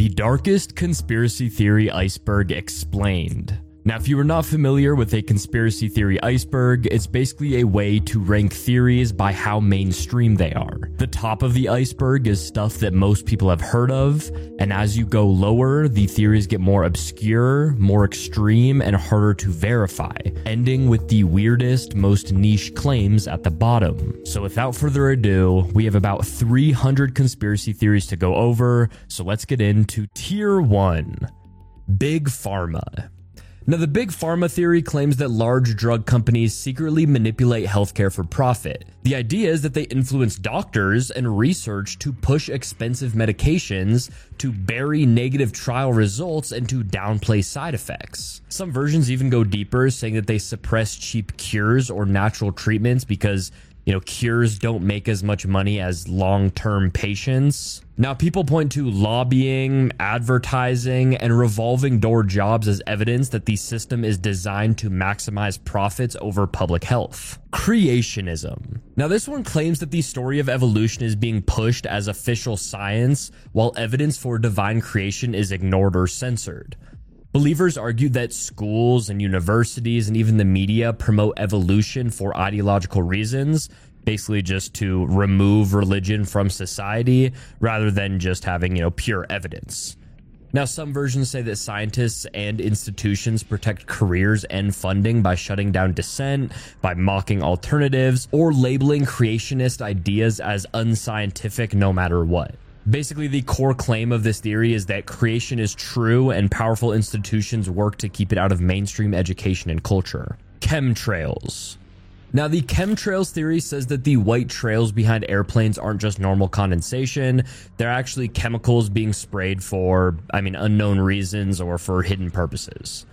The darkest conspiracy theory iceberg explained. Now, if you are not familiar with a conspiracy theory iceberg, it's basically a way to rank theories by how mainstream they are. The top of the iceberg is stuff that most people have heard of, and as you go lower, the theories get more obscure, more extreme, and harder to verify, ending with the weirdest, most niche claims at the bottom. So, without further ado, we have about 300 conspiracy theories to go over, so let's get into Tier 1 Big Pharma. Now, the big pharma theory claims that large drug companies secretly manipulate healthcare for profit. The idea is that they influence doctors and research to push expensive medications, to bury negative trial results, and to downplay side effects. Some versions even go deeper, saying that they suppress cheap cures or natural treatments because you know, cures don't make as much money as long term patients. Now, people point to lobbying, advertising, and revolving door jobs as evidence that the system is designed to maximize profits over public health. Creationism. Now, this one claims that the story of evolution is being pushed as official science, while evidence for divine creation is ignored or censored. Believers argue that schools and universities and even the media promote evolution for ideological reasons, basically just to remove religion from society rather than just having, you know, pure evidence. Now, some versions say that scientists and institutions protect careers and funding by shutting down dissent, by mocking alternatives, or labeling creationist ideas as unscientific no matter what. Basically, the core claim of this theory is that creation is true and powerful institutions work to keep it out of mainstream education and culture. Chemtrails. Now, the chemtrails theory says that the white trails behind airplanes aren't just normal condensation. They're actually chemicals being sprayed for, I mean, unknown reasons or for hidden purposes.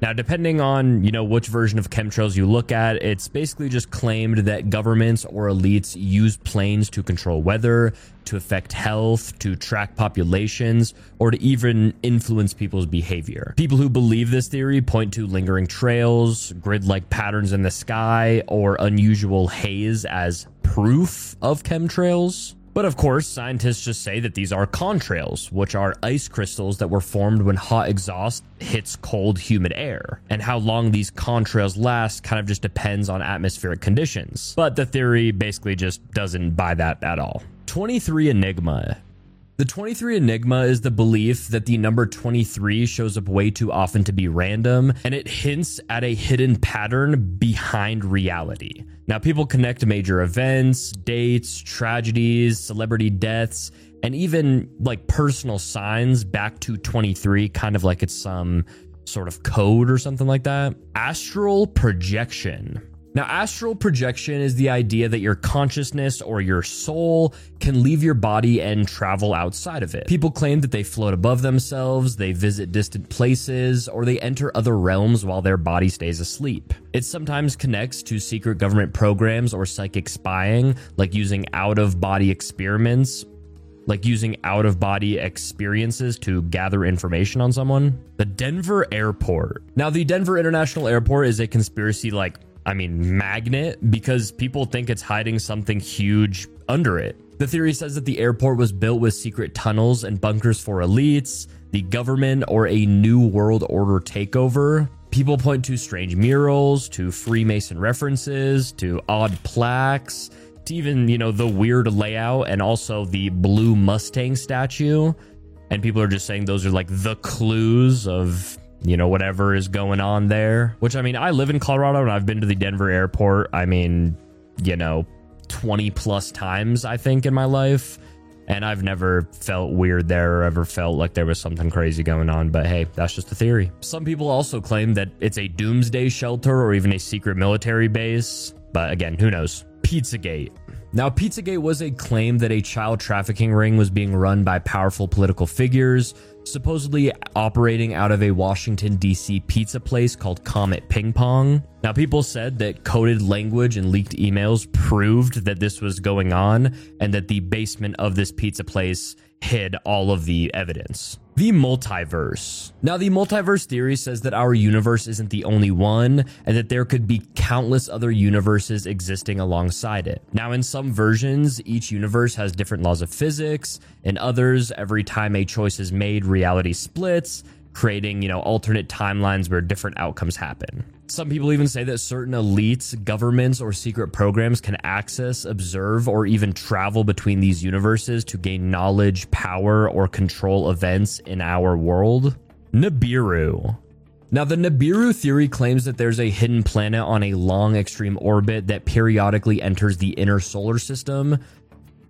Now, depending on, you know, which version of chemtrails you look at, it's basically just claimed that governments or elites use planes to control weather, to affect health, to track populations, or to even influence people's behavior. People who believe this theory point to lingering trails, grid-like patterns in the sky, or unusual haze as proof of chemtrails. But of course, scientists just say that these are contrails, which are ice crystals that were formed when hot exhaust hits cold, humid air. And how long these contrails last kind of just depends on atmospheric conditions. But the theory basically just doesn't buy that at all. 23 Enigma. The 23 Enigma is the belief that the number 23 shows up way too often to be random, and it hints at a hidden pattern behind reality. Now, people connect major events, dates, tragedies, celebrity deaths, and even like personal signs back to 23, kind of like it's some sort of code or something like that. Astral projection. Now, astral projection is the idea that your consciousness or your soul can leave your body and travel outside of it. People claim that they float above themselves, they visit distant places, or they enter other realms while their body stays asleep. It sometimes connects to secret government programs or psychic spying, like using out of body experiments like using out of body experiences to gather information on someone. The Denver Airport. Now, the Denver International Airport is a conspiracy like I mean, magnet because people think it's hiding something huge under it. The theory says that the airport was built with secret tunnels and bunkers for elites, the government, or a new world order takeover. People point to strange murals, to Freemason references, to odd plaques, to even, you know, the weird layout and also the blue Mustang statue. And people are just saying those are like the clues of you know, whatever is going on there. Which, I mean, I live in Colorado and I've been to the Denver airport, I mean, you know, 20 plus times, I think, in my life. And I've never felt weird there or ever felt like there was something crazy going on. But hey, that's just a theory. Some people also claim that it's a doomsday shelter or even a secret military base. But again, who knows? Pizzagate. Now, Pizzagate was a claim that a child trafficking ring was being run by powerful political figures supposedly operating out of a Washington, D.C. pizza place called Comet Ping Pong. Now, people said that coded language and leaked emails proved that this was going on and that the basement of this pizza place hid all of the evidence. The multiverse. Now, the multiverse theory says that our universe isn't the only one and that there could be countless other universes existing alongside it. Now, in some versions, each universe has different laws of physics. In others, every time a choice is made, reality splits, creating, you know, alternate timelines where different outcomes happen. Some people even say that certain elites, governments, or secret programs can access, observe, or even travel between these universes to gain knowledge, power, or control events in our world. Nibiru. Now, the Nibiru theory claims that there's a hidden planet on a long extreme orbit that periodically enters the inner solar system.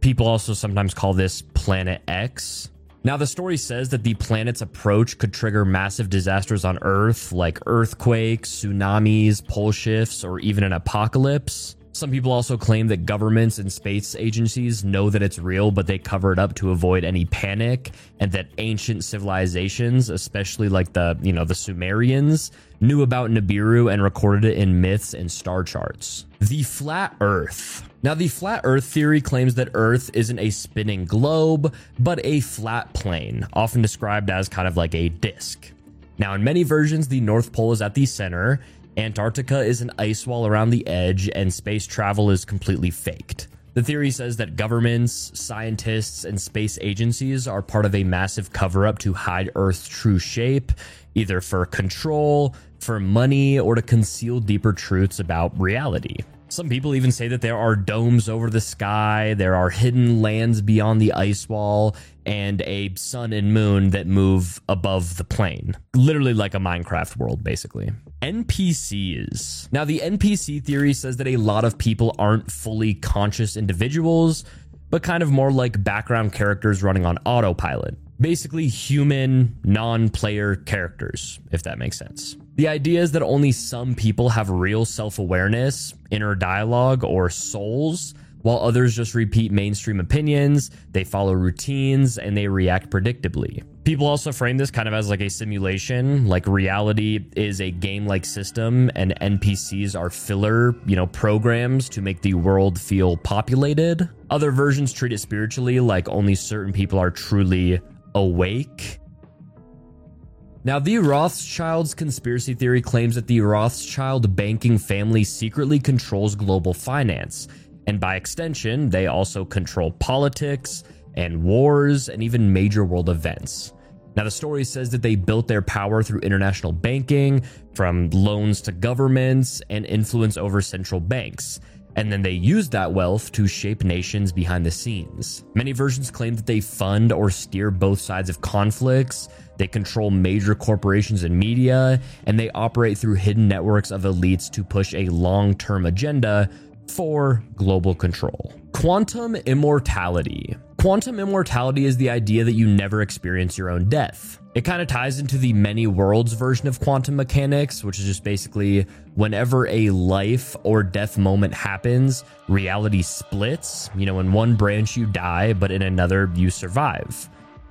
People also sometimes call this Planet X. Now, the story says that the planet's approach could trigger massive disasters on Earth, like earthquakes, tsunamis, pole shifts, or even an apocalypse. Some people also claim that governments and space agencies know that it's real, but they cover it up to avoid any panic, and that ancient civilizations, especially like the, you know, the Sumerians, knew about Nibiru and recorded it in myths and star charts. The flat Earth. Now, the flat Earth theory claims that Earth isn't a spinning globe, but a flat plane, often described as kind of like a disk. Now, in many versions, the North Pole is at the center, Antarctica is an ice wall around the edge, and space travel is completely faked. The theory says that governments, scientists, and space agencies are part of a massive cover up to hide Earth's true shape, either for control, for money, or to conceal deeper truths about reality. Some people even say that there are domes over the sky, there are hidden lands beyond the ice wall, and a sun and moon that move above the plane. Literally like a Minecraft world, basically. NPCs. Now, the NPC theory says that a lot of people aren't fully conscious individuals, but kind of more like background characters running on autopilot. Basically, human, non player characters, if that makes sense. The idea is that only some people have real self awareness, inner dialogue, or souls, while others just repeat mainstream opinions, they follow routines, and they react predictably. People also frame this kind of as like a simulation, like reality is a game like system, and NPCs are filler, you know, programs to make the world feel populated. Other versions treat it spiritually, like only certain people are truly awake. Now, the Rothschilds conspiracy theory claims that the Rothschild banking family secretly controls global finance, and by extension, they also control politics and wars and even major world events. Now, the story says that they built their power through international banking, from loans to governments, and influence over central banks and then they use that wealth to shape nations behind the scenes. Many versions claim that they fund or steer both sides of conflicts, they control major corporations and media, and they operate through hidden networks of elites to push a long term agenda for global control. Quantum immortality. Quantum immortality is the idea that you never experience your own death. It kind of ties into the many worlds version of quantum mechanics, which is just basically whenever a life or death moment happens, reality splits. You know, in one branch you die, but in another you survive.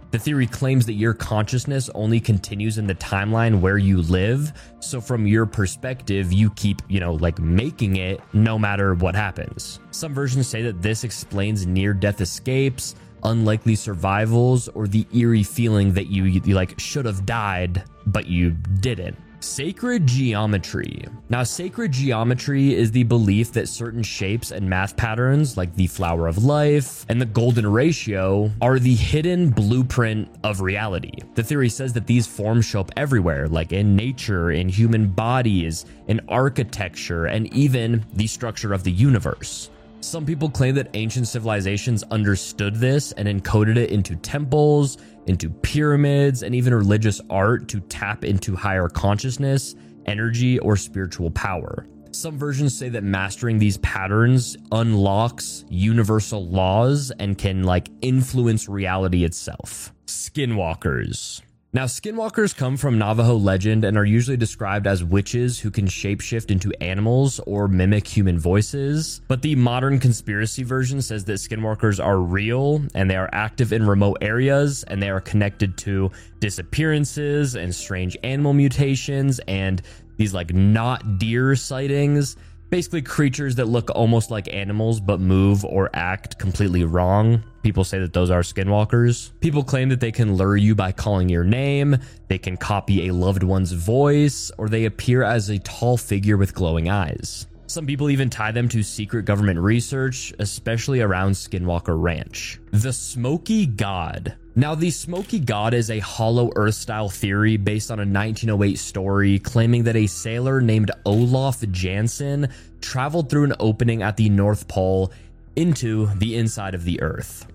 The theory claims that your consciousness only continues in the timeline where you live. So, from your perspective, you keep, you know, like making it no matter what happens. Some versions say that this explains near death escapes, unlikely survivals, or the eerie feeling that you, you like should have died, but you didn't. Sacred geometry. Now, sacred geometry is the belief that certain shapes and math patterns, like the flower of life and the golden ratio, are the hidden blueprint of reality. The theory says that these forms show up everywhere, like in nature, in human bodies, in architecture, and even the structure of the universe. Some people claim that ancient civilizations understood this and encoded it into temples, into pyramids, and even religious art to tap into higher consciousness, energy, or spiritual power. Some versions say that mastering these patterns unlocks universal laws and can like influence reality itself. Skinwalkers. Now, skinwalkers come from Navajo legend and are usually described as witches who can shapeshift into animals or mimic human voices. But the modern conspiracy version says that skinwalkers are real and they are active in remote areas and they are connected to disappearances and strange animal mutations and these like not deer sightings basically creatures that look almost like animals but move or act completely wrong. People say that those are skinwalkers. People claim that they can lure you by calling your name, they can copy a loved one's voice, or they appear as a tall figure with glowing eyes. Some people even tie them to secret government research, especially around Skinwalker Ranch. The Smoky God. Now, the Smoky God is a hollow earth style theory based on a 1908 story claiming that a sailor named Olaf Jansen traveled through an opening at the North Pole into the inside of the earth.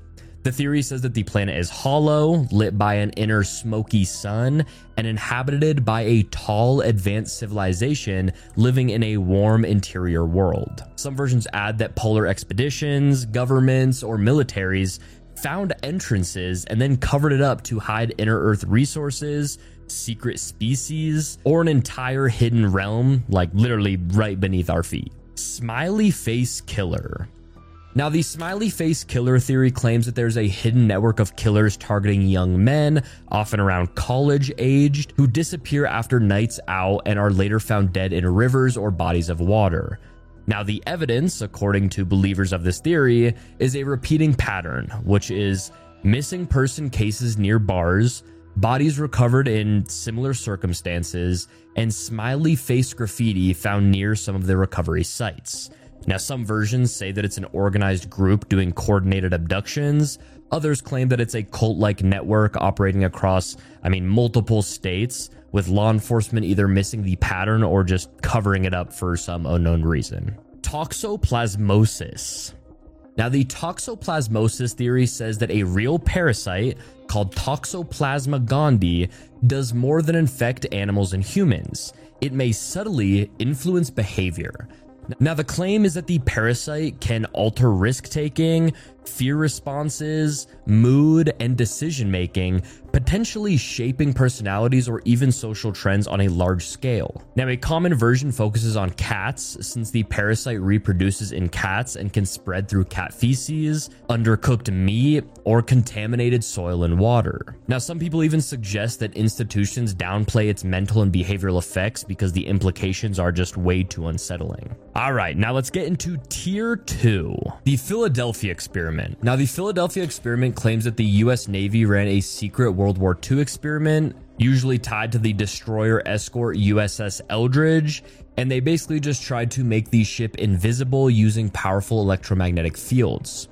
The theory says that the planet is hollow, lit by an inner smoky sun, and inhabited by a tall, advanced civilization living in a warm interior world. Some versions add that polar expeditions, governments, or militaries found entrances and then covered it up to hide inner Earth resources, secret species, or an entire hidden realm, like literally right beneath our feet. Smiley Face Killer. Now, the smiley face killer theory claims that there's a hidden network of killers targeting young men, often around college aged, who disappear after nights out and are later found dead in rivers or bodies of water. Now, the evidence, according to believers of this theory, is a repeating pattern, which is missing person cases near bars, bodies recovered in similar circumstances, and smiley face graffiti found near some of the recovery sites. Now, some versions say that it's an organized group doing coordinated abductions. Others claim that it's a cult like network operating across, I mean, multiple states, with law enforcement either missing the pattern or just covering it up for some unknown reason. Toxoplasmosis. Now, the toxoplasmosis theory says that a real parasite called Toxoplasma gondii does more than infect animals and humans. It may subtly influence behavior. Now, the claim is that the parasite can alter risk taking, fear responses, mood, and decision making, potentially shaping personalities or even social trends on a large scale. Now, a common version focuses on cats, since the parasite reproduces in cats and can spread through cat feces, undercooked meat, or contaminated soil and water. Now, some people even suggest that institutions downplay its mental and behavioral effects because the implications are just way too unsettling. All right, now let's get into tier two the Philadelphia experiment. Now, the Philadelphia experiment claims that the US Navy ran a secret World War II experiment, usually tied to the destroyer escort USS Eldridge, and they basically just tried to make the ship invisible using powerful electromagnetic fields.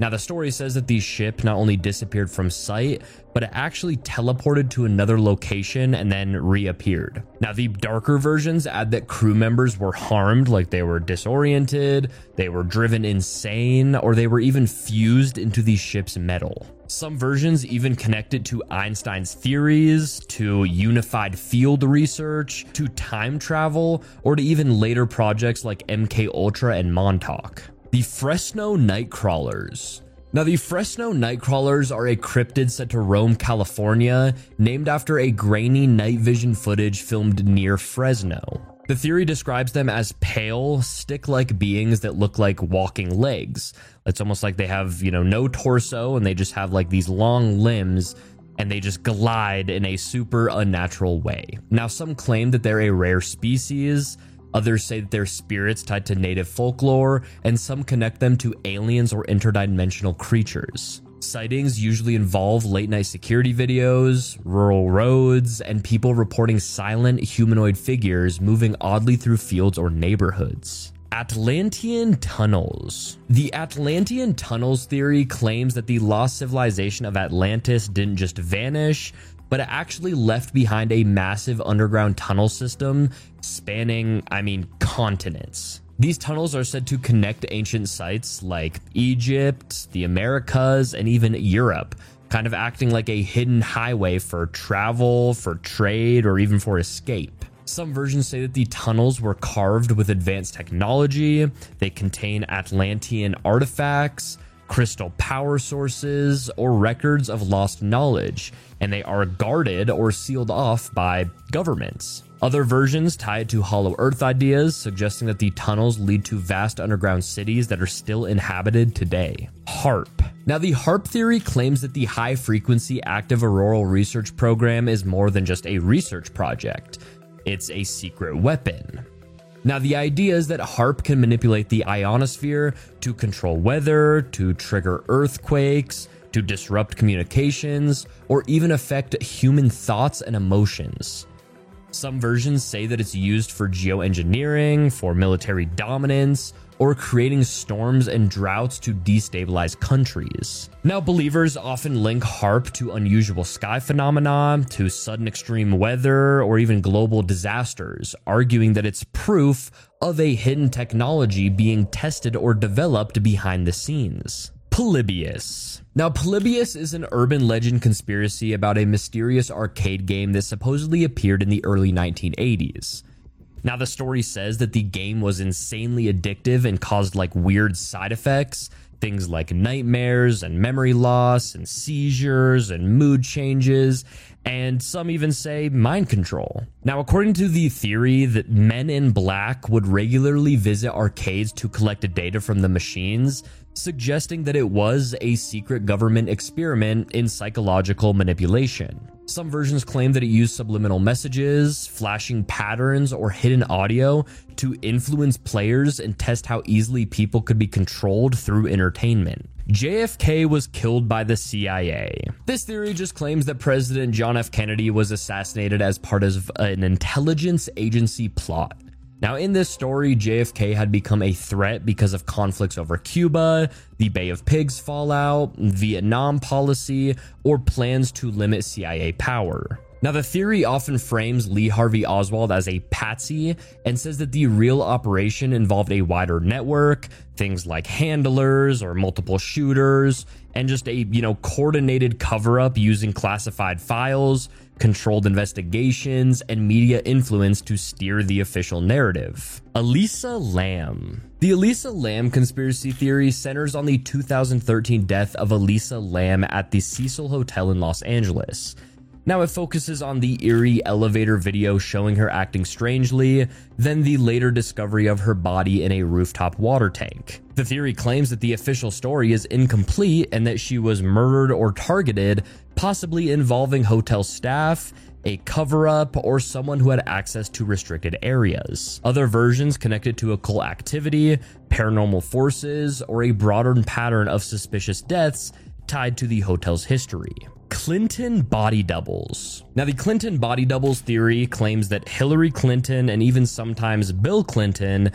Now, the story says that the ship not only disappeared from sight, but it actually teleported to another location and then reappeared. Now, the darker versions add that crew members were harmed, like they were disoriented, they were driven insane, or they were even fused into the ship's metal. Some versions even connect it to Einstein's theories, to unified field research, to time travel, or to even later projects like MK Ultra and Montauk. The Fresno Nightcrawlers. Now, the Fresno Nightcrawlers are a cryptid set to roam California, named after a grainy night vision footage filmed near Fresno. The theory describes them as pale, stick like beings that look like walking legs. It's almost like they have, you know, no torso and they just have like these long limbs and they just glide in a super unnatural way. Now, some claim that they're a rare species. Others say that they're spirits tied to native folklore, and some connect them to aliens or interdimensional creatures. Sightings usually involve late night security videos, rural roads, and people reporting silent humanoid figures moving oddly through fields or neighborhoods. Atlantean tunnels. The Atlantean tunnels theory claims that the lost civilization of Atlantis didn't just vanish, but it actually left behind a massive underground tunnel system spanning, I mean, continents. These tunnels are said to connect ancient sites like Egypt, the Americas, and even Europe, kind of acting like a hidden highway for travel, for trade, or even for escape. Some versions say that the tunnels were carved with advanced technology, they contain Atlantean artifacts, crystal power sources, or records of lost knowledge, and they are guarded or sealed off by governments. Other versions tie it to hollow earth ideas, suggesting that the tunnels lead to vast underground cities that are still inhabited today. HAARP. Now, the HAARP theory claims that the High Frequency Active Auroral Research Program is more than just a research project, it's a secret weapon. Now, the idea is that HAARP can manipulate the ionosphere to control weather, to trigger earthquakes, to disrupt communications, or even affect human thoughts and emotions. Some versions say that it's used for geoengineering, for military dominance, or creating storms and droughts to destabilize countries. Now, believers often link HAARP to unusual sky phenomena, to sudden extreme weather, or even global disasters, arguing that it's proof of a hidden technology being tested or developed behind the scenes. Polybius. Now, Polybius is an urban legend conspiracy about a mysterious arcade game that supposedly appeared in the early 1980s. Now, the story says that the game was insanely addictive and caused like weird side effects, things like nightmares and memory loss and seizures and mood changes, and some even say mind control. Now, according to the theory that men in black would regularly visit arcades to collect data from the machines, suggesting that it was a secret government experiment in psychological manipulation. Some versions claim that it used subliminal messages, flashing patterns, or hidden audio to influence players and test how easily people could be controlled through entertainment. JFK was killed by the CIA. This theory just claims that President John F. Kennedy was assassinated as part of an intelligence agency plot. Now, in this story, JFK had become a threat because of conflicts over Cuba, the Bay of Pigs fallout, Vietnam policy, or plans to limit CIA power. Now, the theory often frames Lee Harvey Oswald as a patsy and says that the real operation involved a wider network, things like handlers or multiple shooters, and just a, you know, coordinated cover up using classified files, controlled investigations, and media influence to steer the official narrative. Elisa Lam. The Elisa Lam conspiracy theory centers on the 2013 death of Elisa Lam at the Cecil Hotel in Los Angeles. Now it focuses on the eerie elevator video showing her acting strangely, then the later discovery of her body in a rooftop water tank. The theory claims that the official story is incomplete and that she was murdered or targeted, possibly involving hotel staff, a cover up, or someone who had access to restricted areas. Other versions connected to occult activity, paranormal forces, or a broader pattern of suspicious deaths tied to the hotel's history. Clinton body doubles. Now, the Clinton body doubles theory claims that Hillary Clinton and even sometimes Bill Clinton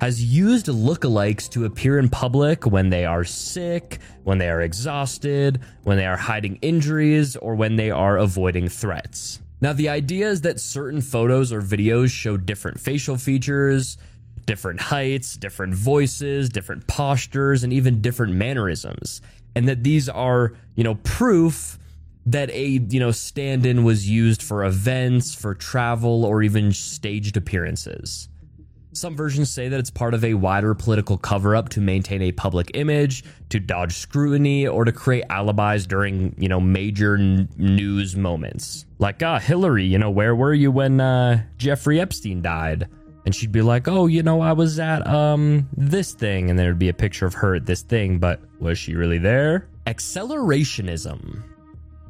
has used lookalikes to appear in public when they are sick, when they are exhausted, when they are hiding injuries, or when they are avoiding threats. Now, the idea is that certain photos or videos show different facial features, different heights, different voices, different postures, and even different mannerisms. And that these are, you know, proof that a you know stand-in was used for events, for travel, or even staged appearances. Some versions say that it's part of a wider political cover up to maintain a public image, to dodge scrutiny, or to create alibis during, you know, major n- news moments. Like, ah, Hillary, you know, where were you when uh, Jeffrey Epstein died? And she'd be like, oh, you know, I was at um this thing, and there'd be a picture of her at this thing, but was she really there? Accelerationism.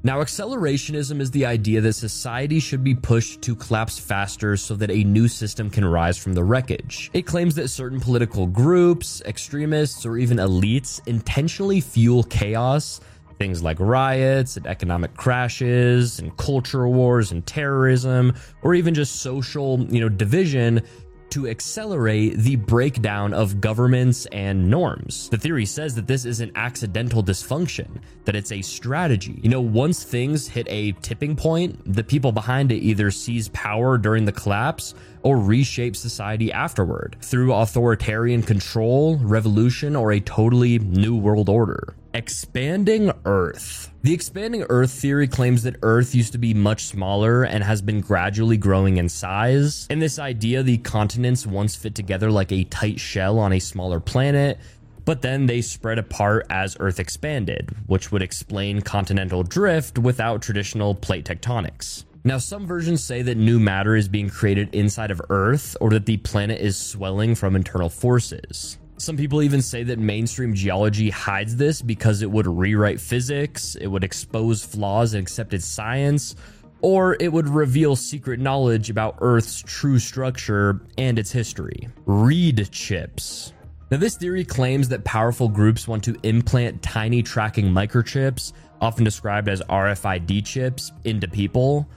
Now, accelerationism is the idea that society should be pushed to collapse faster so that a new system can rise from the wreckage. It claims that certain political groups, extremists, or even elites intentionally fuel chaos things like riots and economic crashes and culture wars and terrorism or even just social you know division to accelerate the breakdown of governments and norms. The theory says that this is an accidental dysfunction, that it's a strategy. You know, once things hit a tipping point, the people behind it either seize power during the collapse or reshape society afterward through authoritarian control, revolution, or a totally new world order. Expanding Earth. The expanding Earth theory claims that Earth used to be much smaller and has been gradually growing in size. In this idea, the continents once fit together like a tight shell on a smaller planet, but then they spread apart as Earth expanded, which would explain continental drift without traditional plate tectonics. Now, some versions say that new matter is being created inside of Earth or that the planet is swelling from internal forces. Some people even say that mainstream geology hides this because it would rewrite physics, it would expose flaws in accepted science, or it would reveal secret knowledge about Earth's true structure and its history. Read chips. Now, this theory claims that powerful groups want to implant tiny tracking microchips, often described as RFID chips, into people.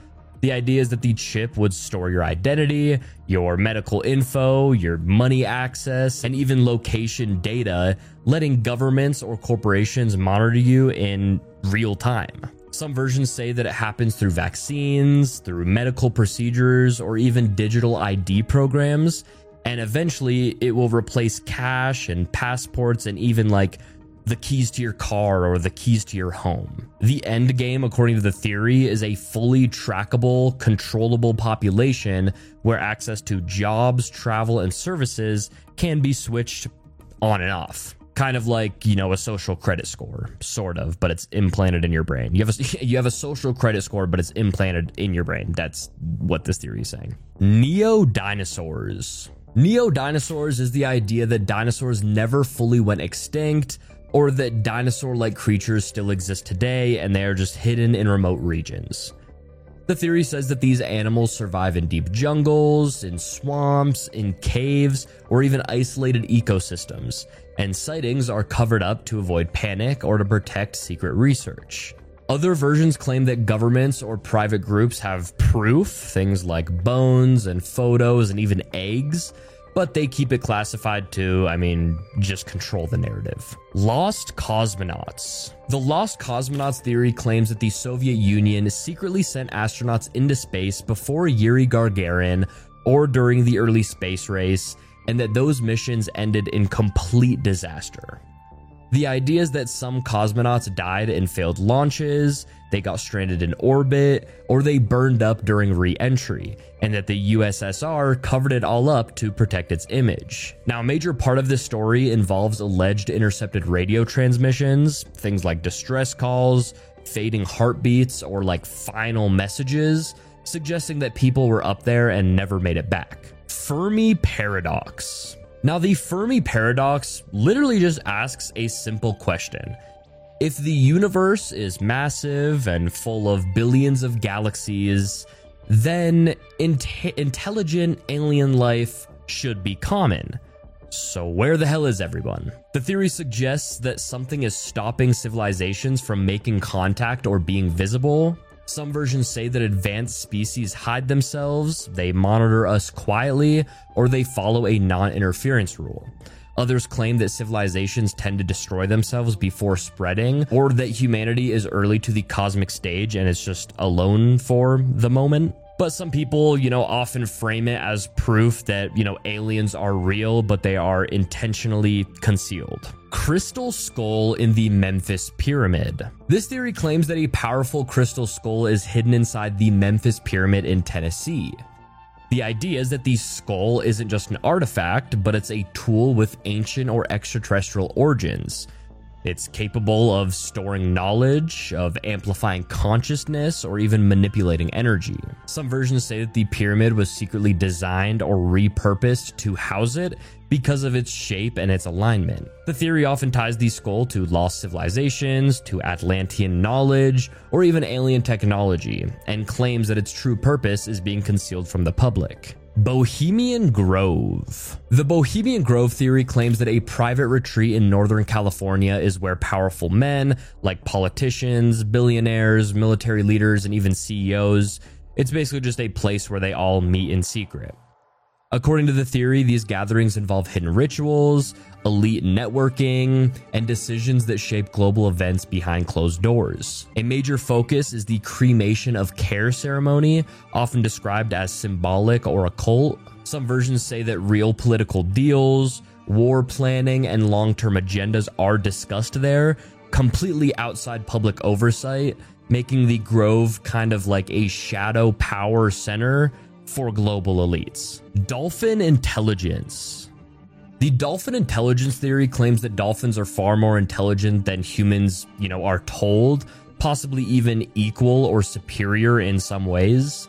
The idea is that the chip would store your identity, your medical info, your money access, and even location data, letting governments or corporations monitor you in real time. Some versions say that it happens through vaccines, through medical procedures, or even digital ID programs. And eventually it will replace cash and passports and even like the keys to your car or the keys to your home. The end game, according to the theory, is a fully trackable, controllable population where access to jobs, travel, and services can be switched on and off. Kind of like you know a social credit score sort of but it's implanted in your brain. You have a you have a social credit score but it's implanted in your brain. That's what this theory is saying. Neo dinosaurs neo dinosaurs is the idea that dinosaurs never fully went extinct or that dinosaur like creatures still exist today and they are just hidden in remote regions the theory says that these animals survive in deep jungles, in swamps, in caves, or even isolated ecosystems, and sightings are covered up to avoid panic or to protect secret research. Other versions claim that governments or private groups have proof, things like bones and photos and even eggs, but they keep it classified to, I mean, just control the narrative. Lost cosmonauts. The lost cosmonauts theory claims that the Soviet Union secretly sent astronauts into space before Yuri Gagarin or during the early space race, and that those missions ended in complete disaster. The idea is that some cosmonauts died in failed launches, they got stranded in orbit, or they burned up during re entry, and that the USSR covered it all up to protect its image. Now, a major part of this story involves alleged intercepted radio transmissions, things like distress calls, fading heartbeats, or like final messages, suggesting that people were up there and never made it back. Fermi Paradox. Now, the Fermi Paradox literally just asks a simple question. If the universe is massive and full of billions of galaxies, then intelligent alien life should be common. So, where the hell is everyone? The theory suggests that something is stopping civilizations from making contact or being visible, some versions say that advanced species hide themselves, they monitor us quietly, or they follow a non interference rule. Others claim that civilizations tend to destroy themselves before spreading, or that humanity is early to the cosmic stage and is just alone for the moment. But some people, you know, often frame it as proof that, you know, aliens are real, but they are intentionally concealed. Crystal skull in the Memphis Pyramid. This theory claims that a powerful crystal skull is hidden inside the Memphis Pyramid in Tennessee. The idea is that the skull isn't just an artifact, but it's a tool with ancient or extraterrestrial origins. It's capable of storing knowledge, of amplifying consciousness, or even manipulating energy. Some versions say that the pyramid was secretly designed or repurposed to house it because of its shape and its alignment. The theory often ties the skull to lost civilizations, to Atlantean knowledge, or even alien technology, and claims that its true purpose is being concealed from the public. Bohemian Grove. The Bohemian Grove theory claims that a private retreat in Northern California is where powerful men, like politicians, billionaires, military leaders, and even CEOs, it's basically just a place where they all meet in secret. According to the theory, these gatherings involve hidden rituals, elite networking, and decisions that shape global events behind closed doors. A major focus is the cremation of care ceremony, often described as symbolic or occult. Some versions say that real political deals, war planning, and long term agendas are discussed there, completely outside public oversight, making the Grove kind of like a shadow power center for global elites. Dolphin intelligence. The dolphin intelligence theory claims that dolphins are far more intelligent than humans, you know, are told, possibly even equal or superior in some ways.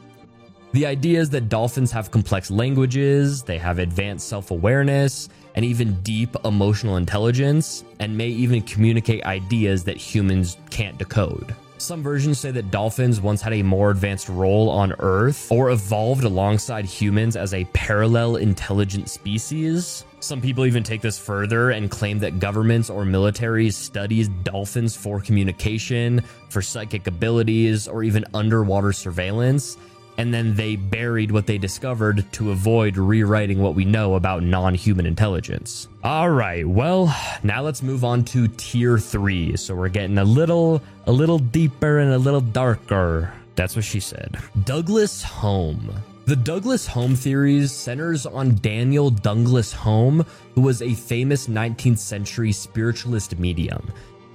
The idea is that dolphins have complex languages, they have advanced self awareness, and even deep emotional intelligence, and may even communicate ideas that humans can't decode. Some versions say that dolphins once had a more advanced role on Earth or evolved alongside humans as a parallel intelligent species. Some people even take this further and claim that governments or militaries studied dolphins for communication, for psychic abilities, or even underwater surveillance and then they buried what they discovered to avoid rewriting what we know about non-human intelligence. All right, well, now let's move on to tier 3. So we're getting a little a little deeper and a little darker. That's what she said. Douglas Home. The Douglas Home theories centers on Daniel Douglas Home, who was a famous 19th century spiritualist medium.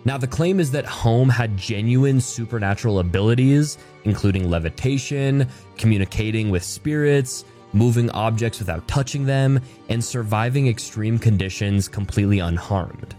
Now, the claim is that Home had genuine supernatural abilities, including levitation, communicating with spirits, moving objects without touching them, and surviving extreme conditions completely unharmed.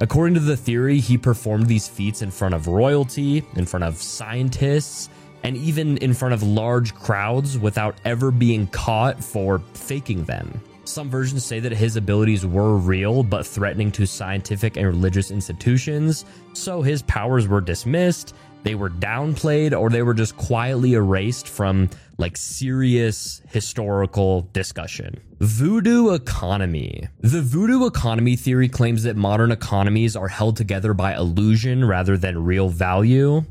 According to the theory, he performed these feats in front of royalty, in front of scientists, and even in front of large crowds without ever being caught for faking them. Some versions say that his abilities were real but threatening to scientific and religious institutions, so his powers were dismissed, they were downplayed, or they were just quietly erased from like serious historical discussion. Voodoo economy. The voodoo economy theory claims that modern economies are held together by illusion rather than real value.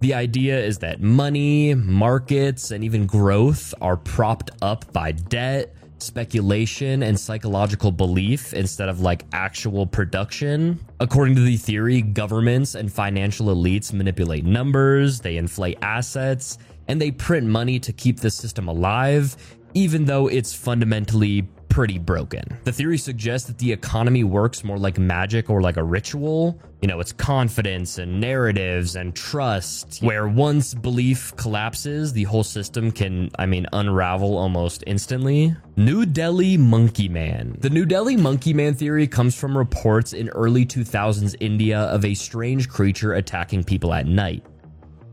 The idea is that money, markets, and even growth are propped up by debt, speculation and psychological belief instead of like actual production. According to the theory, governments and financial elites manipulate numbers, they inflate assets, and they print money to keep the system alive, even though it's fundamentally pretty broken. The theory suggests that the economy works more like magic or like a ritual. You know, it's confidence and narratives and trust, where once belief collapses, the whole system can, I mean, unravel almost instantly. New Delhi Monkey Man. The New Delhi Monkey Man theory comes from reports in early 2000s India of a strange creature attacking people at night.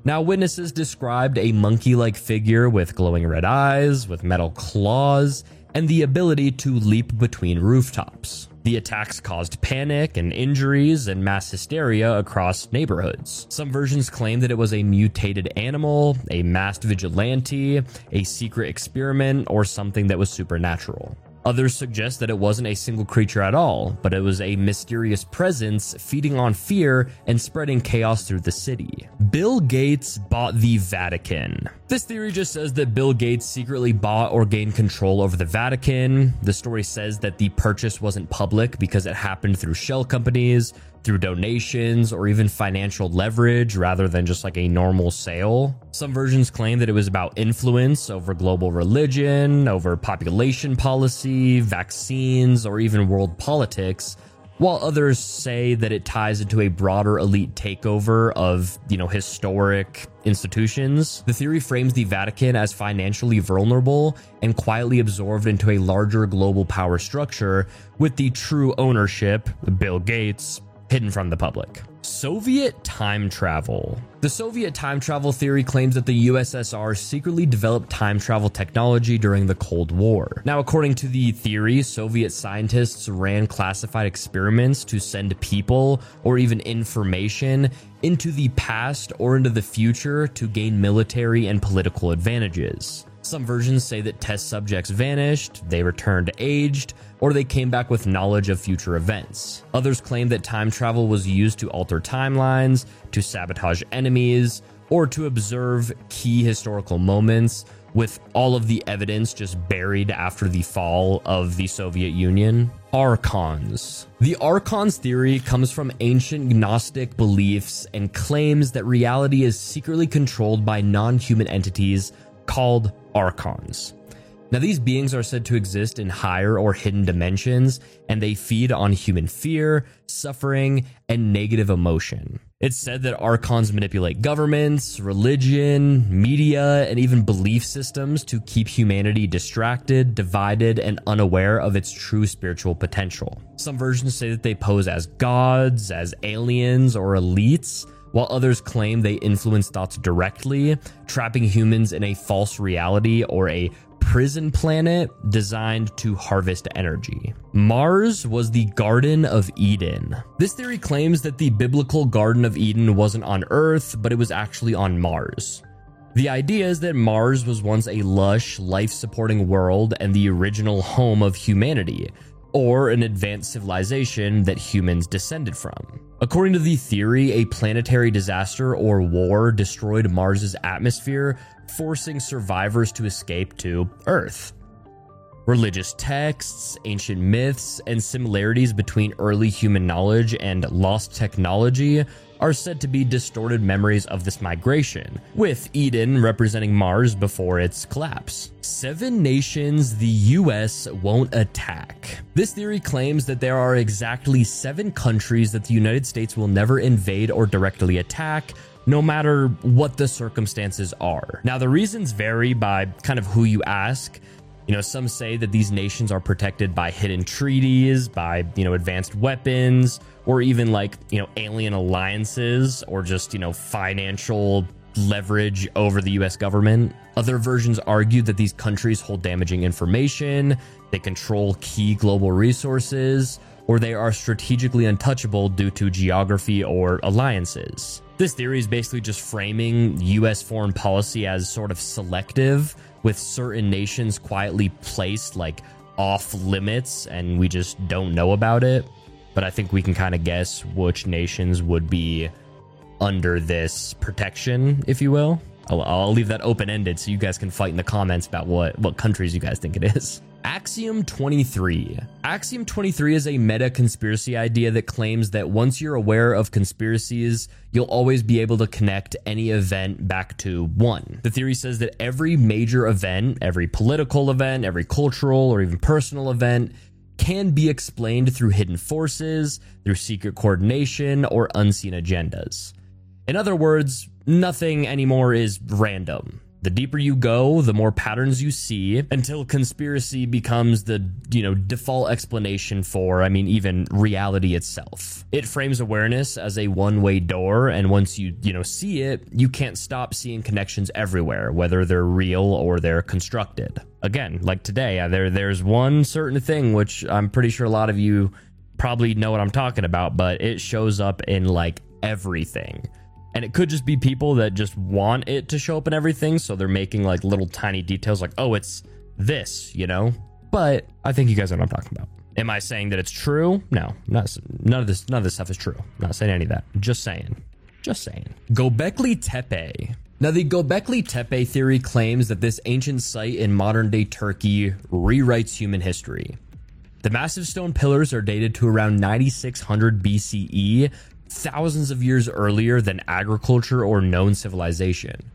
Now, witnesses described a monkey like figure with glowing red eyes, with metal claws, and the ability to leap between rooftops. The attacks caused panic and injuries and mass hysteria across neighborhoods. Some versions claim that it was a mutated animal, a masked vigilante, a secret experiment, or something that was supernatural. Others suggest that it wasn't a single creature at all, but it was a mysterious presence feeding on fear and spreading chaos through the city. Bill Gates bought the Vatican. This theory just says that Bill Gates secretly bought or gained control over the Vatican. The story says that the purchase wasn't public because it happened through shell companies, through donations or even financial leverage rather than just like a normal sale. Some versions claim that it was about influence over global religion, over population policy, vaccines, or even world politics while others say that it ties into a broader elite takeover of, you know, historic institutions. The theory frames the Vatican as financially vulnerable and quietly absorbed into a larger global power structure with the true ownership, Bill Gates, hidden from the public. Soviet time travel. The Soviet time travel theory claims that the USSR secretly developed time travel technology during the Cold War. Now, according to the theory, Soviet scientists ran classified experiments to send people or even information into the past or into the future to gain military and political advantages. Some versions say that test subjects vanished, they returned aged, or they came back with knowledge of future events. Others claim that time travel was used to alter timelines, to sabotage enemies, or to observe key historical moments, with all of the evidence just buried after the fall of the Soviet Union. Archons. The Archons theory comes from ancient Gnostic beliefs and claims that reality is secretly controlled by non human entities called archons. Now, these beings are said to exist in higher or hidden dimensions, and they feed on human fear, suffering, and negative emotion. It's said that archons manipulate governments, religion, media, and even belief systems to keep humanity distracted, divided, and unaware of its true spiritual potential. Some versions say that they pose as gods, as aliens, or elites while others claim they influence thoughts directly, trapping humans in a false reality or a prison planet designed to harvest energy. Mars was the Garden of Eden. This theory claims that the biblical Garden of Eden wasn't on Earth, but it was actually on Mars. The idea is that Mars was once a lush, life supporting world and the original home of humanity, or an advanced civilization that humans descended from. According to the theory, a planetary disaster or war destroyed Mars's atmosphere, forcing survivors to escape to Earth. Religious texts, ancient myths, and similarities between early human knowledge and lost technology are said to be distorted memories of this migration, with Eden representing Mars before its collapse. Seven nations the US won't attack. This theory claims that there are exactly seven countries that the United States will never invade or directly attack, no matter what the circumstances are. Now, the reasons vary by kind of who you ask. You know, some say that these nations are protected by hidden treaties, by, you know, advanced weapons, or even like, you know, alien alliances or just, you know, financial leverage over the US government. Other versions argue that these countries hold damaging information, they control key global resources, or they are strategically untouchable due to geography or alliances. This theory is basically just framing US foreign policy as sort of selective, with certain nations quietly placed like off limits and we just don't know about it. But I think we can kind of guess which nations would be under this protection, if you will. I'll, I'll leave that open ended so you guys can fight in the comments about what, what countries you guys think it is. Axiom 23. Axiom 23 is a meta conspiracy idea that claims that once you're aware of conspiracies, you'll always be able to connect any event back to one. The theory says that every major event, every political event, every cultural or even personal event, can be explained through hidden forces, through secret coordination, or unseen agendas. In other words, nothing anymore is random. The deeper you go, the more patterns you see until conspiracy becomes the, you know, default explanation for, I mean, even reality itself. It frames awareness as a one-way door and once you, you know, see it, you can't stop seeing connections everywhere, whether they're real or they're constructed. Again, like today, uh, there there's one certain thing which I'm pretty sure a lot of you probably know what I'm talking about, but it shows up in like everything and it could just be people that just want it to show up in everything. So they're making like little tiny details like, oh, it's this, you know? But I think you guys know what I'm talking about. Am I saying that it's true? No, not, none of this. None of this stuff is true. I'm not saying any of that. Just saying. Just saying. Gobekli Tepe. Now, the Gobekli Tepe theory claims that this ancient site in modern day Turkey rewrites human history. The massive stone pillars are dated to around 9600 BCE, thousands of years earlier than agriculture or known civilization.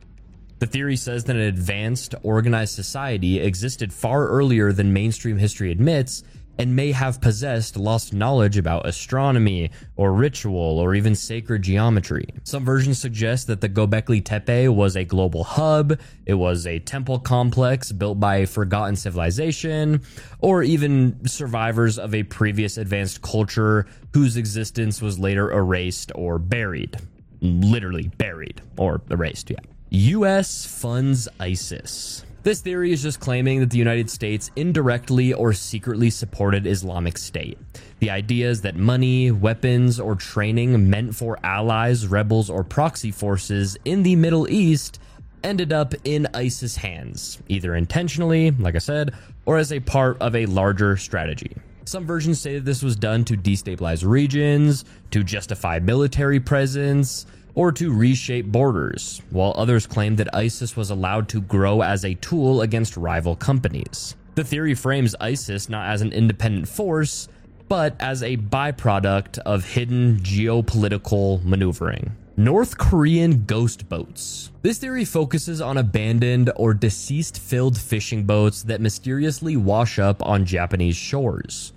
The theory says that an advanced, organized society existed far earlier than mainstream history admits and may have possessed lost knowledge about astronomy or ritual or even sacred geometry. Some versions suggest that the Gobekli Tepe was a global hub, it was a temple complex built by a forgotten civilization, or even survivors of a previous advanced culture whose existence was later erased or buried. Literally buried or erased, yeah. US funds ISIS. This theory is just claiming that the United States indirectly or secretly supported Islamic State. The idea is that money, weapons, or training meant for allies, rebels, or proxy forces in the Middle East ended up in ISIS hands, either intentionally, like I said, or as a part of a larger strategy. Some versions say that this was done to destabilize regions, to justify military presence, or to reshape borders, while others claim that ISIS was allowed to grow as a tool against rival companies. The theory frames ISIS not as an independent force, but as a byproduct of hidden geopolitical maneuvering. North Korean ghost boats. This theory focuses on abandoned or deceased filled fishing boats that mysteriously wash up on Japanese shores.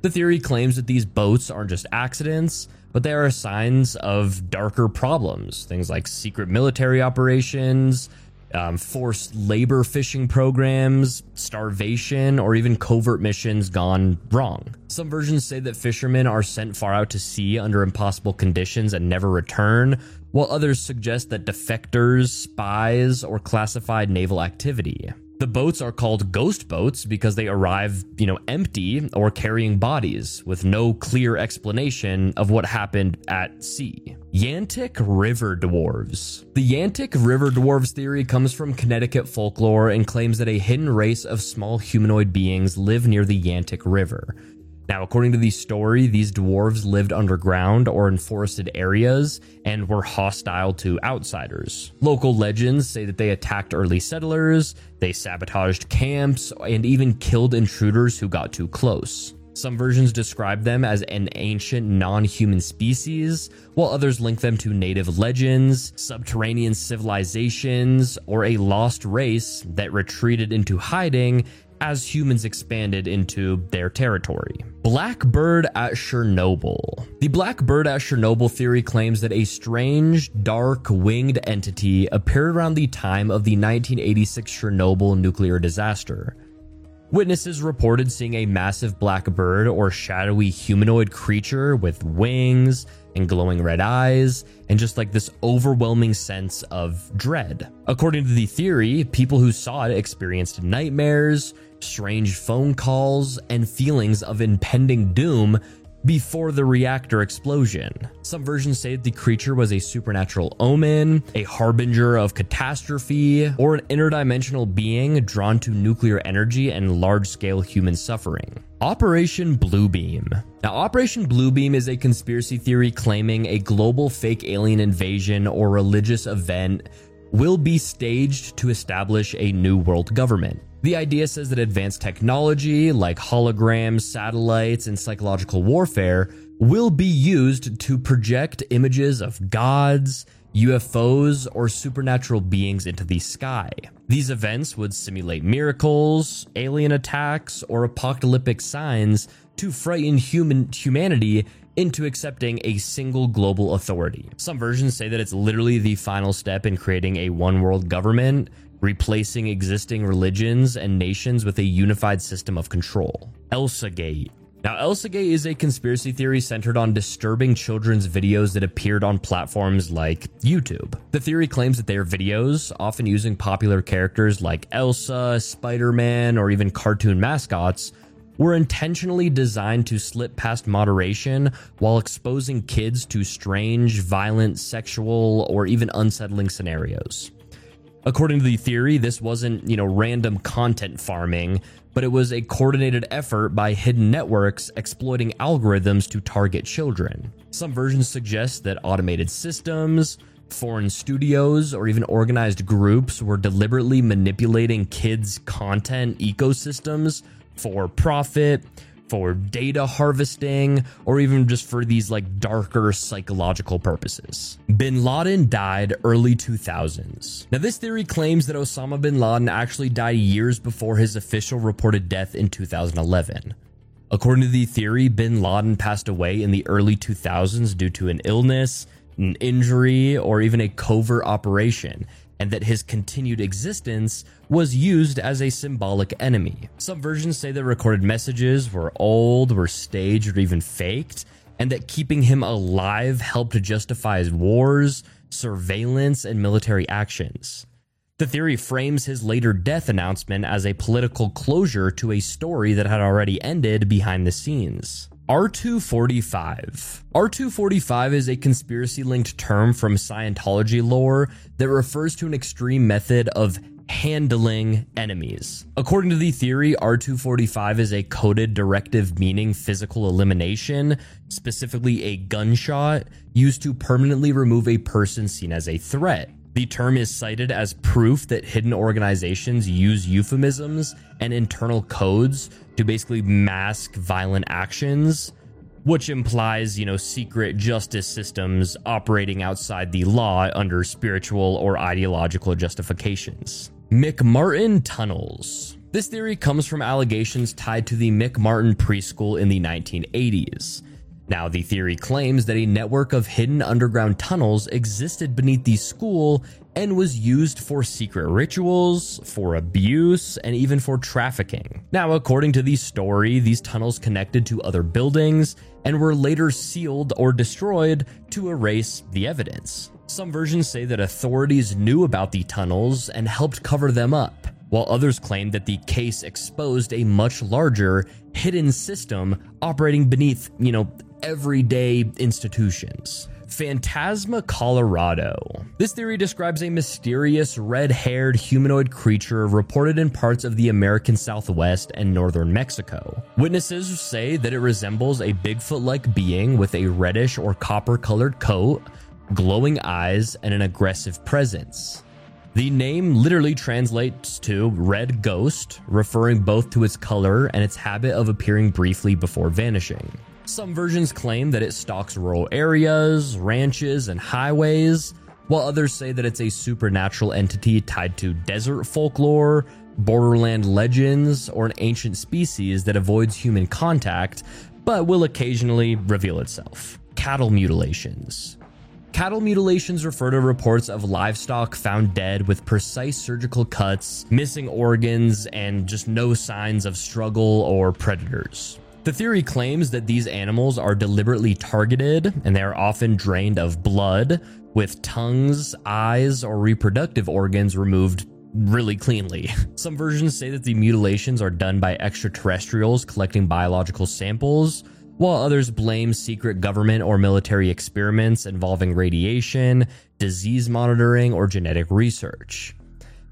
The theory claims that these boats aren't just accidents, but there are signs of darker problems, things like secret military operations, um, forced labor fishing programs, starvation, or even covert missions gone wrong. Some versions say that fishermen are sent far out to sea under impossible conditions and never return, while others suggest that defectors, spies, or classified naval activity. The boats are called ghost boats because they arrive, you know, empty or carrying bodies with no clear explanation of what happened at sea. Yantic River Dwarves. The Yantic River Dwarves theory comes from Connecticut folklore and claims that a hidden race of small humanoid beings live near the Yantic River. Now, according to the story, these dwarves lived underground or in forested areas and were hostile to outsiders. Local legends say that they attacked early settlers, they sabotaged camps, and even killed intruders who got too close. Some versions describe them as an ancient non human species, while others link them to native legends, subterranean civilizations, or a lost race that retreated into hiding as humans expanded into their territory. Blackbird at Chernobyl. The Blackbird at Chernobyl theory claims that a strange, dark, winged entity appeared around the time of the 1986 Chernobyl nuclear disaster. Witnesses reported seeing a massive black bird or shadowy humanoid creature with wings and glowing red eyes and just like this overwhelming sense of dread. According to the theory, people who saw it experienced nightmares, strange phone calls, and feelings of impending doom before the reactor explosion. Some versions say the creature was a supernatural omen, a harbinger of catastrophe, or an interdimensional being drawn to nuclear energy and large scale human suffering. Operation Bluebeam. Now, Operation Bluebeam is a conspiracy theory claiming a global fake alien invasion or religious event will be staged to establish a new world government. The idea says that advanced technology like holograms, satellites, and psychological warfare will be used to project images of gods, UFOs, or supernatural beings into the sky. These events would simulate miracles, alien attacks, or apocalyptic signs to frighten human humanity into accepting a single global authority. Some versions say that it's literally the final step in creating a one world government replacing existing religions and nations with a unified system of control. ElsaGate. Now, ElsaGate is a conspiracy theory centered on disturbing children's videos that appeared on platforms like YouTube. The theory claims that they are videos, often using popular characters like Elsa, Spider Man, or even cartoon mascots, were intentionally designed to slip past moderation while exposing kids to strange, violent, sexual, or even unsettling scenarios. According to the theory, this wasn't, you know, random content farming, but it was a coordinated effort by hidden networks exploiting algorithms to target children. Some versions suggest that automated systems, foreign studios, or even organized groups were deliberately manipulating kids' content ecosystems for profit for data harvesting, or even just for these like darker psychological purposes. Bin Laden died early 2000s. Now, this theory claims that Osama bin Laden actually died years before his official reported death in 2011. According to the theory, bin Laden passed away in the early 2000s due to an illness, an injury, or even a covert operation, and that his continued existence was used as a symbolic enemy. Some versions say that recorded messages were old, were staged, or even faked, and that keeping him alive helped to justify his wars, surveillance, and military actions. The theory frames his later death announcement as a political closure to a story that had already ended behind the scenes. R245. R245 is a conspiracy linked term from Scientology lore that refers to an extreme method of handling enemies. According to the theory, R245 is a coded directive meaning physical elimination, specifically a gunshot, used to permanently remove a person seen as a threat. The term is cited as proof that hidden organizations use euphemisms and internal codes to basically mask violent actions, which implies, you know, secret justice systems operating outside the law under spiritual or ideological justifications. McMartin tunnels. This theory comes from allegations tied to the McMartin preschool in the 1980s. Now, the theory claims that a network of hidden underground tunnels existed beneath the school and was used for secret rituals, for abuse, and even for trafficking. Now, according to the story, these tunnels connected to other buildings and were later sealed or destroyed to erase the evidence. Some versions say that authorities knew about the tunnels and helped cover them up. while others claim that the case exposed a much larger, hidden system operating beneath, you know, everyday institutions. Fantasma Colorado. This theory describes a mysterious red haired humanoid creature reported in parts of the American Southwest and northern Mexico. Witnesses say that it resembles a Bigfoot like being with a reddish or copper colored coat, glowing eyes, and an aggressive presence. The name literally translates to red ghost, referring both to its color and its habit of appearing briefly before vanishing. Some versions claim that it stalks rural areas, ranches, and highways, while others say that it's a supernatural entity tied to desert folklore, borderland legends, or an ancient species that avoids human contact but will occasionally reveal itself. Cattle mutilations. Cattle mutilations refer to reports of livestock found dead with precise surgical cuts, missing organs, and just no signs of struggle or predators. The theory claims that these animals are deliberately targeted and they are often drained of blood, with tongues, eyes, or reproductive organs removed really cleanly. Some versions say that the mutilations are done by extraterrestrials collecting biological samples, while others blame secret government or military experiments involving radiation, disease monitoring, or genetic research.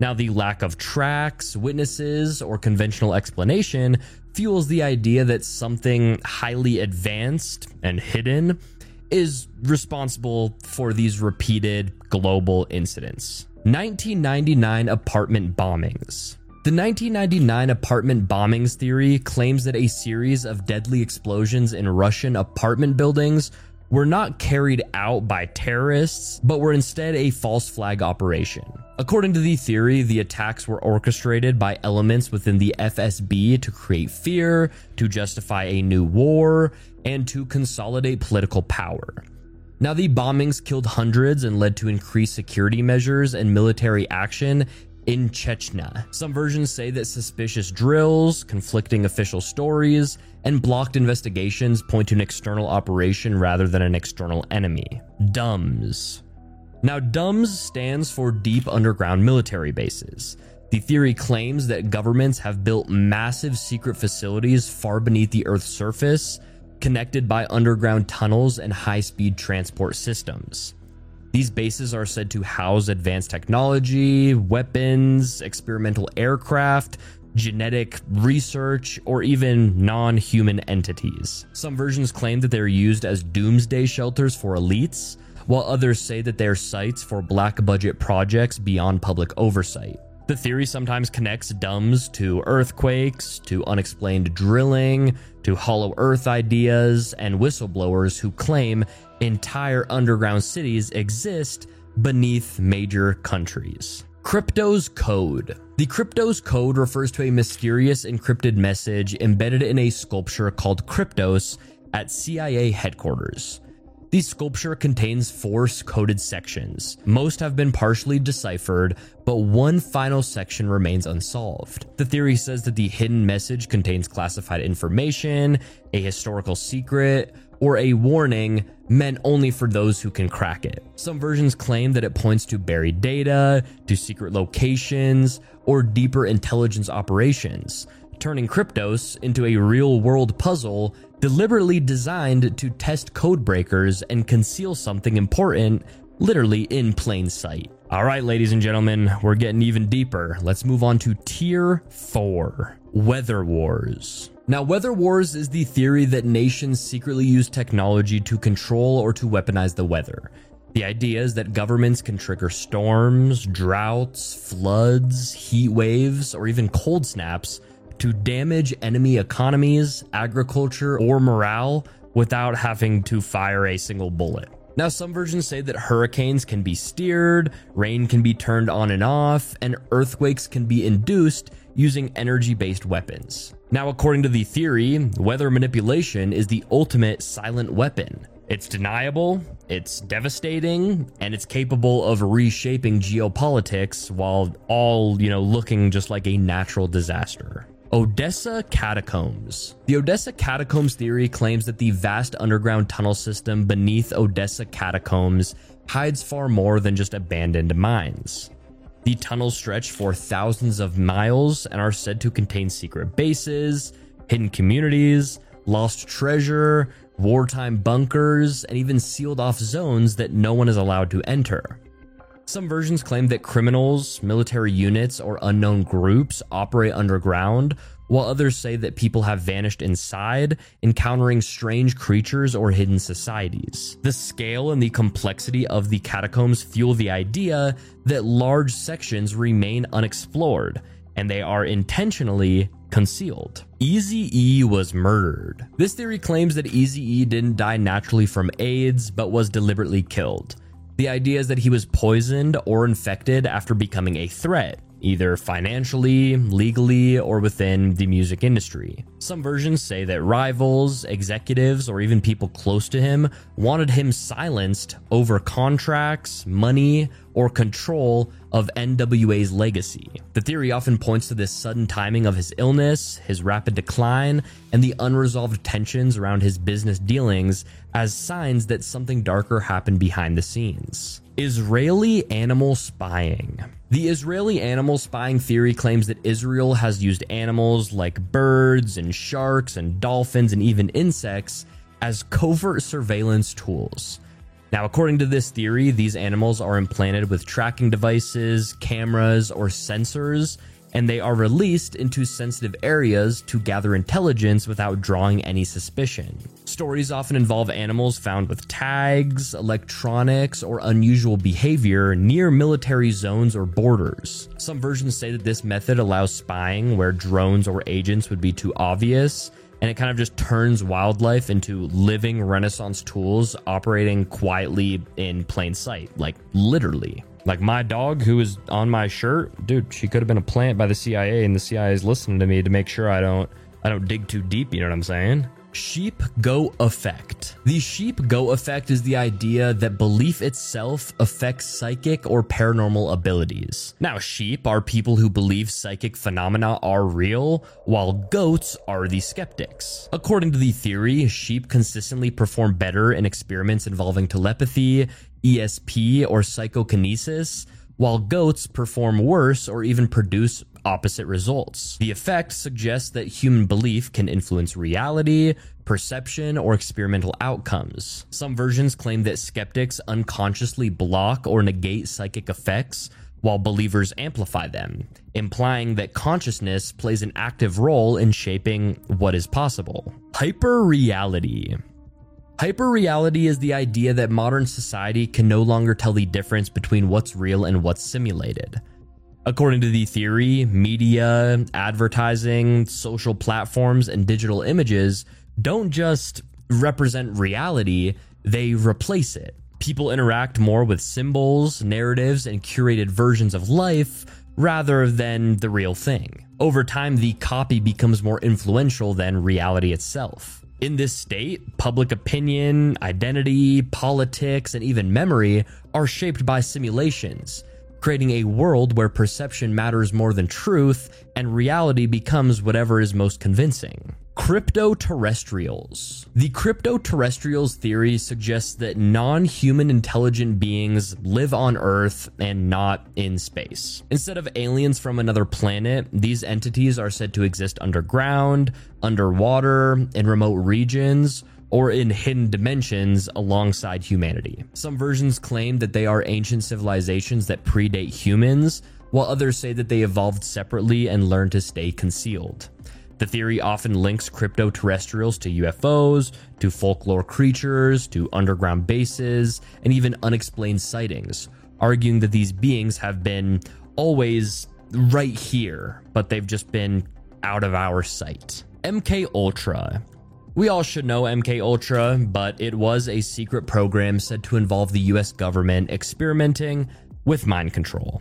Now, the lack of tracks, witnesses, or conventional explanation fuels the idea that something highly advanced and hidden is responsible for these repeated global incidents. 1999 apartment bombings. The 1999 apartment bombings theory claims that a series of deadly explosions in Russian apartment buildings were not carried out by terrorists, but were instead a false flag operation. According to the theory, the attacks were orchestrated by elements within the FSB to create fear, to justify a new war, and to consolidate political power. Now, the bombings killed hundreds and led to increased security measures and military action in Chechnya. Some versions say that suspicious drills, conflicting official stories, and blocked investigations point to an external operation rather than an external enemy. DUMBs. Now, DUMBs stands for Deep Underground Military Bases. The theory claims that governments have built massive secret facilities far beneath the Earth's surface, connected by underground tunnels and high speed transport systems. These bases are said to house advanced technology, weapons, experimental aircraft, genetic research, or even non human entities. Some versions claim that they're used as doomsday shelters for elites, while others say that they're sites for black budget projects beyond public oversight. The theory sometimes connects DUMBs to earthquakes, to unexplained drilling, to hollow earth ideas, and whistleblowers who claim entire underground cities exist beneath major countries. Kryptos Code. The Kryptos Code refers to a mysterious encrypted message embedded in a sculpture called Kryptos at CIA headquarters. The sculpture contains four coded sections. Most have been partially deciphered, but one final section remains unsolved. The theory says that the hidden message contains classified information, a historical secret, or a warning meant only for those who can crack it. Some versions claim that it points to buried data, to secret locations, or deeper intelligence operations, turning Kryptos into a real world puzzle deliberately designed to test code breakers and conceal something important literally in plain sight. All right, ladies and gentlemen, we're getting even deeper. Let's move on to tier 4 Weather Wars. Now, weather wars is the theory that nations secretly use technology to control or to weaponize the weather. The idea is that governments can trigger storms, droughts, floods, heat waves, or even cold snaps to damage enemy economies, agriculture, or morale without having to fire a single bullet. Now, some versions say that hurricanes can be steered, rain can be turned on and off, and earthquakes can be induced using energy based weapons. Now, according to the theory, weather manipulation is the ultimate silent weapon. It's deniable, it's devastating, and it's capable of reshaping geopolitics while all, you know, looking just like a natural disaster. Odessa Catacombs. The Odessa Catacombs theory claims that the vast underground tunnel system beneath Odessa Catacombs hides far more than just abandoned mines. The tunnels stretch for thousands of miles and are said to contain secret bases, hidden communities, lost treasure, wartime bunkers, and even sealed off zones that no one is allowed to enter. Some versions claim that criminals, military units, or unknown groups operate underground, while others say that people have vanished inside, encountering strange creatures or hidden societies. The scale and the complexity of the catacombs fuel the idea that large sections remain unexplored, and they are intentionally concealed. Eazy-E was murdered. This theory claims that Eazy-E didn't die naturally from AIDS, but was deliberately killed. The idea is that he was poisoned or infected after becoming a threat, either financially, legally, or within the music industry. Some versions say that rivals, executives, or even people close to him wanted him silenced over contracts, money, or control of NWA's legacy. The theory often points to this sudden timing of his illness, his rapid decline, and the unresolved tensions around his business dealings as signs that something darker happened behind the scenes. Israeli animal spying. The Israeli animal spying theory claims that Israel has used animals like birds and sharks and dolphins and even insects as covert surveillance tools. Now, according to this theory, these animals are implanted with tracking devices, cameras, or sensors, and they are released into sensitive areas to gather intelligence without drawing any suspicion. Stories often involve animals found with tags, electronics, or unusual behavior near military zones or borders. Some versions say that this method allows spying where drones or agents would be too obvious, and it kind of just turns wildlife into living Renaissance tools operating quietly in plain sight, like literally. Like my dog who is on my shirt, dude, she could have been a plant by the CIA, and the CIA is listening to me to make sure I don't I don't dig too deep. You know what I'm saying? Sheep Go Effect. The Sheep-Goat Effect is the idea that belief itself affects psychic or paranormal abilities. Now, sheep are people who believe psychic phenomena are real, while goats are the skeptics. According to the theory, sheep consistently perform better in experiments involving telepathy, ESP, or psychokinesis, while goats perform worse or even produce opposite results. The effect suggests that human belief can influence reality, perception, or experimental outcomes. Some versions claim that skeptics unconsciously block or negate psychic effects while believers amplify them, implying that consciousness plays an active role in shaping what is possible. Hyperreality. Hyperreality is the idea that modern society can no longer tell the difference between what's real and what's simulated. According to the theory, media, advertising, social platforms, and digital images don't just represent reality, they replace it. People interact more with symbols, narratives, and curated versions of life rather than the real thing. Over time, the copy becomes more influential than reality itself. In this state, public opinion, identity, politics, and even memory are shaped by simulations, creating a world where perception matters more than truth and reality becomes whatever is most convincing. Crypto terrestrials. The crypto terrestrials theory suggests that non human intelligent beings live on Earth and not in space. Instead of aliens from another planet, these entities are said to exist underground, underwater, in remote regions, or in hidden dimensions alongside humanity. Some versions claim that they are ancient civilizations that predate humans, while others say that they evolved separately and learned to stay concealed. The theory often links crypto terrestrials to UFOs, to folklore creatures, to underground bases, and even unexplained sightings, arguing that these beings have been always right here, but they've just been out of our sight. MK Ultra. We all should know MK Ultra, but it was a secret program said to involve the US government experimenting with mind control.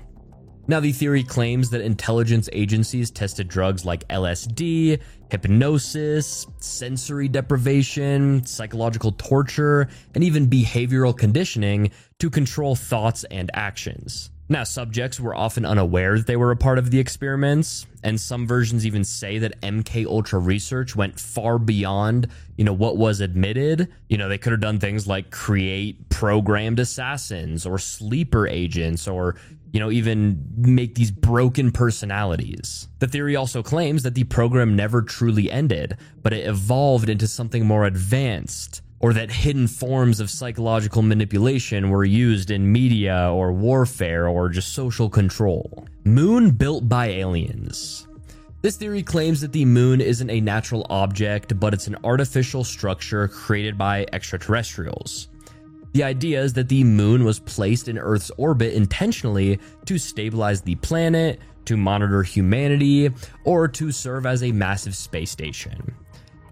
Now, the theory claims that intelligence agencies tested drugs like LSD, hypnosis, sensory deprivation, psychological torture, and even behavioral conditioning to control thoughts and actions. Now, subjects were often unaware that they were a part of the experiments, and some versions even say that MK Ultra research went far beyond, you know, what was admitted. You know, they could have done things like create programmed assassins or sleeper agents or you know, even make these broken personalities. The theory also claims that the program never truly ended, but it evolved into something more advanced, or that hidden forms of psychological manipulation were used in media or warfare or just social control. Moon built by aliens. This theory claims that the moon isn't a natural object, but it's an artificial structure created by extraterrestrials. The idea is that the moon was placed in Earth's orbit intentionally to stabilize the planet, to monitor humanity, or to serve as a massive space station.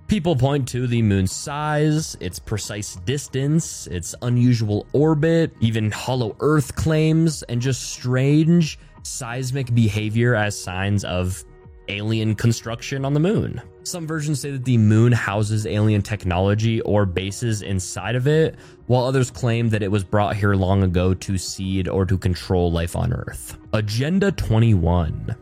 People point to the moon's size, its precise distance, its unusual orbit, even hollow Earth claims, and just strange seismic behavior as signs of alien construction on the moon. Some versions say that the moon houses alien technology or bases inside of it, while others claim that it was brought here long ago to seed or to control life on Earth. Agenda 21.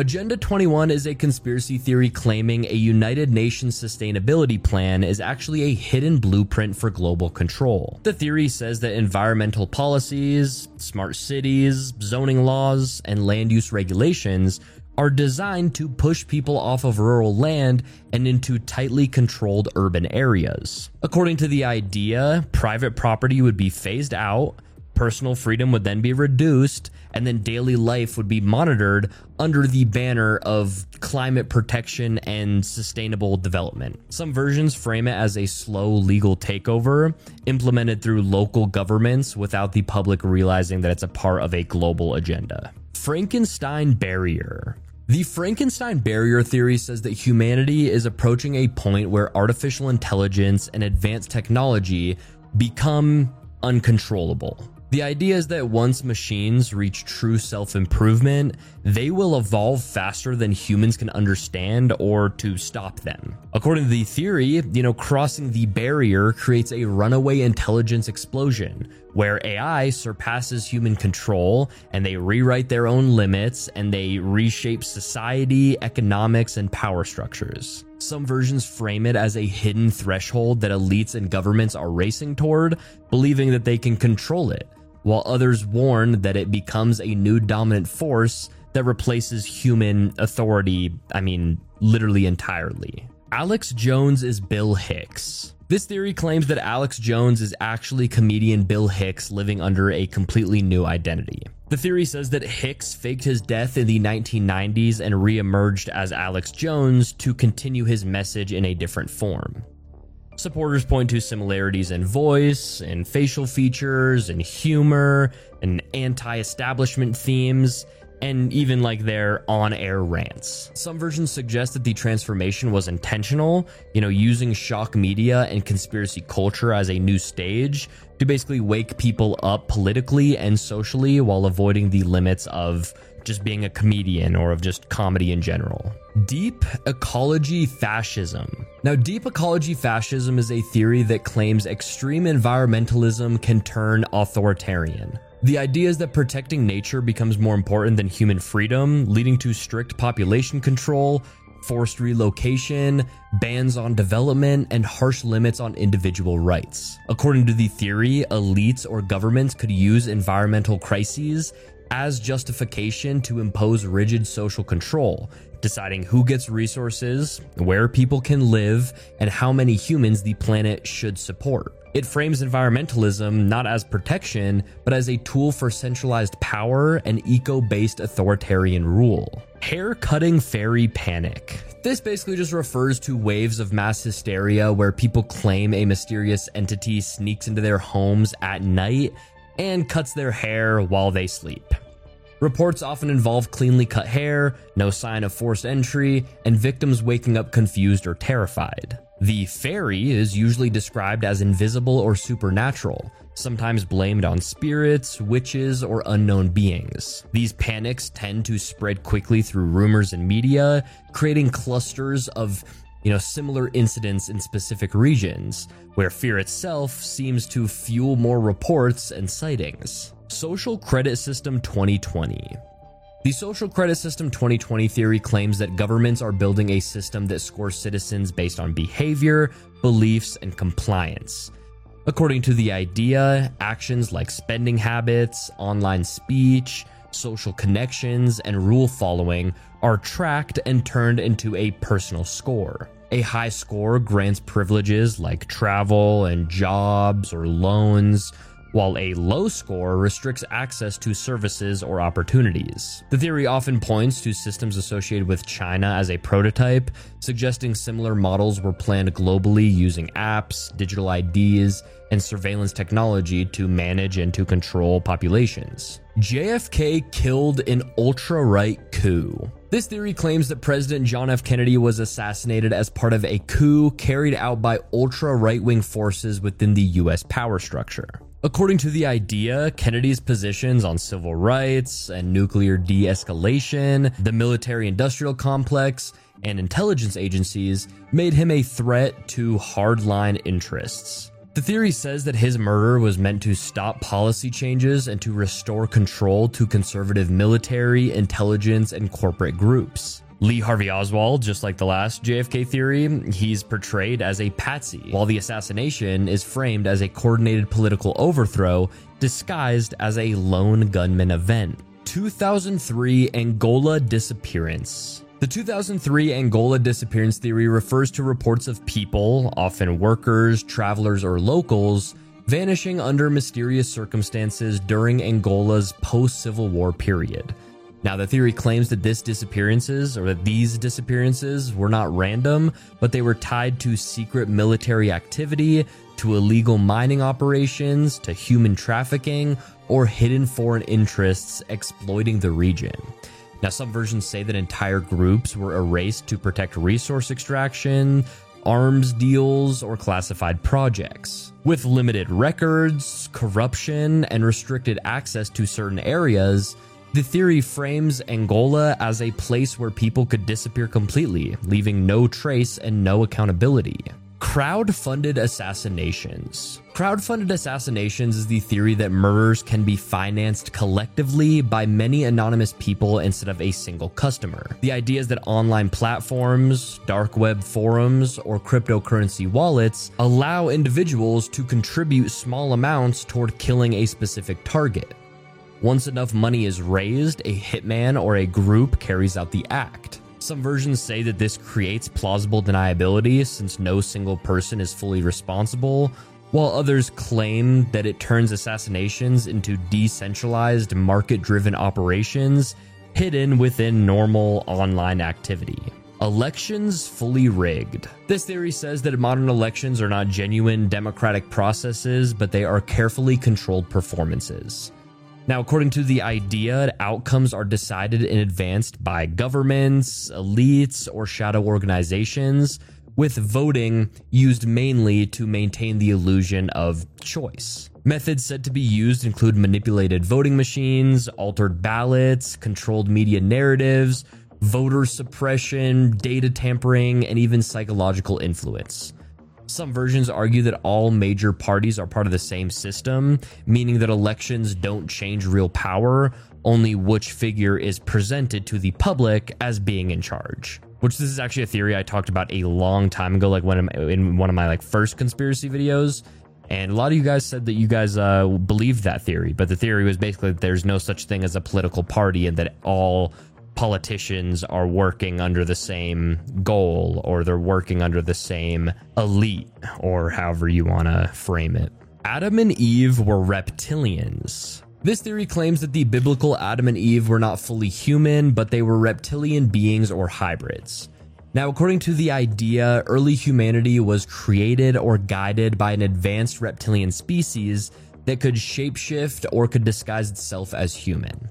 Agenda 21 is a conspiracy theory claiming a United Nations sustainability plan is actually a hidden blueprint for global control. The theory says that environmental policies, smart cities, zoning laws, and land use regulations are designed to push people off of rural land and into tightly controlled urban areas. According to the idea, private property would be phased out, personal freedom would then be reduced, and then daily life would be monitored under the banner of climate protection and sustainable development. Some versions frame it as a slow legal takeover implemented through local governments without the public realizing that it's a part of a global agenda. Frankenstein Barrier. The Frankenstein barrier theory says that humanity is approaching a point where artificial intelligence and advanced technology become uncontrollable. The idea is that once machines reach true self improvement, they will evolve faster than humans can understand or to stop them. According to the theory, you know, crossing the barrier creates a runaway intelligence explosion where AI surpasses human control and they rewrite their own limits and they reshape society, economics, and power structures. Some versions frame it as a hidden threshold that elites and governments are racing toward, believing that they can control it while others warn that it becomes a new dominant force that replaces human authority, I mean, literally entirely. Alex Jones is Bill Hicks. This theory claims that Alex Jones is actually comedian Bill Hicks living under a completely new identity. The theory says that Hicks faked his death in the 1990s and re-emerged as Alex Jones to continue his message in a different form. Supporters point to similarities in voice, and facial features, and humor, and anti establishment themes, and even like their on air rants. Some versions suggest that the transformation was intentional, you know, using shock media and conspiracy culture as a new stage to basically wake people up politically and socially while avoiding the limits of just being a comedian or of just comedy in general. Deep ecology fascism. Now, deep ecology fascism is a theory that claims extreme environmentalism can turn authoritarian. The idea is that protecting nature becomes more important than human freedom, leading to strict population control, forced relocation, bans on development, and harsh limits on individual rights. According to the theory, elites or governments could use environmental crises as justification to impose rigid social control, deciding who gets resources, where people can live, and how many humans the planet should support. It frames environmentalism not as protection, but as a tool for centralized power and eco based authoritarian rule. Hair cutting fairy panic. This basically just refers to waves of mass hysteria where people claim a mysterious entity sneaks into their homes at night and cuts their hair while they sleep. Reports often involve cleanly cut hair, no sign of forced entry, and victims waking up confused or terrified. The fairy is usually described as invisible or supernatural, sometimes blamed on spirits, witches, or unknown beings. These panics tend to spread quickly through rumors and media, creating clusters of you know, similar incidents in specific regions, where fear itself seems to fuel more reports and sightings. Social Credit System 2020. The Social Credit System 2020 theory claims that governments are building a system that scores citizens based on behavior, beliefs, and compliance. According to the idea, actions like spending habits, online speech, social connections, and rule following are tracked and turned into a personal score. A high score grants privileges like travel and jobs or loans, while a low score restricts access to services or opportunities. The theory often points to systems associated with China as a prototype, suggesting similar models were planned globally using apps, digital IDs, and surveillance technology to manage and to control populations. JFK killed an ultra right coup. This theory claims that President John F. Kennedy was assassinated as part of a coup carried out by ultra right wing forces within the US power structure. According to the idea, Kennedy's positions on civil rights and nuclear de escalation, the military industrial complex, and intelligence agencies made him a threat to hardline interests. The theory says that his murder was meant to stop policy changes and to restore control to conservative military, intelligence, and corporate groups. Lee Harvey Oswald, just like the last JFK theory, he's portrayed as a patsy, while the assassination is framed as a coordinated political overthrow disguised as a lone gunman event. 2003 Angola disappearance. The 2003 Angola disappearance theory refers to reports of people, often workers, travelers, or locals, vanishing under mysterious circumstances during Angola's post Civil War period. Now, the theory claims that this disappearances or that these disappearances were not random, but they were tied to secret military activity, to illegal mining operations, to human trafficking, or hidden foreign interests exploiting the region. Now, some versions say that entire groups were erased to protect resource extraction, arms deals, or classified projects. With limited records, corruption, and restricted access to certain areas, the theory frames Angola as a place where people could disappear completely, leaving no trace and no accountability. Crowd-funded assassinations. Crowd-funded assassinations is the theory that murders can be financed collectively by many anonymous people instead of a single customer. The idea is that online platforms, dark web forums, or cryptocurrency wallets allow individuals to contribute small amounts toward killing a specific target. Once enough money is raised, a hitman or a group carries out the act. Some versions say that this creates plausible deniability since no single person is fully responsible, while others claim that it turns assassinations into decentralized, market driven operations hidden within normal online activity. Elections fully rigged. This theory says that modern elections are not genuine democratic processes, but they are carefully controlled performances. Now, according to the idea, outcomes are decided in advance by governments, elites, or shadow organizations, with voting used mainly to maintain the illusion of choice. Methods said to be used include manipulated voting machines, altered ballots, controlled media narratives, voter suppression, data tampering, and even psychological influence. Some versions argue that all major parties are part of the same system, meaning that elections don't change real power, only which figure is presented to the public as being in charge. Which this is actually a theory I talked about a long time ago, like when in one of my like first conspiracy videos. And a lot of you guys said that you guys uh, believed that theory, but the theory was basically that there's no such thing as a political party and that all politicians are working under the same goal or they're working under the same elite or however you want to frame it. Adam and Eve were reptilians. This theory claims that the biblical Adam and Eve were not fully human, but they were reptilian beings or hybrids. Now, according to the idea, early humanity was created or guided by an advanced reptilian species that could shapeshift or could disguise itself as human.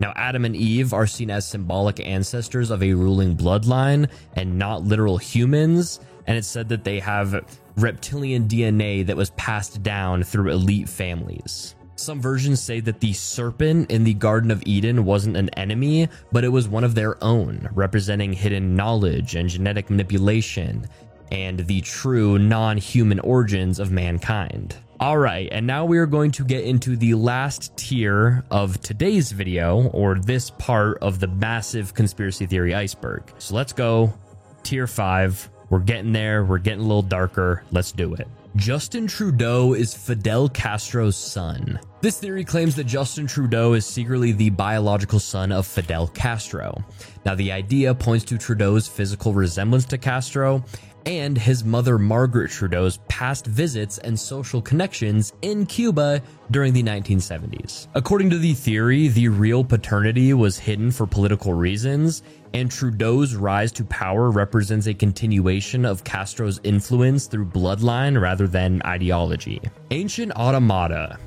Now, Adam and Eve are seen as symbolic ancestors of a ruling bloodline and not literal humans. And it's said that they have reptilian DNA that was passed down through elite families. Some versions say that the serpent in the Garden of Eden wasn't an enemy, but it was one of their own, representing hidden knowledge and genetic manipulation and the true non human origins of mankind. All right, and now we are going to get into the last tier of today's video, or this part of the massive conspiracy theory iceberg. So let's go. Tier 5. We're getting there. We're getting a little darker. Let's do it. Justin Trudeau is Fidel Castro's son. This theory claims that Justin Trudeau is secretly the biological son of Fidel Castro. Now, the idea points to Trudeau's physical resemblance to Castro and his mother Margaret Trudeau's past visits and social connections in Cuba during the 1970s. According to the theory, the real paternity was hidden for political reasons, and Trudeau's rise to power represents a continuation of Castro's influence through bloodline rather than ideology. Ancient automata.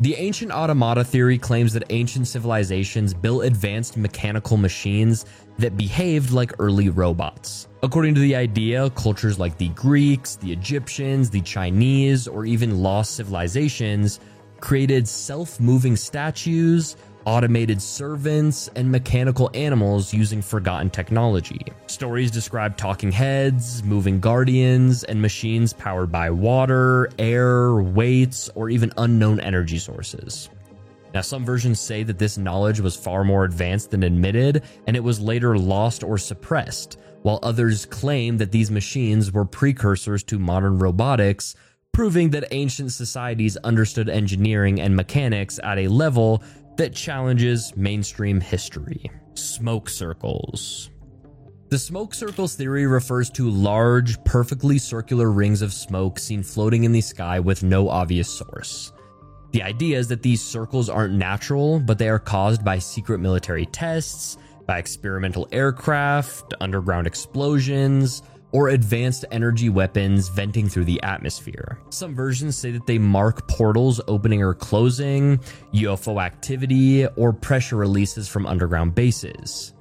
The ancient automata theory claims that ancient civilizations built advanced mechanical machines that behaved like early robots. According to the idea, cultures like the Greeks, the Egyptians, the Chinese, or even lost civilizations created self moving statues, automated servants, and mechanical animals using forgotten technology. Stories describe talking heads, moving guardians, and machines powered by water, air, weights, or even unknown energy sources. Now, some versions say that this knowledge was far more advanced than admitted, and it was later lost or suppressed, while others claim that these machines were precursors to modern robotics, proving that ancient societies understood engineering and mechanics at a level that challenges mainstream history. Smoke circles. The smoke circles theory refers to large, perfectly circular rings of smoke seen floating in the sky with no obvious source. The idea is that these circles aren't natural, but they are caused by secret military tests, by experimental aircraft, underground explosions, or advanced energy weapons venting through the atmosphere. Some versions say that they mark portals opening or closing, UFO activity, or pressure releases from underground bases.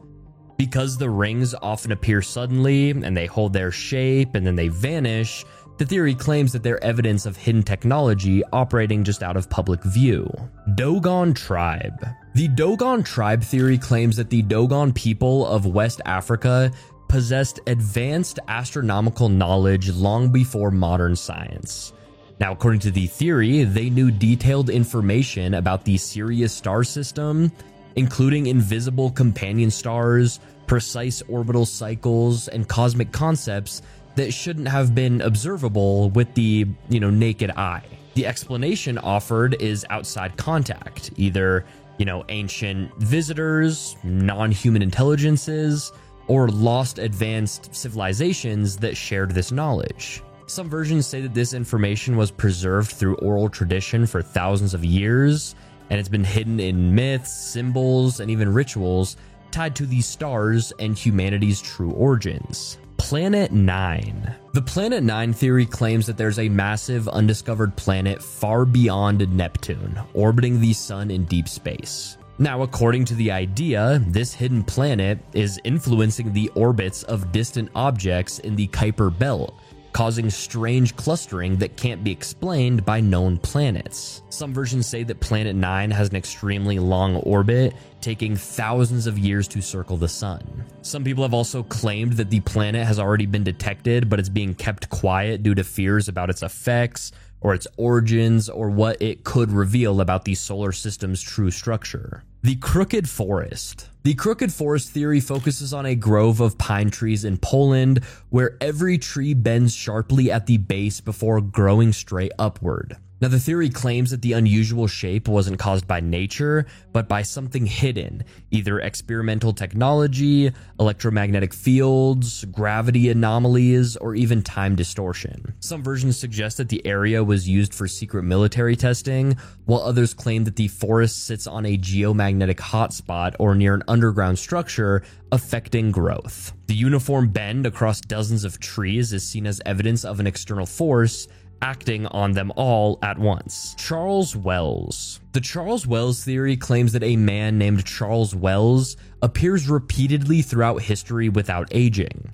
Because the rings often appear suddenly and they hold their shape and then they vanish, the theory claims that they're evidence of hidden technology operating just out of public view. Dogon Tribe. The Dogon Tribe theory claims that the Dogon people of West Africa possessed advanced astronomical knowledge long before modern science. Now, according to the theory, they knew detailed information about the Sirius star system, including invisible companion stars, precise orbital cycles, and cosmic concepts that shouldn't have been observable with the, you know, naked eye. The explanation offered is outside contact, either, you know, ancient visitors, non-human intelligences, or lost advanced civilizations that shared this knowledge. Some versions say that this information was preserved through oral tradition for thousands of years, and it's been hidden in myths, symbols, and even rituals tied to these stars and humanity's true origins. Planet 9. The Planet 9 theory claims that there's a massive undiscovered planet far beyond Neptune, orbiting the sun in deep space. Now, according to the idea, this hidden planet is influencing the orbits of distant objects in the Kuiper Belt, causing strange clustering that can't be explained by known planets. Some versions say that Planet 9 has an extremely long orbit, taking thousands of years to circle the sun. Some people have also claimed that the planet has already been detected, but it's being kept quiet due to fears about its effects or its origins or what it could reveal about the solar system's true structure. The Crooked Forest. The Crooked Forest theory focuses on a grove of pine trees in Poland where every tree bends sharply at the base before growing straight upward. Now, the theory claims that the unusual shape wasn't caused by nature, but by something hidden, either experimental technology, electromagnetic fields, gravity anomalies, or even time distortion. Some versions suggest that the area was used for secret military testing, while others claim that the forest sits on a geomagnetic hotspot or near an underground structure affecting growth. The uniform bend across dozens of trees is seen as evidence of an external force acting on them all at once. Charles Wells. The Charles Wells theory claims that a man named Charles Wells appears repeatedly throughout history without aging.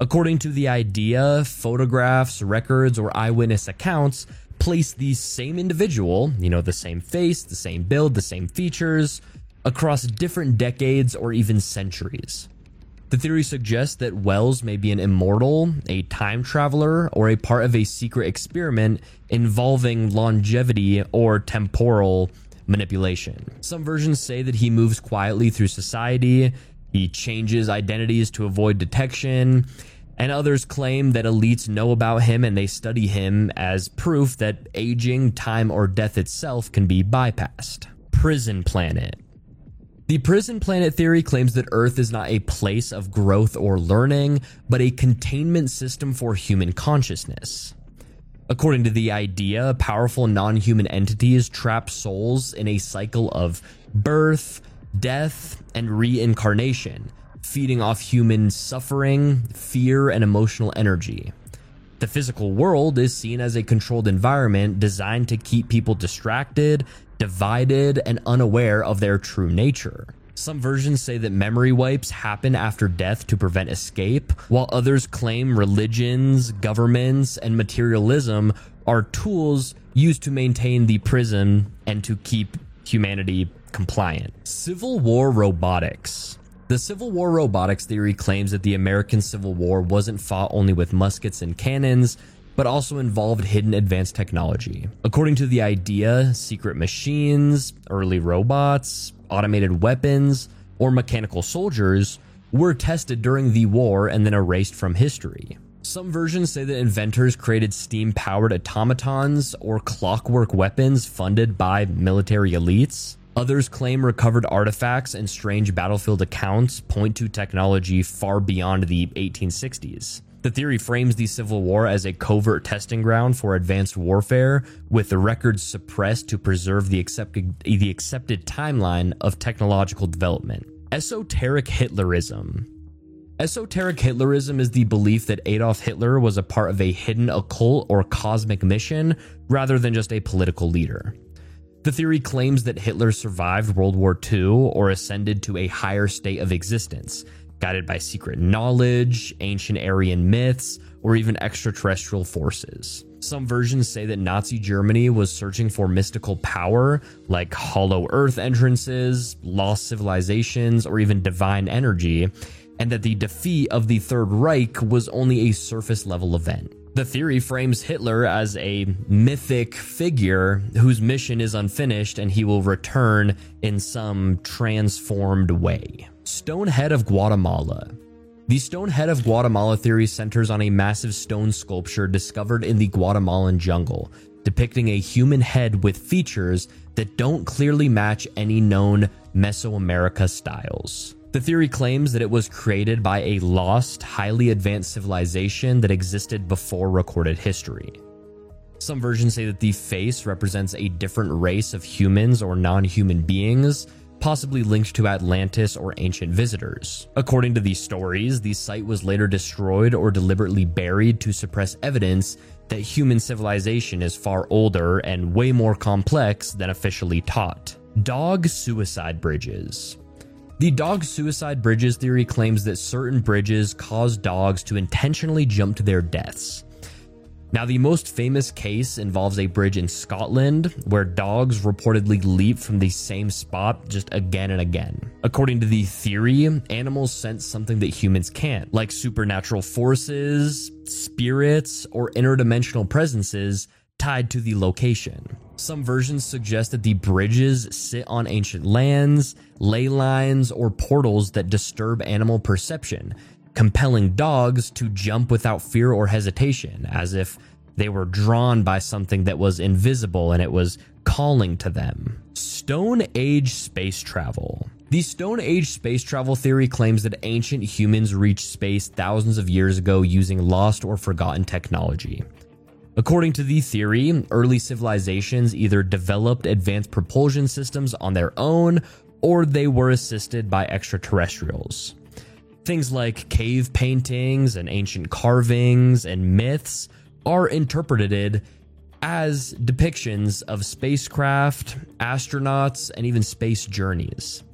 According to the idea, photographs, records, or eyewitness accounts place the same individual, you know, the same face, the same build, the same features, across different decades or even centuries. The theory suggests that Wells may be an immortal, a time traveler, or a part of a secret experiment involving longevity or temporal manipulation. Some versions say that he moves quietly through society, he changes identities to avoid detection, And others claim that elites know about him and they study him as proof that aging, time, or death itself can be bypassed. Prison Planet. The prison planet theory claims that Earth is not a place of growth or learning, but a containment system for human consciousness. According to the idea, powerful non human entities trap souls in a cycle of birth, death, and reincarnation, feeding off human suffering, fear, and emotional energy. The physical world is seen as a controlled environment designed to keep people distracted, divided, and unaware of their true nature. Some versions say that memory wipes happen after death to prevent escape, while others claim religions, governments, and materialism are tools used to maintain the prison and to keep humanity compliant. Civil War robotics. The Civil War robotics theory claims that the American Civil War wasn't fought only with muskets and cannons, but also involved hidden advanced technology. According to the idea, secret machines, early robots, automated weapons, or mechanical soldiers were tested during the war and then erased from history. Some versions say that inventors created steam powered automatons or clockwork weapons funded by military elites. Others claim recovered artifacts and strange battlefield accounts point to technology far beyond the 1860s. The theory frames the Civil War as a covert testing ground for advanced warfare, with the records suppressed to preserve the accepted, the accepted timeline of technological development. Esoteric Hitlerism. Esoteric Hitlerism is the belief that Adolf Hitler was a part of a hidden occult or cosmic mission rather than just a political leader. The theory claims that Hitler survived World War II or ascended to a higher state of existence, guided by secret knowledge, ancient Aryan myths, or even extraterrestrial forces. Some versions say that Nazi Germany was searching for mystical power, like hollow earth entrances, lost civilizations, or even divine energy, and that the defeat of the Third Reich was only a surface level event. The theory frames Hitler as a mythic figure whose mission is unfinished and he will return in some transformed way. Stone Head of Guatemala. The Stone Head of Guatemala theory centers on a massive stone sculpture discovered in the Guatemalan jungle, depicting a human head with features that don't clearly match any known Mesoamerica styles. The theory claims that it was created by a lost, highly advanced civilization that existed before recorded history. Some versions say that the face represents a different race of humans or non human beings possibly linked to Atlantis or ancient visitors. According to these stories, the site was later destroyed or deliberately buried to suppress evidence that human civilization is far older and way more complex than officially taught. Dog suicide bridges. The dog suicide bridges theory claims that certain bridges cause dogs to intentionally jump to their deaths. Now, the most famous case involves a bridge in Scotland where dogs reportedly leap from the same spot just again and again. According to the theory, animals sense something that humans can't, like supernatural forces, spirits, or interdimensional presences tied to the location. Some versions suggest that the bridges sit on ancient lands, ley lines, or portals that disturb animal perception, compelling dogs to jump without fear or hesitation, as if they were drawn by something that was invisible and it was calling to them. Stone Age space travel. The Stone Age space travel theory claims that ancient humans reached space thousands of years ago using lost or forgotten technology. According to the theory, early civilizations either developed advanced propulsion systems on their own or they were assisted by extraterrestrials. Things like cave paintings and ancient carvings and myths are interpreted as depictions of spacecraft, astronauts, and even space journeys.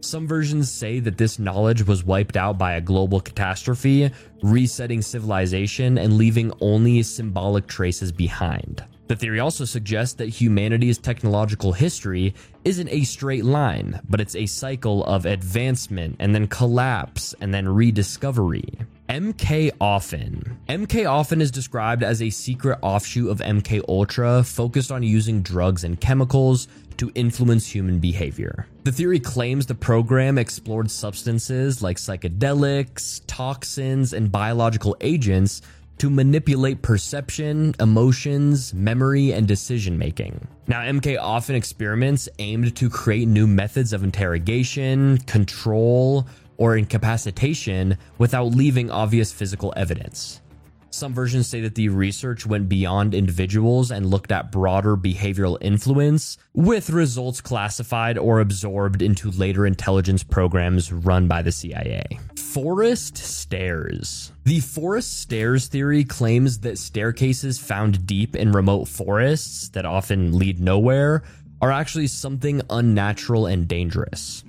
Some versions say that this knowledge was wiped out by a global catastrophe, resetting civilization and leaving only symbolic traces behind. The theory also suggests that humanity's technological history isn't a straight line, but it's a cycle of advancement and then collapse and then rediscovery. MK Often. MK often is described as a secret offshoot of MK Ultra focused on using drugs and chemicals to influence human behavior. The theory claims the program explored substances like psychedelics, toxins, and biological agents to manipulate perception, emotions, memory, and decision making. Now, MK often experiments aimed to create new methods of interrogation, control, or incapacitation without leaving obvious physical evidence. Some versions say that the research went beyond individuals and looked at broader behavioral influence, with results classified or absorbed into later intelligence programs run by the CIA. Forest stairs. The forest stairs theory claims that staircases found deep in remote forests that often lead nowhere are actually something unnatural and dangerous.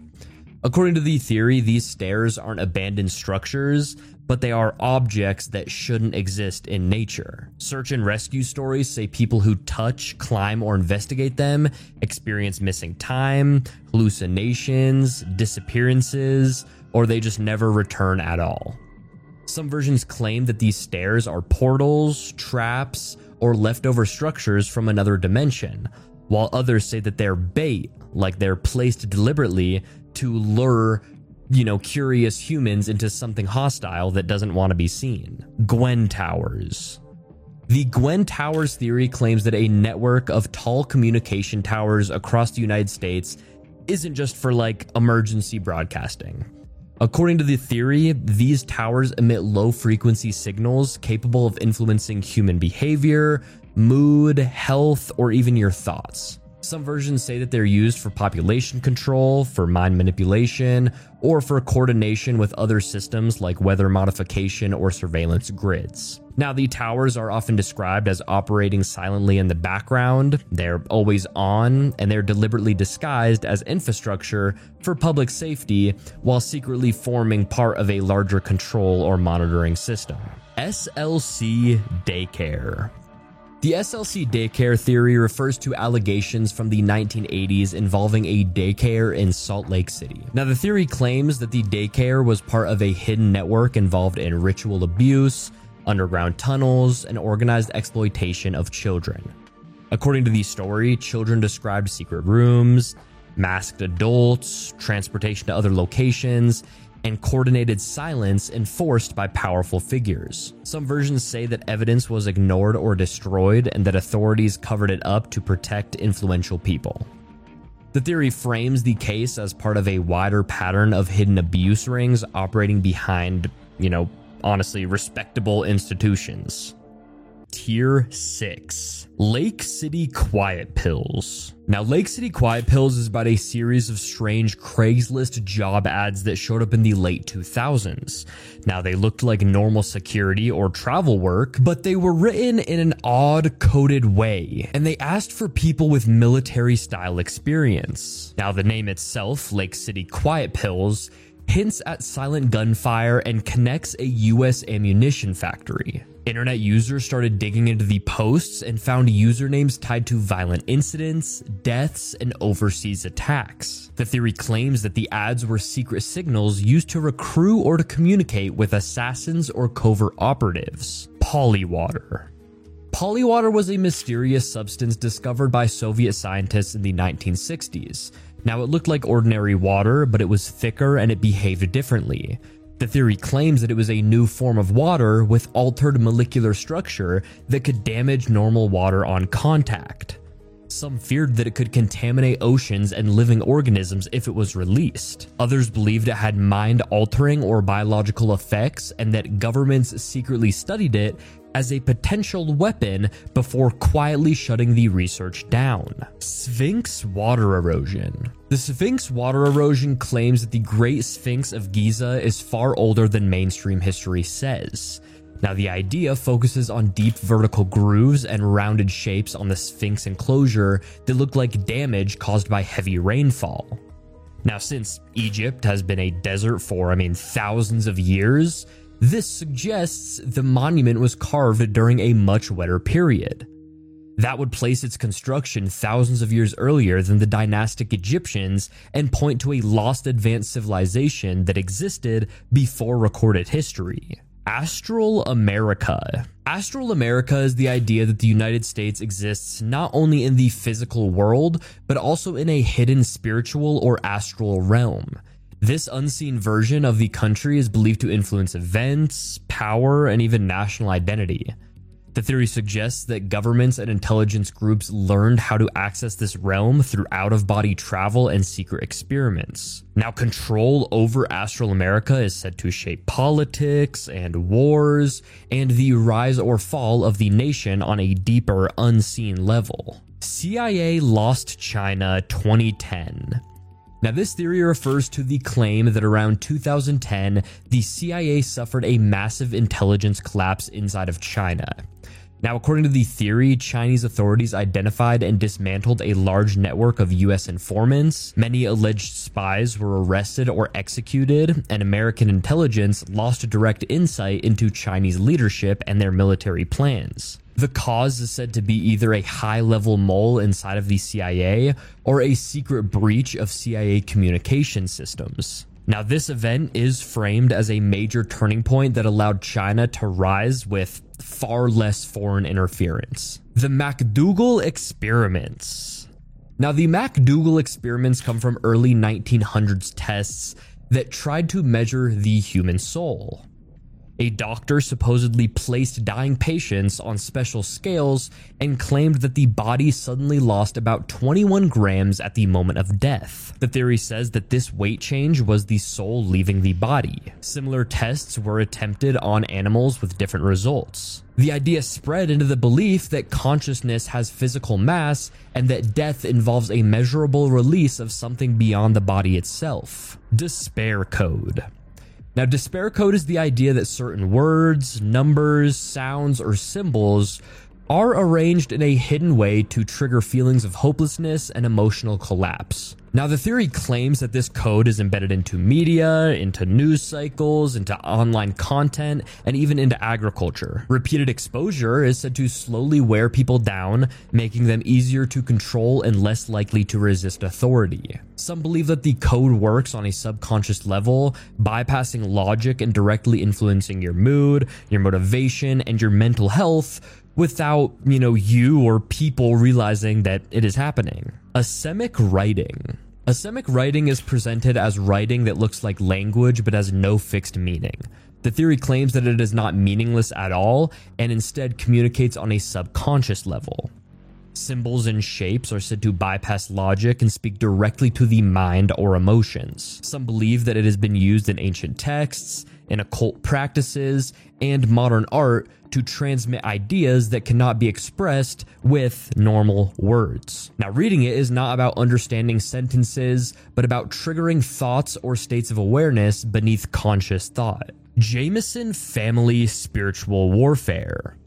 According to the theory, these stairs aren't abandoned structures, but they are objects that shouldn't exist in nature. Search and rescue stories say people who touch, climb, or investigate them experience missing time, hallucinations, disappearances, or they just never return at all. Some versions claim that these stairs are portals, traps, or leftover structures from another dimension, while others say that they're bait, like they're placed deliberately to lure you know, curious humans into something hostile that doesn't want to be seen. Gwen Towers. The Gwen Towers theory claims that a network of tall communication towers across the United States isn't just for like emergency broadcasting. According to the theory, these towers emit low frequency signals capable of influencing human behavior, mood, health, or even your thoughts. Some versions say that they're used for population control, for mind manipulation, or for coordination with other systems like weather modification or surveillance grids. Now, the towers are often described as operating silently in the background, they're always on, and they're deliberately disguised as infrastructure for public safety while secretly forming part of a larger control or monitoring system. SLC Daycare. The SLC daycare theory refers to allegations from the 1980s involving a daycare in Salt Lake City. Now, the theory claims that the daycare was part of a hidden network involved in ritual abuse, underground tunnels, and organized exploitation of children. According to the story, children described secret rooms, masked adults, transportation to other locations, and coordinated silence enforced by powerful figures. Some versions say that evidence was ignored or destroyed and that authorities covered it up to protect influential people. The theory frames the case as part of a wider pattern of hidden abuse rings operating behind, you know, honestly respectable institutions. Tier 6 Lake City Quiet Pills. Now, Lake City Quiet Pills is about a series of strange Craigslist job ads that showed up in the late 2000s. Now, they looked like normal security or travel work, but they were written in an odd coded way, and they asked for people with military style experience. Now, the name itself, Lake City Quiet Pills, hints at silent gunfire and connects a US ammunition factory. Internet users started digging into the posts and found usernames tied to violent incidents, deaths, and overseas attacks. The theory claims that the ads were secret signals used to recruit or to communicate with assassins or covert operatives. Polywater. Polywater was a mysterious substance discovered by Soviet scientists in the 1960s. Now, it looked like ordinary water, but it was thicker and it behaved differently. The theory claims that it was a new form of water with altered molecular structure that could damage normal water on contact. Some feared that it could contaminate oceans and living organisms if it was released. Others believed it had mind altering or biological effects, and that governments secretly studied it as a potential weapon before quietly shutting the research down. Sphinx water erosion. The Sphinx water erosion claims that the Great Sphinx of Giza is far older than mainstream history says. Now, the idea focuses on deep vertical grooves and rounded shapes on the Sphinx enclosure that look like damage caused by heavy rainfall. Now, since Egypt has been a desert for, I mean, thousands of years, this suggests the monument was carved during a much wetter period. That would place its construction thousands of years earlier than the dynastic Egyptians and point to a lost advanced civilization that existed before recorded history. Astral America. Astral America is the idea that the United States exists not only in the physical world, but also in a hidden spiritual or astral realm. This unseen version of the country is believed to influence events, power, and even national identity. The theory suggests that governments and intelligence groups learned how to access this realm through out of body travel and secret experiments. Now, control over Astral America is said to shape politics and wars and the rise or fall of the nation on a deeper, unseen level. CIA Lost China 2010. Now, this theory refers to the claim that around 2010, the CIA suffered a massive intelligence collapse inside of China. Now, according to the theory, Chinese authorities identified and dismantled a large network of US informants. Many alleged spies were arrested or executed, and American intelligence lost direct insight into Chinese leadership and their military plans. The cause is said to be either a high level mole inside of the CIA or a secret breach of CIA communication systems. Now, this event is framed as a major turning point that allowed China to rise with far less foreign interference. The MacDougall experiments. Now, the MacDougall experiments come from early 1900s tests that tried to measure the human soul. A doctor supposedly placed dying patients on special scales and claimed that the body suddenly lost about 21 grams at the moment of death. The theory says that this weight change was the soul leaving the body. Similar tests were attempted on animals with different results. The idea spread into the belief that consciousness has physical mass and that death involves a measurable release of something beyond the body itself. Despair Code. Now, despair code is the idea that certain words, numbers, sounds, or symbols are arranged in a hidden way to trigger feelings of hopelessness and emotional collapse. Now, the theory claims that this code is embedded into media, into news cycles, into online content, and even into agriculture. Repeated exposure is said to slowly wear people down, making them easier to control and less likely to resist authority. Some believe that the code works on a subconscious level, bypassing logic and directly influencing your mood, your motivation, and your mental health without, you know, you or people realizing that it is happening. Asemic writing. Asemic writing is presented as writing that looks like language but has no fixed meaning. The theory claims that it is not meaningless at all and instead communicates on a subconscious level. Symbols and shapes are said to bypass logic and speak directly to the mind or emotions. Some believe that it has been used in ancient texts, in occult practices, and modern art to transmit ideas that cannot be expressed with normal words. Now, reading it is not about understanding sentences, but about triggering thoughts or states of awareness beneath conscious thought. Jamison Family Spiritual Warfare.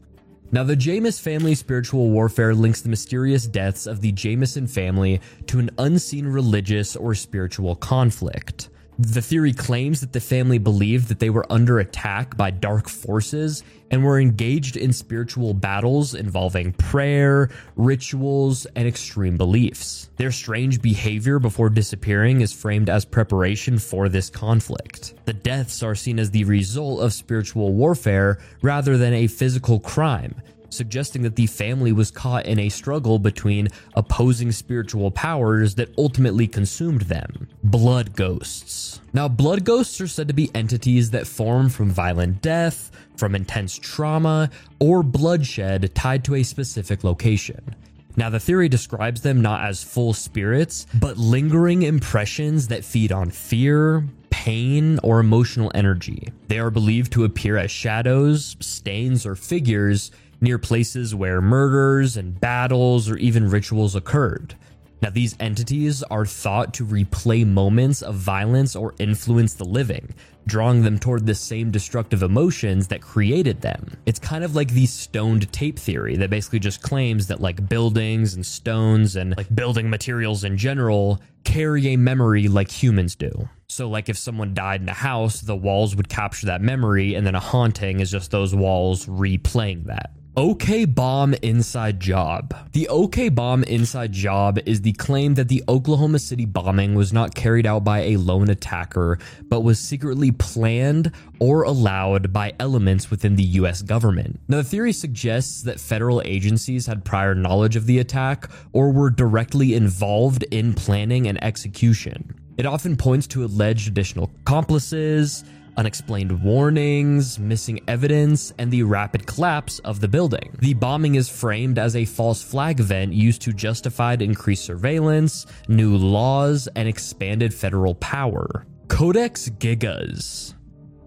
Now, the Jamison family spiritual warfare links the mysterious deaths of the Jamison family to an unseen religious or spiritual conflict. The theory claims that the family believed that they were under attack by dark forces and were engaged in spiritual battles involving prayer, rituals, and extreme beliefs. Their strange behavior before disappearing is framed as preparation for this conflict. The deaths are seen as the result of spiritual warfare rather than a physical crime, suggesting that the family was caught in a struggle between opposing spiritual powers that ultimately consumed them. Blood ghosts. Now, blood ghosts are said to be entities that form from violent death, from intense trauma, or bloodshed tied to a specific location. Now, the theory describes them not as full spirits, but lingering impressions that feed on fear, pain, or emotional energy. They are believed to appear as shadows, stains, or figures near places where murders and battles or even rituals occurred. Now, these entities are thought to replay moments of violence or influence the living, drawing them toward the same destructive emotions that created them. It's kind of like the stone tape theory that basically just claims that like buildings and stones and like building materials in general carry a memory like humans do. So, like if someone died in a house, the walls would capture that memory, and then a haunting is just those walls replaying that. OK Bomb Inside Job. The OK Bomb Inside Job is the claim that the Oklahoma City bombing was not carried out by a lone attacker, but was secretly planned or allowed by elements within the US government. Now, the theory suggests that federal agencies had prior knowledge of the attack or were directly involved in planning and execution. It often points to alleged additional accomplices, unexplained warnings, missing evidence, and the rapid collapse of the building. The bombing is framed as a false flag event used to justify increased surveillance, new laws, and expanded federal power. Codex Gigas.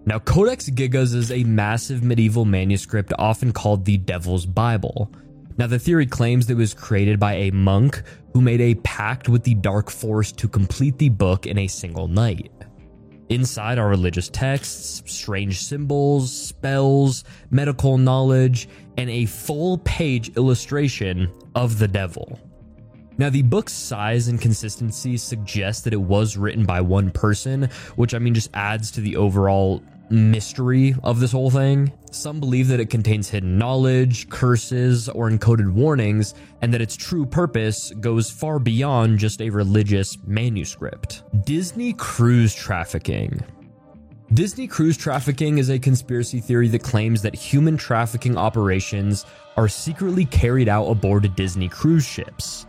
Now, Codex Gigas is a massive medieval manuscript often called the Devil's Bible. Now, the theory claims that it was created by a monk who made a pact with the Dark Force to complete the book in a single night. Inside are religious texts, strange symbols, spells, medical knowledge, and a full page illustration of the devil. Now, the book's size and consistency suggest that it was written by one person, which I mean just adds to the overall mystery of this whole thing. Some believe that it contains hidden knowledge, curses, or encoded warnings, and that its true purpose goes far beyond just a religious manuscript. Disney cruise trafficking. Disney cruise trafficking is a conspiracy theory that claims that human trafficking operations are secretly carried out aboard Disney cruise ships.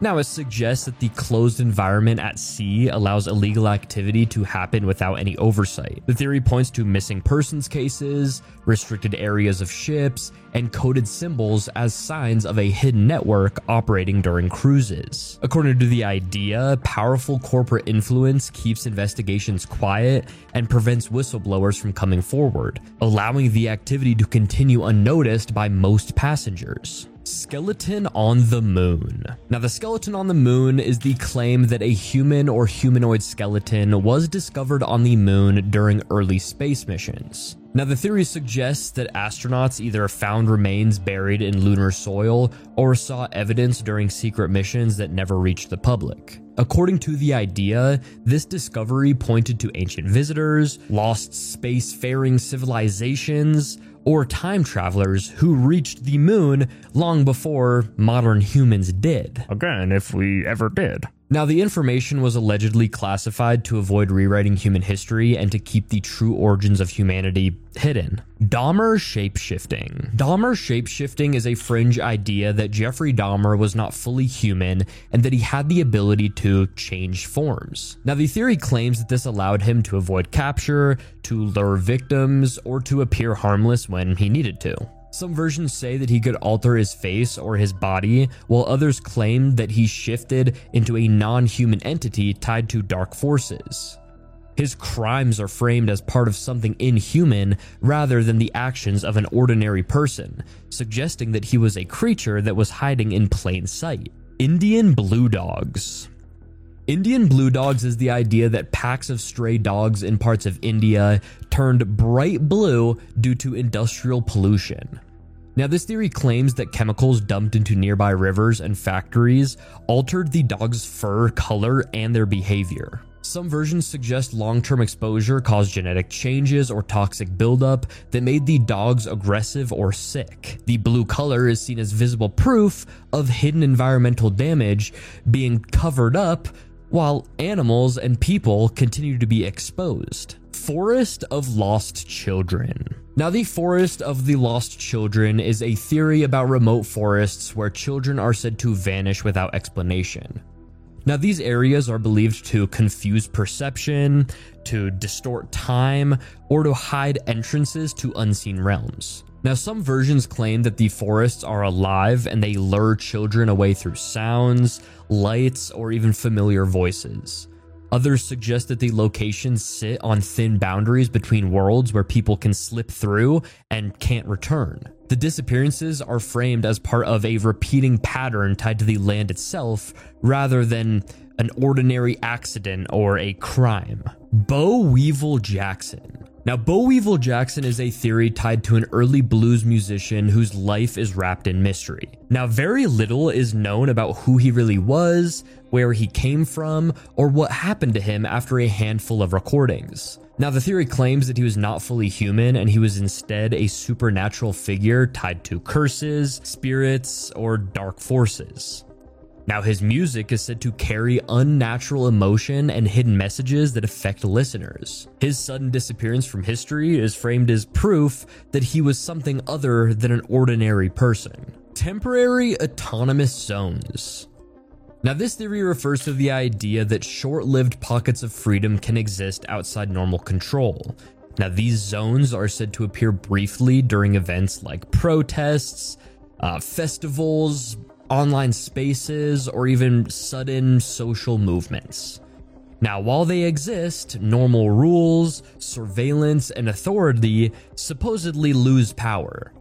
Now, it suggests that the closed environment at sea allows illegal activity to happen without any oversight. The theory points to missing persons cases, restricted areas of ships, and coded symbols as signs of a hidden network operating during cruises. According to the idea, powerful corporate influence keeps investigations quiet and prevents whistleblowers from coming forward, allowing the activity to continue unnoticed by most passengers. Skeleton on the Moon. Now, the skeleton on the moon is the claim that a human or humanoid skeleton was discovered on the moon during early space missions. Now, the theory suggests that astronauts either found remains buried in lunar soil or saw evidence during secret missions that never reached the public. According to the idea, this discovery pointed to ancient visitors, lost spacefaring civilizations, or time travelers who reached the moon long before modern humans did. Again, if we ever did. Now, the information was allegedly classified to avoid rewriting human history and to keep the true origins of humanity hidden. Dahmer shapeshifting. Dahmer shapeshifting is a fringe idea that Jeffrey Dahmer was not fully human and that he had the ability to change forms. Now, the theory claims that this allowed him to avoid capture, to lure victims, or to appear harmless when he needed to. Some versions say that he could alter his face or his body, while others claim that he shifted into a non human entity tied to dark forces. His crimes are framed as part of something inhuman rather than the actions of an ordinary person, suggesting that he was a creature that was hiding in plain sight. Indian Blue Dogs. Indian blue dogs is the idea that packs of stray dogs in parts of India turned bright blue due to industrial pollution. Now, this theory claims that chemicals dumped into nearby rivers and factories altered the dog's fur color and their behavior. Some versions suggest long term exposure caused genetic changes or toxic buildup that made the dogs aggressive or sick. The blue color is seen as visible proof of hidden environmental damage being covered up while animals and people continue to be exposed. Forest of Lost Children. Now, the Forest of the Lost Children is a theory about remote forests where children are said to vanish without explanation. Now, these areas are believed to confuse perception, to distort time, or to hide entrances to unseen realms. Now, some versions claim that the forests are alive and they lure children away through sounds, lights, or even familiar voices. Others suggest that the locations sit on thin boundaries between worlds where people can slip through and can't return. The disappearances are framed as part of a repeating pattern tied to the land itself rather than an ordinary accident or a crime. Bo Weavil Jackson. Now, Bo Weavil Jackson is a theory tied to an early blues musician whose life is wrapped in mystery. Now, very little is known about who he really was, where he came from, or what happened to him after a handful of recordings. Now, the theory claims that he was not fully human and he was instead a supernatural figure tied to curses, spirits, or dark forces. Now, his music is said to carry unnatural emotion and hidden messages that affect listeners. His sudden disappearance from history is framed as proof that he was something other than an ordinary person. Temporary autonomous zones. Now, this theory refers to the idea that short lived pockets of freedom can exist outside normal control. Now, these zones are said to appear briefly during events like protests, uh, festivals, online spaces, or even sudden social movements. Now, while they exist, normal rules, surveillance, and authority supposedly lose power.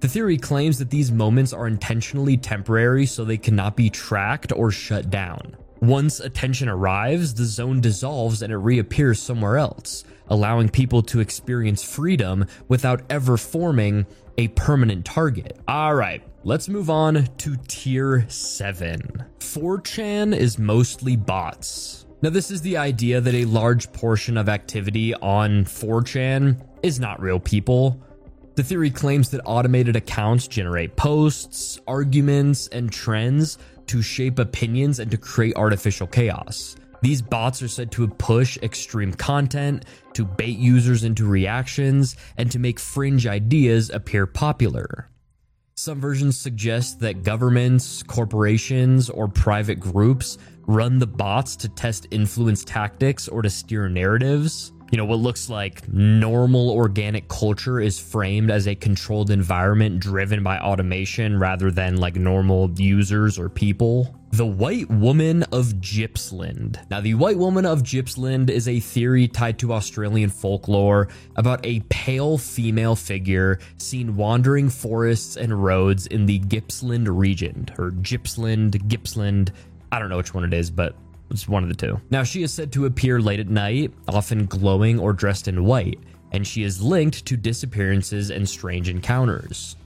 The theory claims that these moments are intentionally temporary so they cannot be tracked or shut down. Once attention arrives, the zone dissolves and it reappears somewhere else, allowing people to experience freedom without ever forming a permanent target. Alright, let's move on to tier 7. 4chan is mostly bots. Now, this is the idea that a large portion of activity on 4chan is not real people. The theory claims that automated accounts generate posts, arguments, and trends to shape opinions and to create artificial chaos. These bots are said to push extreme content, to bait users into reactions, and to make fringe ideas appear popular. Some versions suggest that governments, corporations, or private groups run the bots to test influence tactics or to steer narratives you know, what looks like normal organic culture is framed as a controlled environment driven by automation rather than like normal users or people. The White Woman of Gippsland. Now, the White Woman of Gippsland is a theory tied to Australian folklore about a pale female figure seen wandering forests and roads in the Gippsland region, or Gippsland, Gippsland. I don't know which one it is, but it's one of the two. Now, she is said to appear late at night, often glowing or dressed in white, and she is linked to disappearances and strange encounters.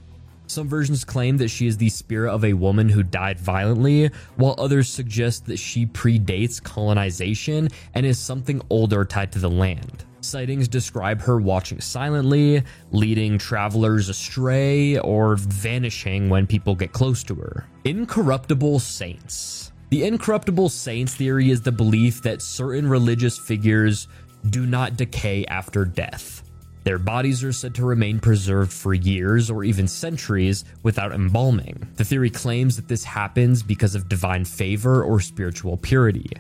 Some versions claim that she is the spirit of a woman who died violently, while others suggest that she predates colonization and is something older tied to the land. Sightings describe her watching silently, leading travelers astray, or vanishing when people get close to her. Incorruptible Saints. The incorruptible saints theory is the belief that certain religious figures do not decay after death. Their bodies are said to remain preserved for years or even centuries without embalming. The theory claims that this happens because of divine favor or spiritual purity.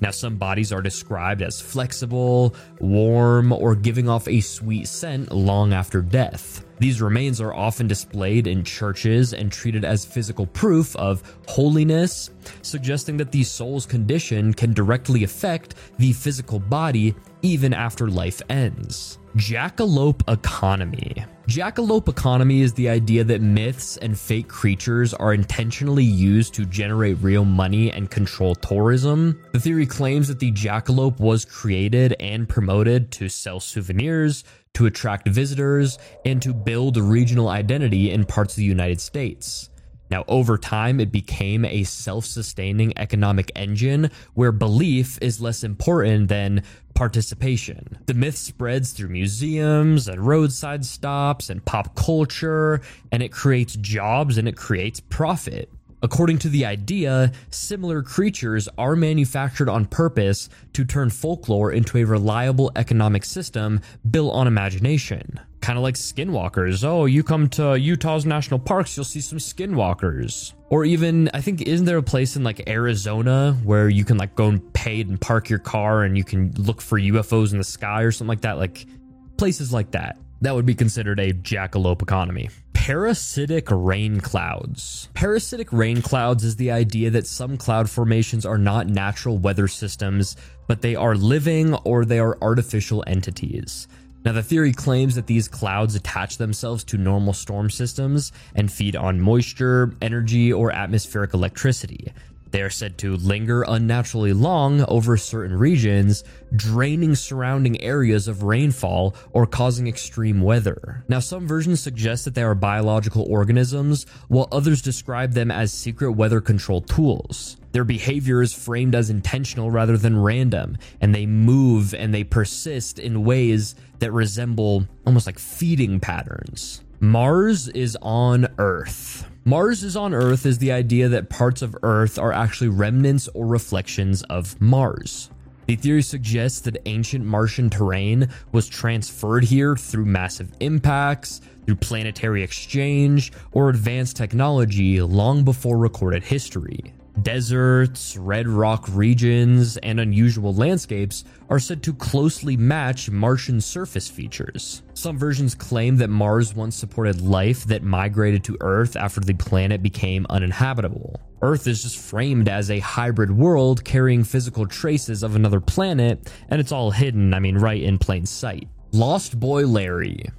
Now, some bodies are described as flexible, warm, or giving off a sweet scent long after death. These remains are often displayed in churches and treated as physical proof of holiness, suggesting that the soul's condition can directly affect the physical body even after life ends. Jackalope economy. Jackalope economy is the idea that myths and fake creatures are intentionally used to generate real money and control tourism. The theory claims that the jackalope was created and promoted to sell souvenirs, to attract visitors, and to build regional identity in parts of the United States. Now, over time, it became a self sustaining economic engine where belief is less important than participation. The myth spreads through museums and roadside stops and pop culture, and it creates jobs and it creates profit. According to the idea, similar creatures are manufactured on purpose to turn folklore into a reliable economic system built on imagination. Kind of like skinwalkers. Oh, you come to Utah's national parks, you'll see some skinwalkers. Or even, I think, isn't there a place in like Arizona where you can like go and pay and park your car and you can look for UFOs in the sky or something like that? Like places like that. That would be considered a jackalope economy. Parasitic rain clouds. Parasitic rain clouds is the idea that some cloud formations are not natural weather systems, but they are living or they are artificial entities. Now, the theory claims that these clouds attach themselves to normal storm systems and feed on moisture, energy, or atmospheric electricity. They are said to linger unnaturally long over certain regions, draining surrounding areas of rainfall or causing extreme weather. Now, some versions suggest that they are biological organisms, while others describe them as secret weather control tools. Their behavior is framed as intentional rather than random, and they move and they persist in ways that resemble almost like feeding patterns. Mars is on Earth. Mars is on Earth is the idea that parts of Earth are actually remnants or reflections of Mars. The theory suggests that ancient Martian terrain was transferred here through massive impacts, through planetary exchange, or advanced technology long before recorded history. Deserts, red rock regions, and unusual landscapes are said to closely match Martian surface features. Some versions claim that Mars once supported life that migrated to Earth after the planet became uninhabitable. Earth is just framed as a hybrid world carrying physical traces of another planet, and it's all hidden, I mean, right in plain sight. Lost Boy Larry.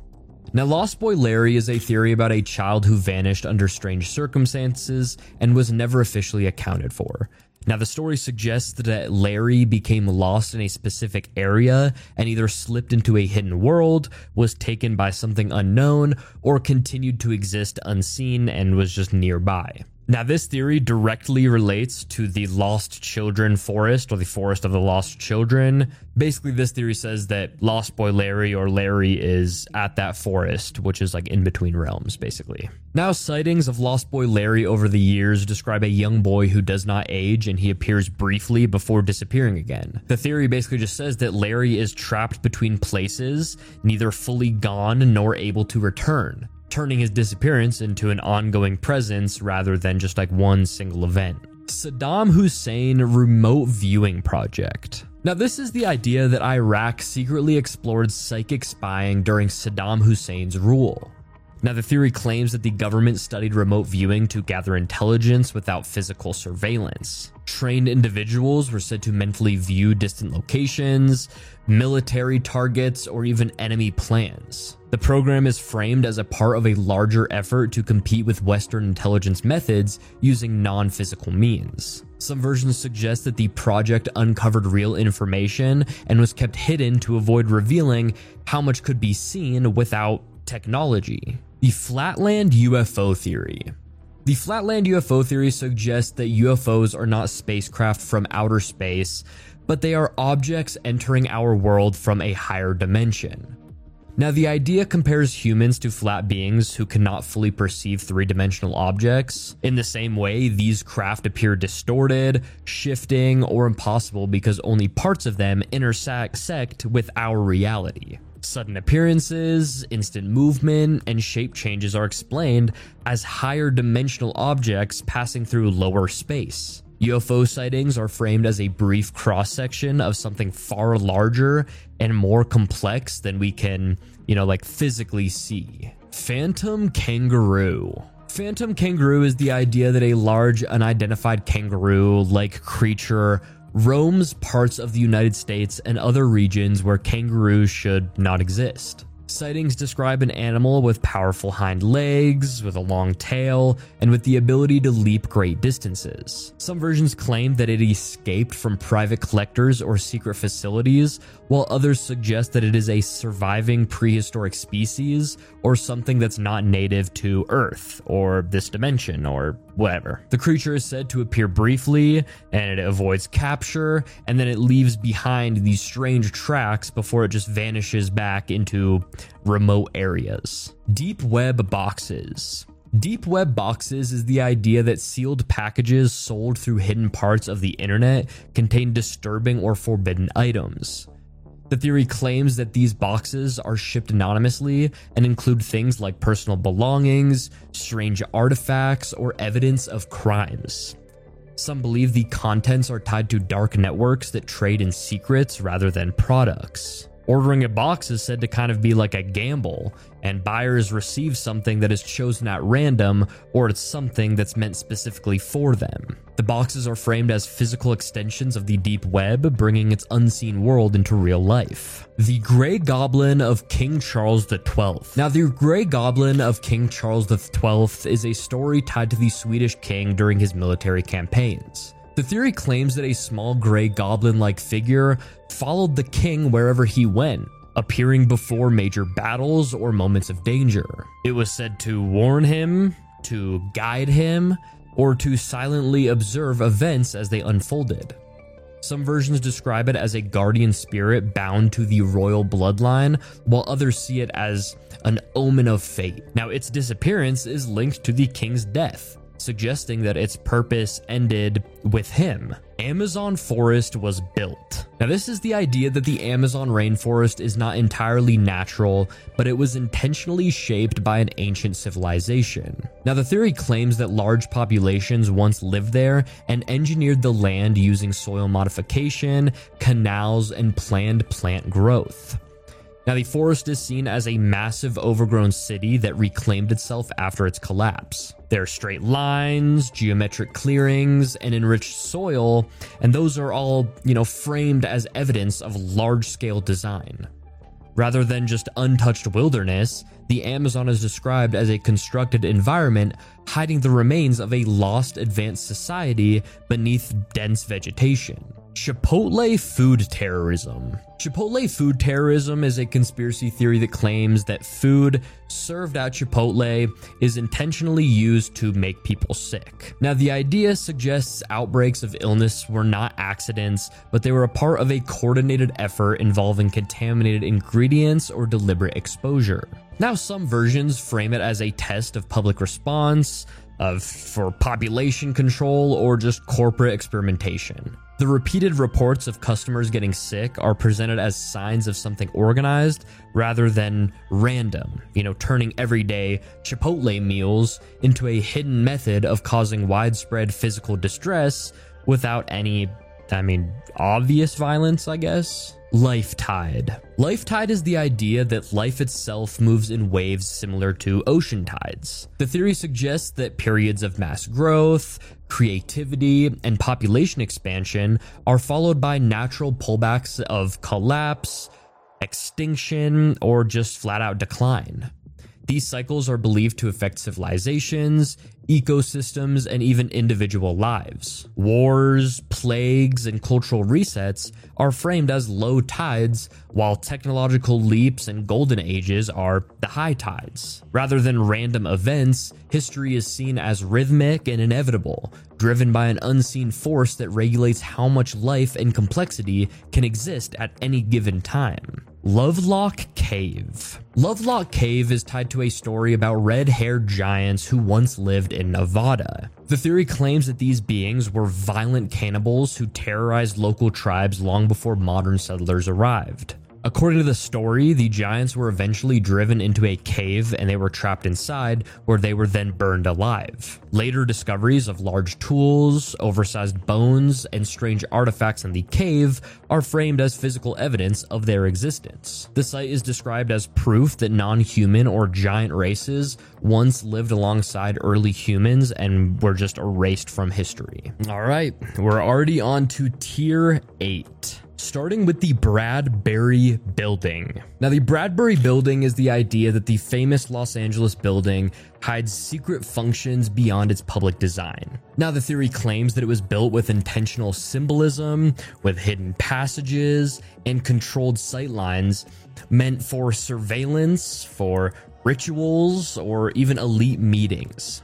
Now, Lost Boy Larry is a theory about a child who vanished under strange circumstances and was never officially accounted for. Now, the story suggests that uh, Larry became lost in a specific area and either slipped into a hidden world, was taken by something unknown, or continued to exist unseen and was just nearby. Now, this theory directly relates to the Lost Children Forest or the Forest of the Lost Children. Basically, this theory says that Lost Boy Larry or Larry is at that forest, which is like in between realms, basically. Now, sightings of Lost Boy Larry over the years describe a young boy who does not age and he appears briefly before disappearing again. The theory basically just says that Larry is trapped between places, neither fully gone nor able to return turning his disappearance into an ongoing presence rather than just like one single event. Saddam Hussein Remote Viewing Project. Now, this is the idea that Iraq secretly explored psychic spying during Saddam Hussein's rule. Now, the theory claims that the government studied remote viewing to gather intelligence without physical surveillance. Trained individuals were said to mentally view distant locations, military targets, or even enemy plans. The program is framed as a part of a larger effort to compete with Western intelligence methods using non physical means. Some versions suggest that the project uncovered real information and was kept hidden to avoid revealing how much could be seen without technology. The Flatland UFO Theory. The Flatland UFO theory suggests that UFOs are not spacecraft from outer space, but they are objects entering our world from a higher dimension. Now, the idea compares humans to flat beings who cannot fully perceive three dimensional objects. In the same way, these craft appear distorted, shifting, or impossible because only parts of them intersect with our reality. Sudden appearances, instant movement, and shape changes are explained as higher dimensional objects passing through lower space. UFO sightings are framed as a brief cross section of something far larger and more complex than we can, you know, like physically see. Phantom kangaroo. Phantom kangaroo is the idea that a large, unidentified kangaroo like creature roams parts of the United States and other regions where kangaroos should not exist. Sightings describe an animal with powerful hind legs, with a long tail, and with the ability to leap great distances. Some versions claim that it escaped from private collectors or secret facilities, while others suggest that it is a surviving prehistoric species or something that's not native to Earth or this dimension or whatever. The creature is said to appear briefly and it avoids capture, and then it leaves behind these strange tracks before it just vanishes back into remote areas. Deep web boxes. Deep web boxes is the idea that sealed packages sold through hidden parts of the internet contain disturbing or forbidden items. The theory claims that these boxes are shipped anonymously and include things like personal belongings, strange artifacts, or evidence of crimes. Some believe the contents are tied to dark networks that trade in secrets rather than products. Ordering a box is said to kind of be like a gamble, and buyers receive something that is chosen at random or it's something that's meant specifically for them. The boxes are framed as physical extensions of the deep web, bringing its unseen world into real life. The Grey Goblin of King Charles XII. Now, the Grey Goblin of King Charles XII is a story tied to the Swedish king during his military campaigns. The theory claims that a small gray goblin like figure followed the king wherever he went, appearing before major battles or moments of danger. It was said to warn him, to guide him, or to silently observe events as they unfolded. Some versions describe it as a guardian spirit bound to the royal bloodline, while others see it as an omen of fate. Now, its disappearance is linked to the king's death, suggesting that its purpose ended with him. Amazon forest was built. Now, this is the idea that the Amazon rainforest is not entirely natural, but it was intentionally shaped by an ancient civilization. Now, the theory claims that large populations once lived there and engineered the land using soil modification, canals, and planned plant growth. Now, the forest is seen as a massive overgrown city that reclaimed itself after its collapse. There are straight lines, geometric clearings, and enriched soil, and those are all, you know, framed as evidence of large scale design. Rather than just untouched wilderness, the Amazon is described as a constructed environment hiding the remains of a lost advanced society beneath dense vegetation. Chipotle food terrorism. Chipotle food terrorism is a conspiracy theory that claims that food served at Chipotle is intentionally used to make people sick. Now, the idea suggests outbreaks of illness were not accidents, but they were a part of a coordinated effort involving contaminated ingredients or deliberate exposure. Now, some versions frame it as a test of public response, of for population control, or just corporate experimentation. The repeated reports of customers getting sick are presented as signs of something organized rather than random, you know, turning everyday Chipotle meals into a hidden method of causing widespread physical distress without any, I mean, obvious violence, I guess. Life tide. Life tide is the idea that life itself moves in waves similar to ocean tides. The theory suggests that periods of mass growth, creativity, and population expansion are followed by natural pullbacks of collapse, extinction, or just flat out decline. These cycles are believed to affect civilizations, ecosystems, and even individual lives. Wars, plagues, and cultural resets are framed as low tides, while technological leaps and golden ages are the high tides. Rather than random events, history is seen as rhythmic and inevitable, driven by an unseen force that regulates how much life and complexity can exist at any given time. Lovelock Cave. Lovelock Cave is tied to a story about red haired giants who once lived in Nevada. The theory claims that these beings were violent cannibals who terrorized local tribes long before modern settlers arrived. According to the story, the giants were eventually driven into a cave and they were trapped inside, where they were then burned alive. Later discoveries of large tools, oversized bones, and strange artifacts in the cave are framed as physical evidence of their existence. The site is described as proof that non human or giant races once lived alongside early humans and were just erased from history. All right, we're already on to tier 8 starting with the Bradbury Building. Now, the Bradbury Building is the idea that the famous Los Angeles building hides secret functions beyond its public design. Now, the theory claims that it was built with intentional symbolism, with hidden passages, and controlled sightlines meant for surveillance, for rituals, or even elite meetings.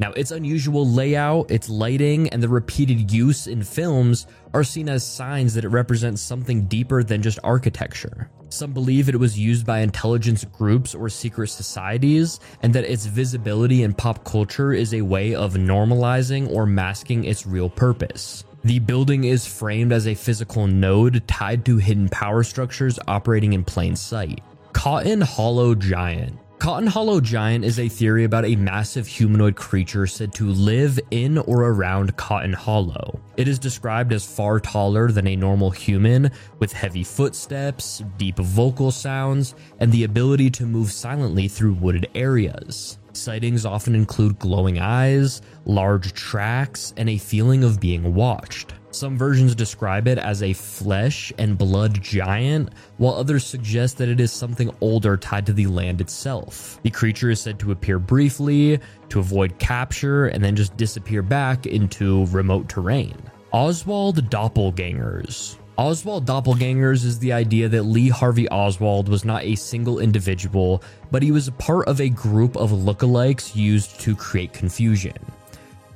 Now, its unusual layout, its lighting, and the repeated use in films are seen as signs that it represents something deeper than just architecture. Some believe it was used by intelligence groups or secret societies, and that its visibility in pop culture is a way of normalizing or masking its real purpose. The building is framed as a physical node tied to hidden power structures operating in plain sight. Cotton Hollow Giant Cotton Hollow Giant is a theory about a massive humanoid creature said to live in or around Cotton Hollow. It is described as far taller than a normal human, with heavy footsteps, deep vocal sounds, and the ability to move silently through wooded areas. Sightings often include glowing eyes, large tracks, and a feeling of being watched. Some versions describe it as a flesh and blood giant, while others suggest that it is something older tied to the land itself. The creature is said to appear briefly, to avoid capture, and then just disappear back into remote terrain. Oswald Doppelgangers. Oswald Doppelgangers is the idea that Lee Harvey Oswald was not a single individual, but he was a part of a group of lookalikes used to create confusion.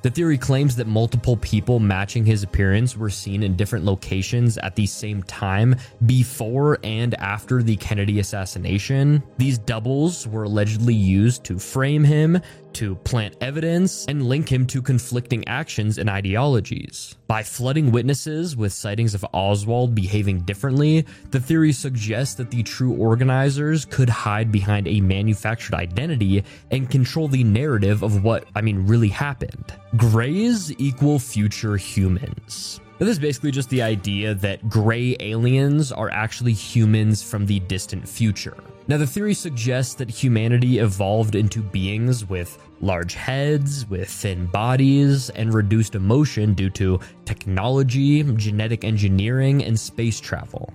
The theory claims that multiple people matching his appearance were seen in different locations at the same time before and after the Kennedy assassination. These doubles were allegedly used to frame him, to plant evidence, and link him to conflicting actions and ideologies. By flooding witnesses with sightings of Oswald behaving differently, the theory suggests that the true organizers could hide behind a manufactured identity and control the narrative of what, I mean, really happened. Greys equal future humans. This is basically just the idea that gray aliens are actually humans from the distant future. Now, the theory suggests that humanity evolved into beings with large heads, with thin bodies, and reduced emotion due to technology, genetic engineering, and space travel.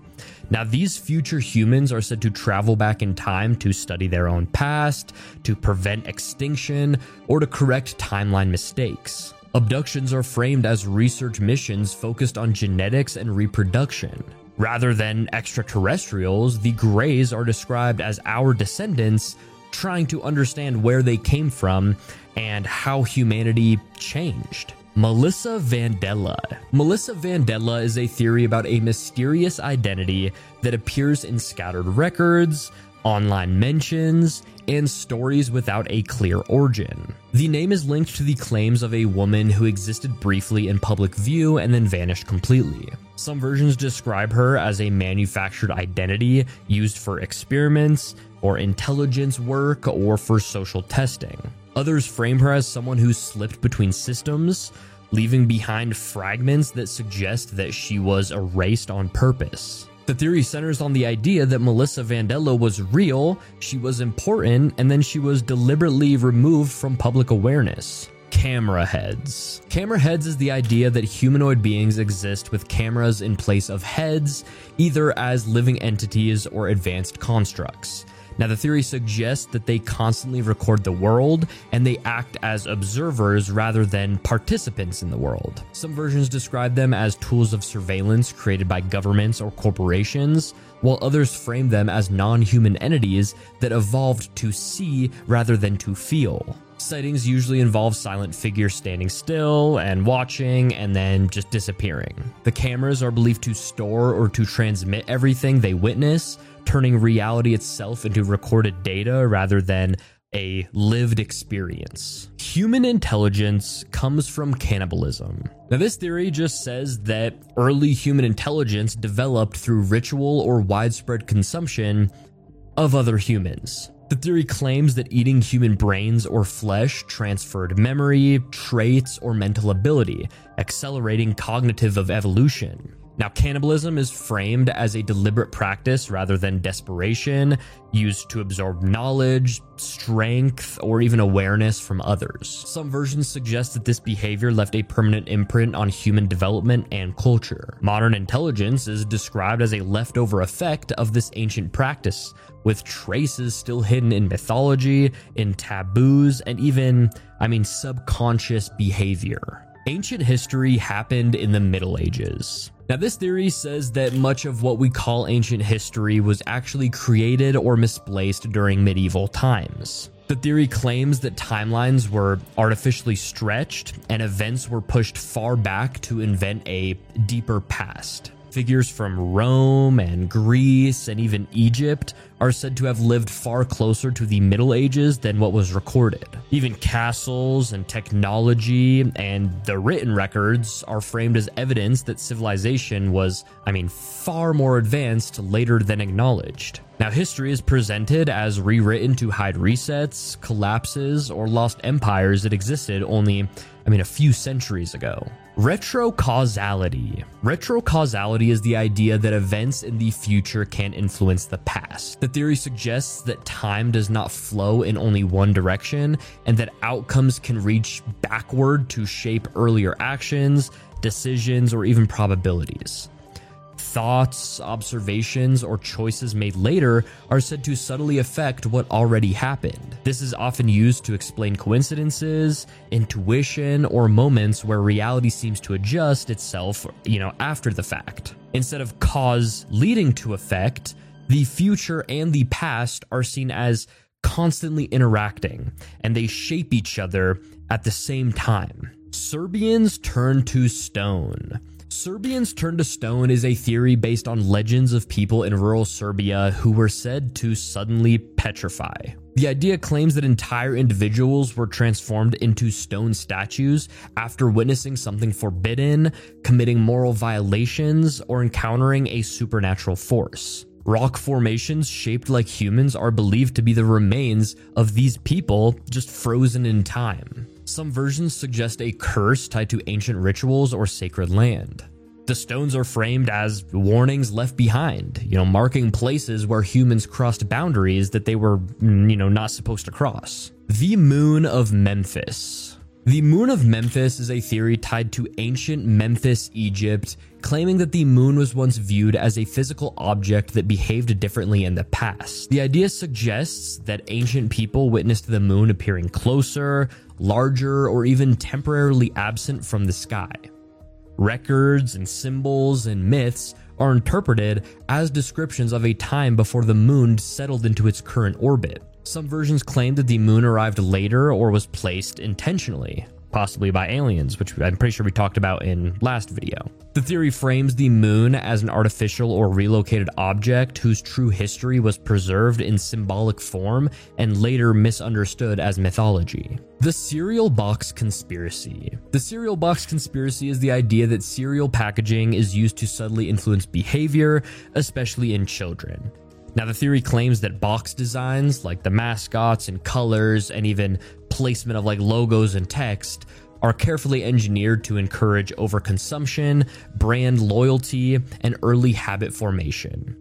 Now, these future humans are said to travel back in time to study their own past, to prevent extinction, or to correct timeline mistakes. Abductions are framed as research missions focused on genetics and reproduction. Rather than extraterrestrials, the Greys are described as our descendants trying to understand where they came from and how humanity changed. Melissa Vandella. Melissa Vandella is a theory about a mysterious identity that appears in scattered records, online mentions, and stories without a clear origin. The name is linked to the claims of a woman who existed briefly in public view and then vanished completely. Some versions describe her as a manufactured identity used for experiments or intelligence work or for social testing. Others frame her as someone who slipped between systems, leaving behind fragments that suggest that she was erased on purpose. The theory centers on the idea that Melissa Vandella was real, she was important, and then she was deliberately removed from public awareness. Camera heads. Camera heads is the idea that humanoid beings exist with cameras in place of heads, either as living entities or advanced constructs. Now, the theory suggests that they constantly record the world and they act as observers rather than participants in the world. Some versions describe them as tools of surveillance created by governments or corporations, while others frame them as non human entities that evolved to see rather than to feel. Sightings usually involve silent figures standing still and watching and then just disappearing. The cameras are believed to store or to transmit everything they witness, turning reality itself into recorded data rather than a lived experience. Human intelligence comes from cannibalism. Now, this theory just says that early human intelligence developed through ritual or widespread consumption of other humans. The theory claims that eating human brains or flesh transferred memory, traits, or mental ability, accelerating cognitive of evolution. Now, cannibalism is framed as a deliberate practice rather than desperation, used to absorb knowledge, strength, or even awareness from others. Some versions suggest that this behavior left a permanent imprint on human development and culture. Modern intelligence is described as a leftover effect of this ancient practice, with traces still hidden in mythology, in taboos, and even, I mean, subconscious behavior. Ancient history happened in the Middle Ages. Now, this theory says that much of what we call ancient history was actually created or misplaced during medieval times. The theory claims that timelines were artificially stretched and events were pushed far back to invent a deeper past. Figures from Rome and Greece and even Egypt are said to have lived far closer to the Middle Ages than what was recorded. Even castles and technology and the written records are framed as evidence that civilization was, I mean, far more advanced later than acknowledged. Now, history is presented as rewritten to hide resets, collapses, or lost empires that existed only, I mean, a few centuries ago. Retrocausality. Retrocausality is the idea that events in the future can influence the past. The theory suggests that time does not flow in only one direction and that outcomes can reach backward to shape earlier actions, decisions, or even probabilities thoughts, observations, or choices made later are said to subtly affect what already happened. This is often used to explain coincidences, intuition, or moments where reality seems to adjust itself, you know, after the fact. Instead of cause leading to effect, the future and the past are seen as constantly interacting and they shape each other at the same time. Serbians turn to stone. Serbians turned to stone is a theory based on legends of people in rural Serbia who were said to suddenly petrify. The idea claims that entire individuals were transformed into stone statues after witnessing something forbidden, committing moral violations, or encountering a supernatural force. Rock formations shaped like humans are believed to be the remains of these people just frozen in time. Some versions suggest a curse tied to ancient rituals or sacred land. The stones are framed as warnings left behind, you know, marking places where humans crossed boundaries that they were, mm, you know, not supposed to cross. The Moon of Memphis. The Moon of Memphis is a theory tied to ancient Memphis, Egypt, claiming that the moon was once viewed as a physical object that behaved differently in the past. The idea suggests that ancient people witnessed the moon appearing closer, larger, or even temporarily absent from the sky. Records and symbols and myths are interpreted as descriptions of a time before the moon settled into its current orbit. Some versions claim that the moon arrived later or was placed intentionally, possibly by aliens, which I'm pretty sure we talked about in last video. The theory frames the moon as an artificial or relocated object whose true history was preserved in symbolic form and later misunderstood as mythology. The cereal box conspiracy. The cereal box conspiracy is the idea that cereal packaging is used to subtly influence behavior, especially in children. Now, the theory claims that box designs, like the mascots and colors, and even placement of like logos and text, are carefully engineered to encourage overconsumption, brand loyalty, and early habit formation.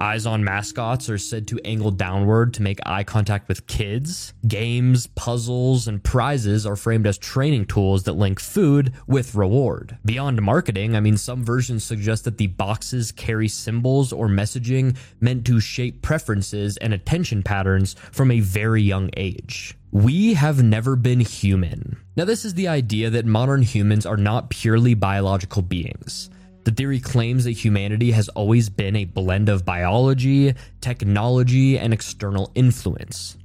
Eyes on mascots are said to angle downward to make eye contact with kids. Games, puzzles, and prizes are framed as training tools that link food with reward. Beyond marketing, I mean, some versions suggest that the boxes carry symbols or messaging meant to shape preferences and attention patterns from a very young age. We have never been human. Now, this is the idea that modern humans are not purely biological beings. The theory claims that humanity has always been a blend of biology, technology, and external influence.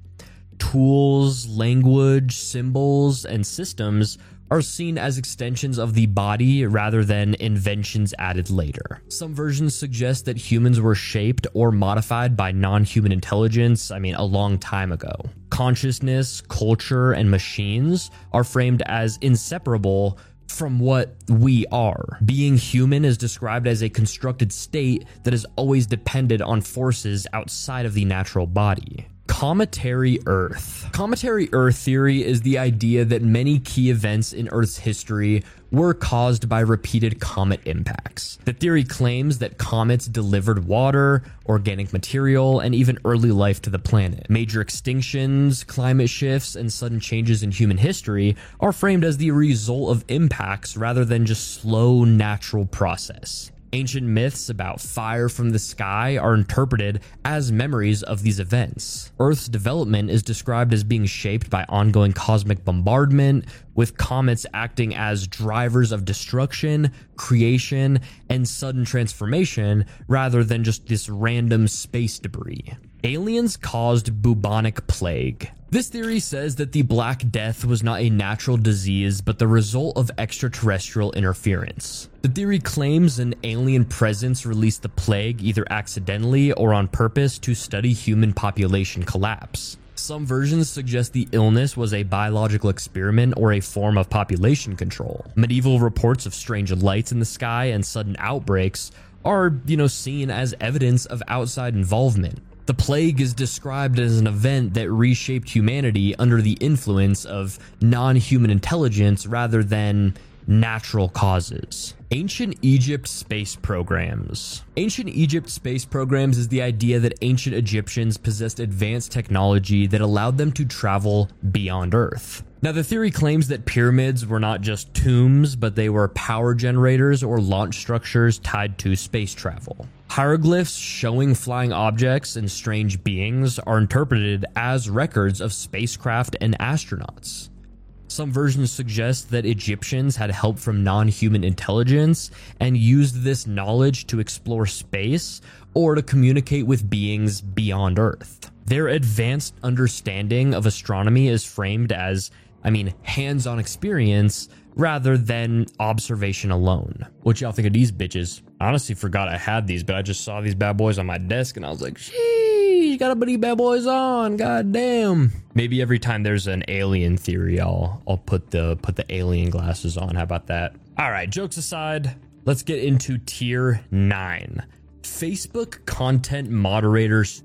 Tools, language, symbols, and systems are seen as extensions of the body rather than inventions added later. Some versions suggest that humans were shaped or modified by non human intelligence, I mean, a long time ago. Consciousness, culture, and machines are framed as inseparable from what we are. Being human is described as a constructed state that is always dependent on forces outside of the natural body. Cometary Earth. Cometary Earth theory is the idea that many key events in Earth's history were caused by repeated comet impacts. The theory claims that comets delivered water, organic material, and even early life to the planet. Major extinctions, climate shifts, and sudden changes in human history are framed as the result of impacts rather than just slow natural process. Ancient myths about fire from the sky are interpreted as memories of these events. Earth's development is described as being shaped by ongoing cosmic bombardment, with comets acting as drivers of destruction, creation, and sudden transformation rather than just this random space debris. Aliens caused bubonic plague. This theory says that the Black Death was not a natural disease, but the result of extraterrestrial interference. The theory claims an alien presence released the plague either accidentally or on purpose to study human population collapse. Some versions suggest the illness was a biological experiment or a form of population control. Medieval reports of strange lights in the sky and sudden outbreaks are, you know, seen as evidence of outside involvement. The plague is described as an event that reshaped humanity under the influence of non human intelligence rather than natural causes. Ancient Egypt space programs. Ancient Egypt space programs is the idea that ancient Egyptians possessed advanced technology that allowed them to travel beyond Earth. Now, the theory claims that pyramids were not just tombs, but they were power generators or launch structures tied to space travel. Hieroglyphs showing flying objects and strange beings are interpreted as records of spacecraft and astronauts. Some versions suggest that Egyptians had help from non human intelligence and used this knowledge to explore space or to communicate with beings beyond Earth. Their advanced understanding of astronomy is framed as I mean hands on experience rather than observation alone. What y'all think of these bitches? I Honestly, forgot I had these, but I just saw these bad boys on my desk and I was like, sheesh, gotta put these bad boys on. God damn. Maybe every time there's an alien theory, I'll I'll put the put the alien glasses on. How about that? All right, jokes aside, let's get into tier nine. Facebook content moderators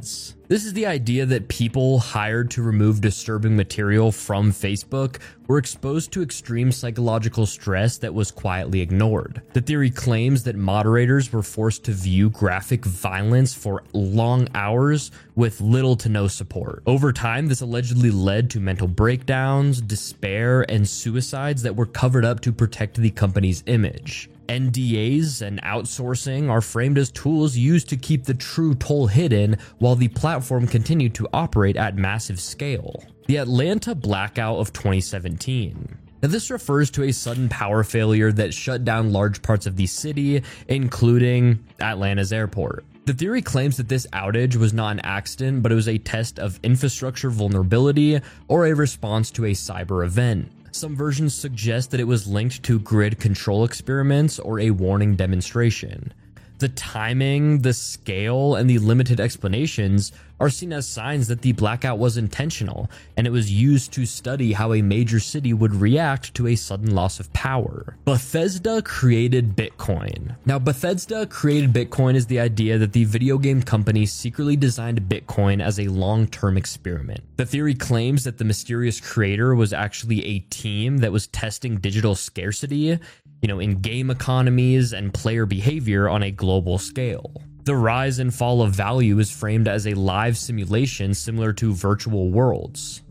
this is the idea that people hired to remove disturbing material from Facebook were exposed to extreme psychological stress that was quietly ignored. The theory claims that moderators were forced to view graphic violence for long hours with little to no support. Over time, this allegedly led to mental breakdowns, despair, and suicides that were covered up to protect the company's image. NDAs and outsourcing are framed as tools used to keep the true toll hidden while the platform continued to operate at massive scale. The Atlanta blackout of 2017. Now, this refers to a sudden power failure that shut down large parts of the city, including Atlanta's airport. The theory claims that this outage was not an accident, but it was a test of infrastructure vulnerability or a response to a cyber event. Some versions suggest that it was linked to grid control experiments or a warning demonstration. The timing, the scale, and the limited explanations are seen as signs that the blackout was intentional and it was used to study how a major city would react to a sudden loss of power. Bethesda created Bitcoin. Now, Bethesda created Bitcoin is the idea that the video game company secretly designed Bitcoin as a long term experiment. The theory claims that the mysterious creator was actually a team that was testing digital scarcity you know, in game economies and player behavior on a global scale. The rise and fall of value is framed as a live simulation similar to virtual worlds.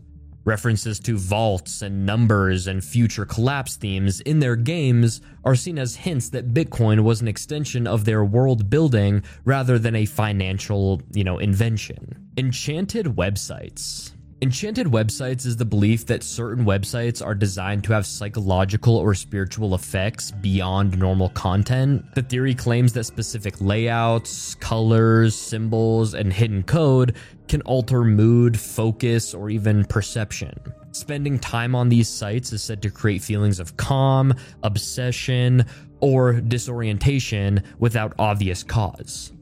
References to vaults and numbers and future collapse themes in their games are seen as hints that Bitcoin was an extension of their world building rather than a financial, you know, invention. Enchanted websites. Enchanted websites is the belief that certain websites are designed to have psychological or spiritual effects beyond normal content. The theory claims that specific layouts, colors, symbols, and hidden code can alter mood, focus, or even perception. Spending time on these sites is said to create feelings of calm, obsession, or disorientation without obvious cause.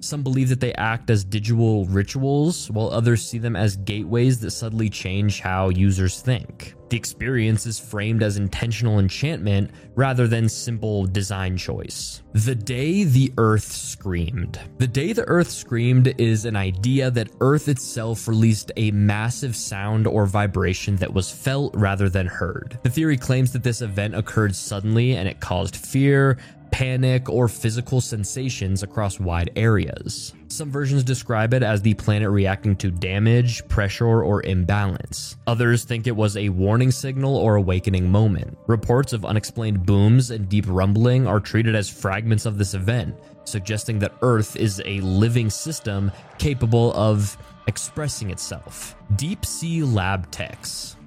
Some believe that they act as digital rituals, while others see them as gateways that subtly change how users think. The experience is framed as intentional enchantment rather than simple design choice. The Day the Earth Screamed. The Day the Earth Screamed is an idea that Earth itself released a massive sound or vibration that was felt rather than heard. The theory claims that this event occurred suddenly and it caused fear, panic, or physical sensations across wide areas. Some versions describe it as the planet reacting to damage, pressure, or imbalance. Others think it was a warning signal or awakening moment. Reports of unexplained booms and deep rumbling are treated as fragments of this event, suggesting that Earth is a living system capable of expressing itself. Deep sea lab techs.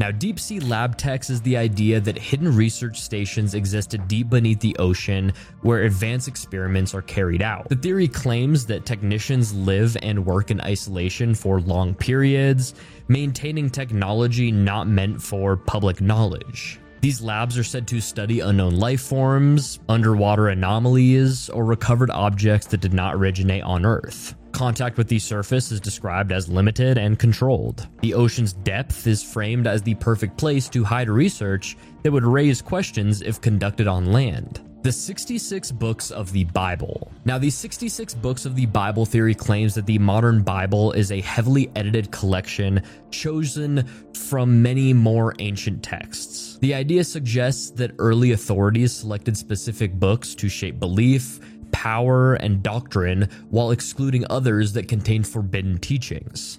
Now, deep sea lab techs is the idea that hidden research stations existed deep beneath the ocean where advanced experiments are carried out. The theory claims that technicians live and work in isolation for long periods, maintaining technology not meant for public knowledge. These labs are said to study unknown life forms, underwater anomalies, or recovered objects that did not originate on Earth. Contact with the surface is described as limited and controlled. The ocean's depth is framed as the perfect place to hide research that would raise questions if conducted on land. The 66 Books of the Bible. Now, the 66 Books of the Bible theory claims that the modern Bible is a heavily edited collection chosen from many more ancient texts. The idea suggests that early authorities selected specific books to shape belief, power, and doctrine while excluding others that contained forbidden teachings.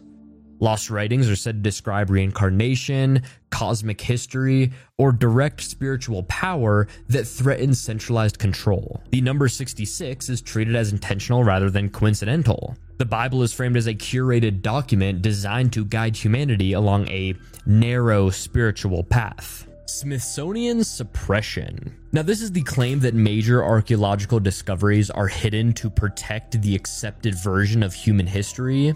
Lost writings are said to describe reincarnation, cosmic history, or direct spiritual power that threatens centralized control. The number 66 is treated as intentional rather than coincidental. The Bible is framed as a curated document designed to guide humanity along a narrow spiritual path. Smithsonian suppression. Now, this is the claim that major archaeological discoveries are hidden to protect the accepted version of human history.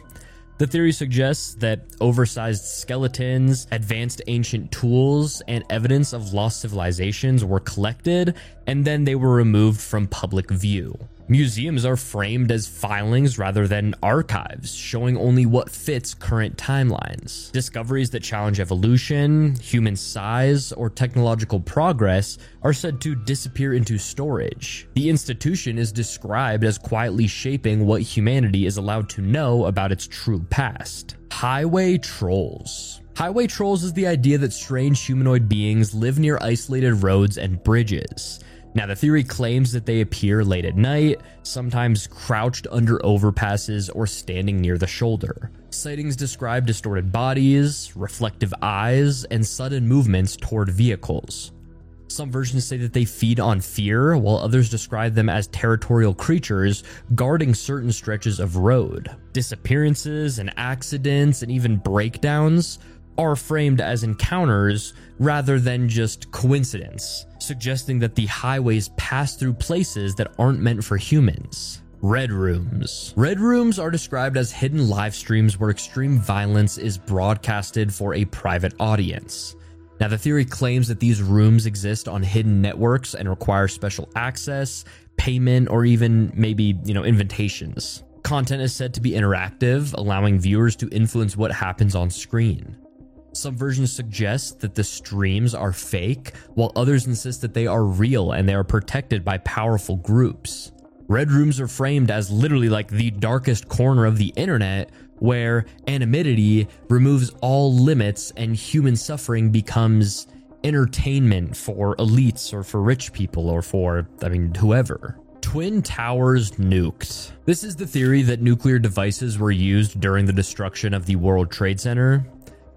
The theory suggests that oversized skeletons, advanced ancient tools, and evidence of lost civilizations were collected and then they were removed from public view. Museums are framed as filings rather than archives, showing only what fits current timelines. Discoveries that challenge evolution, human size, or technological progress are said to disappear into storage. The institution is described as quietly shaping what humanity is allowed to know about its true past. Highway Trolls. Highway trolls is the idea that strange humanoid beings live near isolated roads and bridges. Now, the theory claims that they appear late at night, sometimes crouched under overpasses or standing near the shoulder. Sightings describe distorted bodies, reflective eyes, and sudden movements toward vehicles. Some versions say that they feed on fear, while others describe them as territorial creatures guarding certain stretches of road. Disappearances and accidents and even breakdowns are framed as encounters rather than just coincidence, suggesting that the highways pass through places that aren't meant for humans. Red Rooms. Red Rooms are described as hidden live streams where extreme violence is broadcasted for a private audience. Now, the theory claims that these rooms exist on hidden networks and require special access, payment, or even maybe, you know, invitations. Content is said to be interactive, allowing viewers to influence what happens on screen. Some versions suggest that the streams are fake, while others insist that they are real and they are protected by powerful groups. Red rooms are framed as literally like the darkest corner of the internet where anonymity removes all limits and human suffering becomes entertainment for elites or for rich people or for, I mean, whoever. Twin Towers nuked. This is the theory that nuclear devices were used during the destruction of the World Trade Center.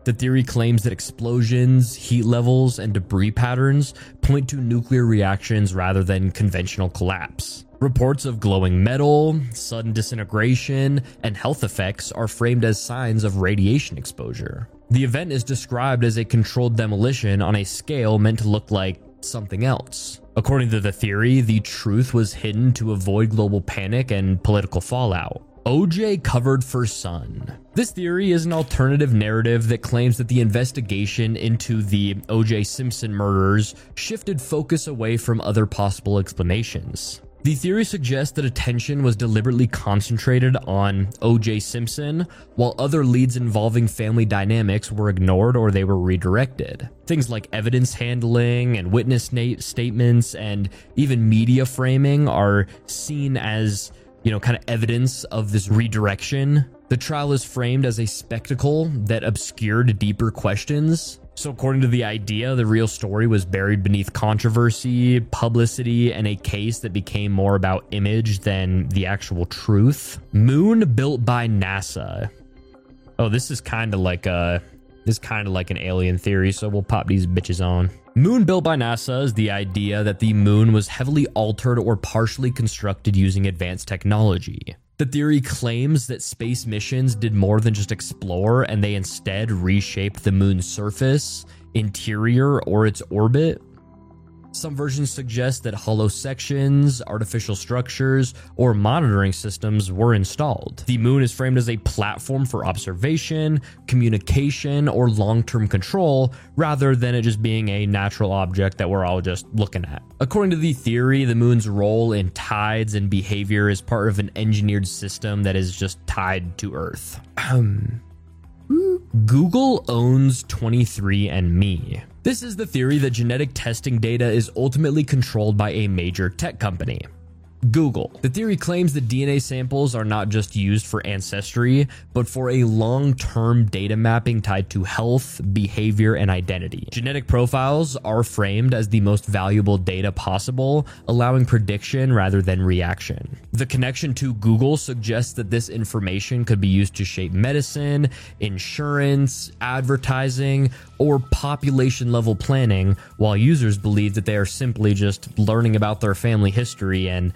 The theory claims that explosions, heat levels, and debris patterns point to nuclear reactions rather than conventional collapse. Reports of glowing metal, sudden disintegration, and health effects are framed as signs of radiation exposure. The event is described as a controlled demolition on a scale meant to look like something else. According to the theory, the truth was hidden to avoid global panic and political fallout. OJ covered for Son. This theory is an alternative narrative that claims that the investigation into the OJ Simpson murders shifted focus away from other possible explanations. The theory suggests that attention was deliberately concentrated on O.J. Simpson, while other leads involving family dynamics were ignored or they were redirected. Things like evidence handling and witness statements and even media framing are seen as you know, kind of evidence of this redirection. The trial is framed as a spectacle that obscured deeper questions. So, according to the idea, the real story was buried beneath controversy, publicity, and a case that became more about image than the actual truth. Moon built by NASA. Oh, this is kind of like a this is kind of like an alien theory, so we'll pop these bitches on. Moon built by NASA is the idea that the moon was heavily altered or partially constructed using advanced technology. The theory claims that space missions did more than just explore and they instead reshaped the moon's surface, interior, or its orbit some versions suggest that hollow sections, artificial structures, or monitoring systems were installed. The moon is framed as a platform for observation, communication, or long term control, rather than it just being a natural object that we're all just looking at. According to the theory, the moon's role in tides and behavior is part of an engineered system that is just tied to Earth. Um. Google owns 23andMe. This is the theory that genetic testing data is ultimately controlled by a major tech company. Google. The theory claims that DNA samples are not just used for ancestry, but for a long term data mapping tied to health, behavior, and identity. Genetic profiles are framed as the most valuable data possible, allowing prediction rather than reaction. The connection to Google suggests that this information could be used to shape medicine, insurance, advertising, or population level planning, while users believe that they are simply just learning about their family history and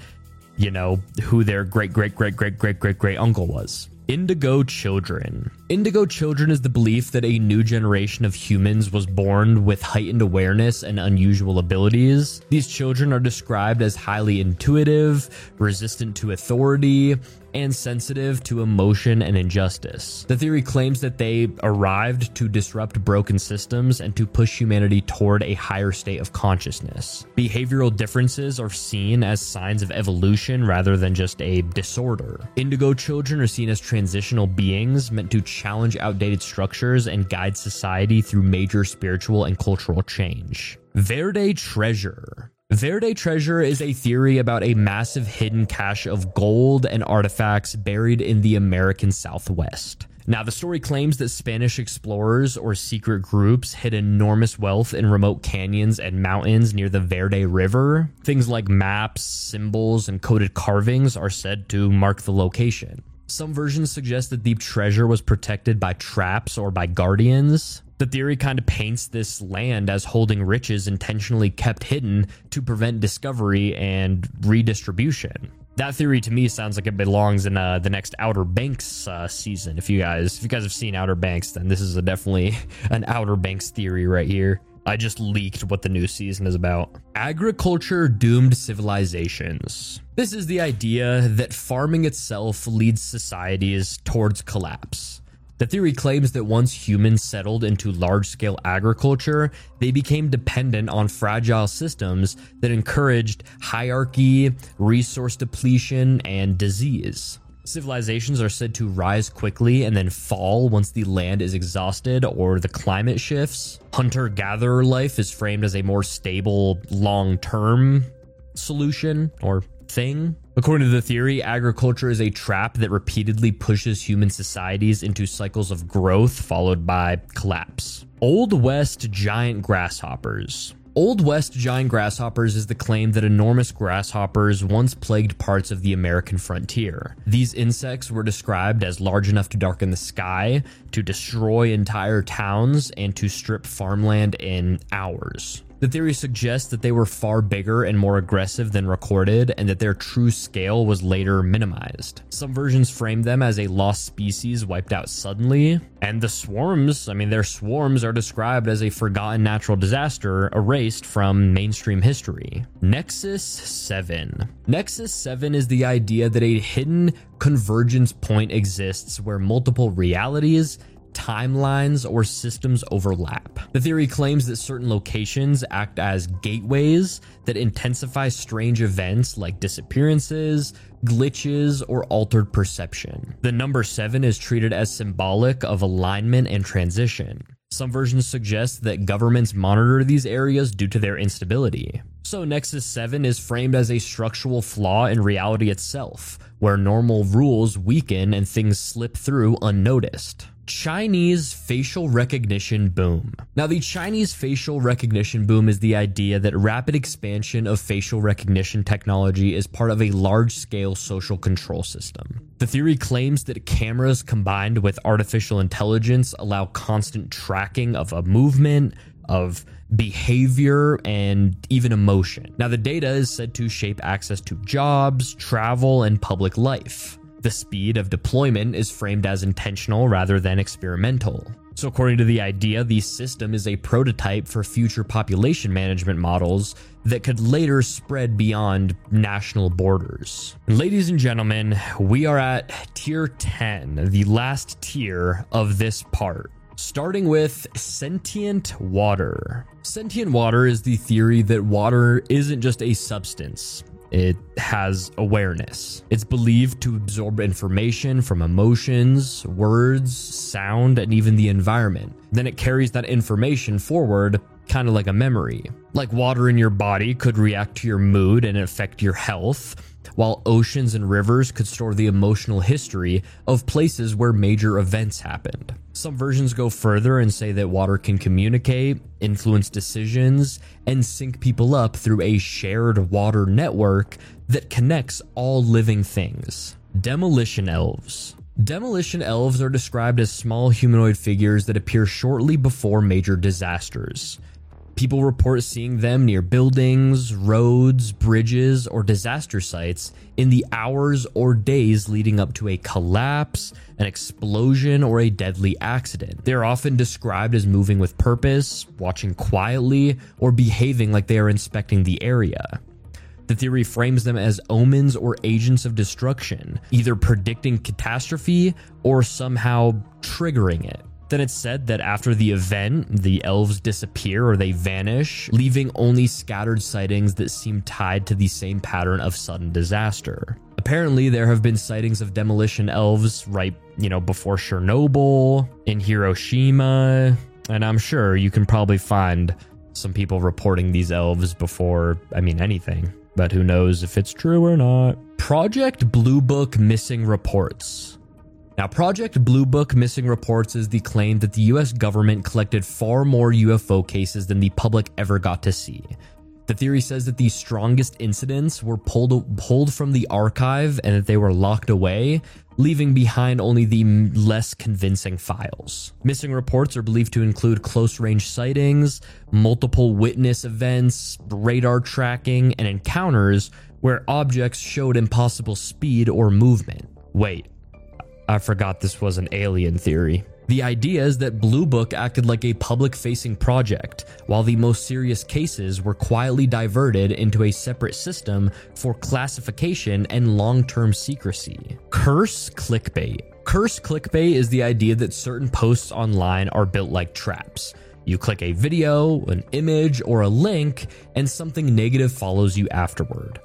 you know, who their great, great, great, great, great, great, great uncle was. Indigo children. Indigo children is the belief that a new generation of humans was born with heightened awareness and unusual abilities. These children are described as highly intuitive, resistant to authority, and sensitive to emotion and injustice. The theory claims that they arrived to disrupt broken systems and to push humanity toward a higher state of consciousness. Behavioral differences are seen as signs of evolution rather than just a disorder. Indigo children are seen as transitional beings meant to challenge outdated structures and guide society through major spiritual and cultural change. Verde Treasure. Verde Treasure is a theory about a massive hidden cache of gold and artifacts buried in the American Southwest. Now, the story claims that Spanish explorers or secret groups hid enormous wealth in remote canyons and mountains near the Verde River. Things like maps, symbols, and coded carvings are said to mark the location. Some versions suggest that the treasure was protected by traps or by guardians. The theory kind of paints this land as holding riches intentionally kept hidden to prevent discovery and redistribution. That theory to me sounds like it belongs in uh, the next Outer Banks uh, season. If you guys, if you guys have seen Outer Banks, then this is a definitely an Outer Banks theory right here. I just leaked what the new season is about. Agriculture doomed civilizations. This is the idea that farming itself leads societies towards collapse. The theory claims that once humans settled into large scale agriculture, they became dependent on fragile systems that encouraged hierarchy, resource depletion, and disease. Civilizations are said to rise quickly and then fall once the land is exhausted or the climate shifts. Hunter gatherer life is framed as a more stable, long term solution or thing. According to the theory, agriculture is a trap that repeatedly pushes human societies into cycles of growth followed by collapse. Old West giant grasshoppers. Old West giant grasshoppers is the claim that enormous grasshoppers once plagued parts of the American frontier. These insects were described as large enough to darken the sky, to destroy entire towns, and to strip farmland in hours. The theory suggests that they were far bigger and more aggressive than recorded, and that their true scale was later minimized. Some versions frame them as a lost species wiped out suddenly, and the swarms, I mean, their swarms are described as a forgotten natural disaster erased from mainstream history. Nexus 7. Nexus 7 is the idea that a hidden convergence point exists where multiple realities timelines or systems overlap. The theory claims that certain locations act as gateways that intensify strange events like disappearances, glitches, or altered perception. The number 7 is treated as symbolic of alignment and transition. Some versions suggest that governments monitor these areas due to their instability. So, Nexus 7 is framed as a structural flaw in reality itself, where normal rules weaken and things slip through unnoticed. Chinese facial recognition boom. Now, the Chinese facial recognition boom is the idea that rapid expansion of facial recognition technology is part of a large scale social control system. The theory claims that cameras combined with artificial intelligence allow constant tracking of a movement, of behavior, and even emotion. Now, the data is said to shape access to jobs, travel, and public life. The speed of deployment is framed as intentional rather than experimental. So, according to the idea, the system is a prototype for future population management models that could later spread beyond national borders. Ladies and gentlemen, we are at tier 10, the last tier of this part. Starting with sentient water. Sentient water is the theory that water isn't just a substance, it has awareness. It's believed to absorb information from emotions, words, sound, and even the environment. Then it carries that information forward, kind of like a memory. Like water in your body could react to your mood and affect your health, while oceans and rivers could store the emotional history of places where major events happened. Some versions go further and say that water can communicate, influence decisions, and sync people up through a shared water network that connects all living things. Demolition elves. Demolition elves are described as small humanoid figures that appear shortly before major disasters. People report seeing them near buildings, roads, bridges, or disaster sites in the hours or days leading up to a collapse, an explosion, or a deadly accident. They are often described as moving with purpose, watching quietly, or behaving like they are inspecting the area. The theory frames them as omens or agents of destruction, either predicting catastrophe or somehow triggering it. Then it's said that after the event, the elves disappear or they vanish, leaving only scattered sightings that seem tied to the same pattern of sudden disaster. Apparently, there have been sightings of demolition elves right, you know, before Chernobyl, in Hiroshima, and I'm sure you can probably find some people reporting these elves before, I mean, anything. But who knows if it's true or not. Project Blue Book missing reports. Now, Project Blue Book Missing Reports is the claim that the US government collected far more UFO cases than the public ever got to see. The theory says that the strongest incidents were pulled, pulled from the archive and that they were locked away, leaving behind only the less convincing files. Missing reports are believed to include close range sightings, multiple witness events, radar tracking, and encounters where objects showed impossible speed or movement. Wait, I forgot this was an alien theory. The idea is that Blue Book acted like a public facing project, while the most serious cases were quietly diverted into a separate system for classification and long term secrecy. Curse clickbait. Curse clickbait is the idea that certain posts online are built like traps. You click a video, an image, or a link, and something negative follows you afterward.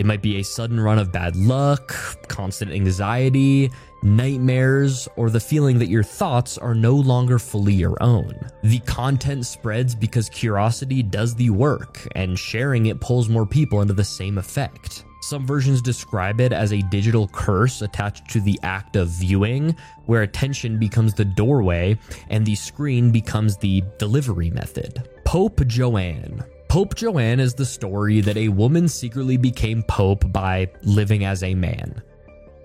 It might be a sudden run of bad luck, constant anxiety, nightmares, or the feeling that your thoughts are no longer fully your own. The content spreads because curiosity does the work, and sharing it pulls more people into the same effect. Some versions describe it as a digital curse attached to the act of viewing, where attention becomes the doorway and the screen becomes the delivery method. Pope Joanne. Pope Joanne is the story that a woman secretly became pope by living as a man.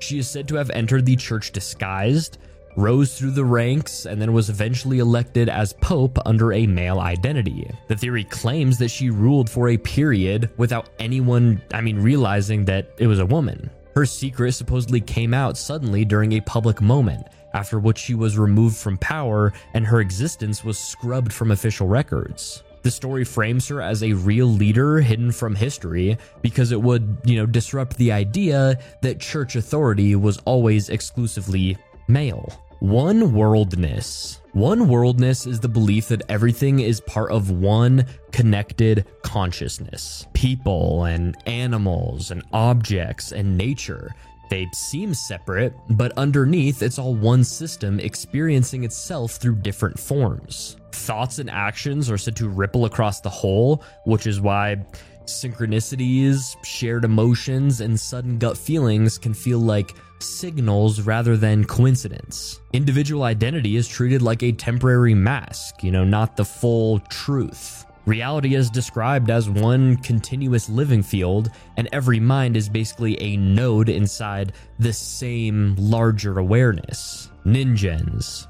She is said to have entered the church disguised, rose through the ranks, and then was eventually elected as pope under a male identity. The theory claims that she ruled for a period without anyone, I mean, realizing that it was a woman. Her secret supposedly came out suddenly during a public moment, after which she was removed from power and her existence was scrubbed from official records. The story frames her as a real leader hidden from history because it would, you know, disrupt the idea that church authority was always exclusively male. One worldness. One worldness is the belief that everything is part of one connected consciousness. People and animals and objects and nature. They seem separate, but underneath it's all one system experiencing itself through different forms. Thoughts and actions are said to ripple across the whole, which is why synchronicities, shared emotions, and sudden gut feelings can feel like signals rather than coincidence. Individual identity is treated like a temporary mask, you know, not the full truth. Reality is described as one continuous living field, and every mind is basically a node inside the same larger awareness. Ningens.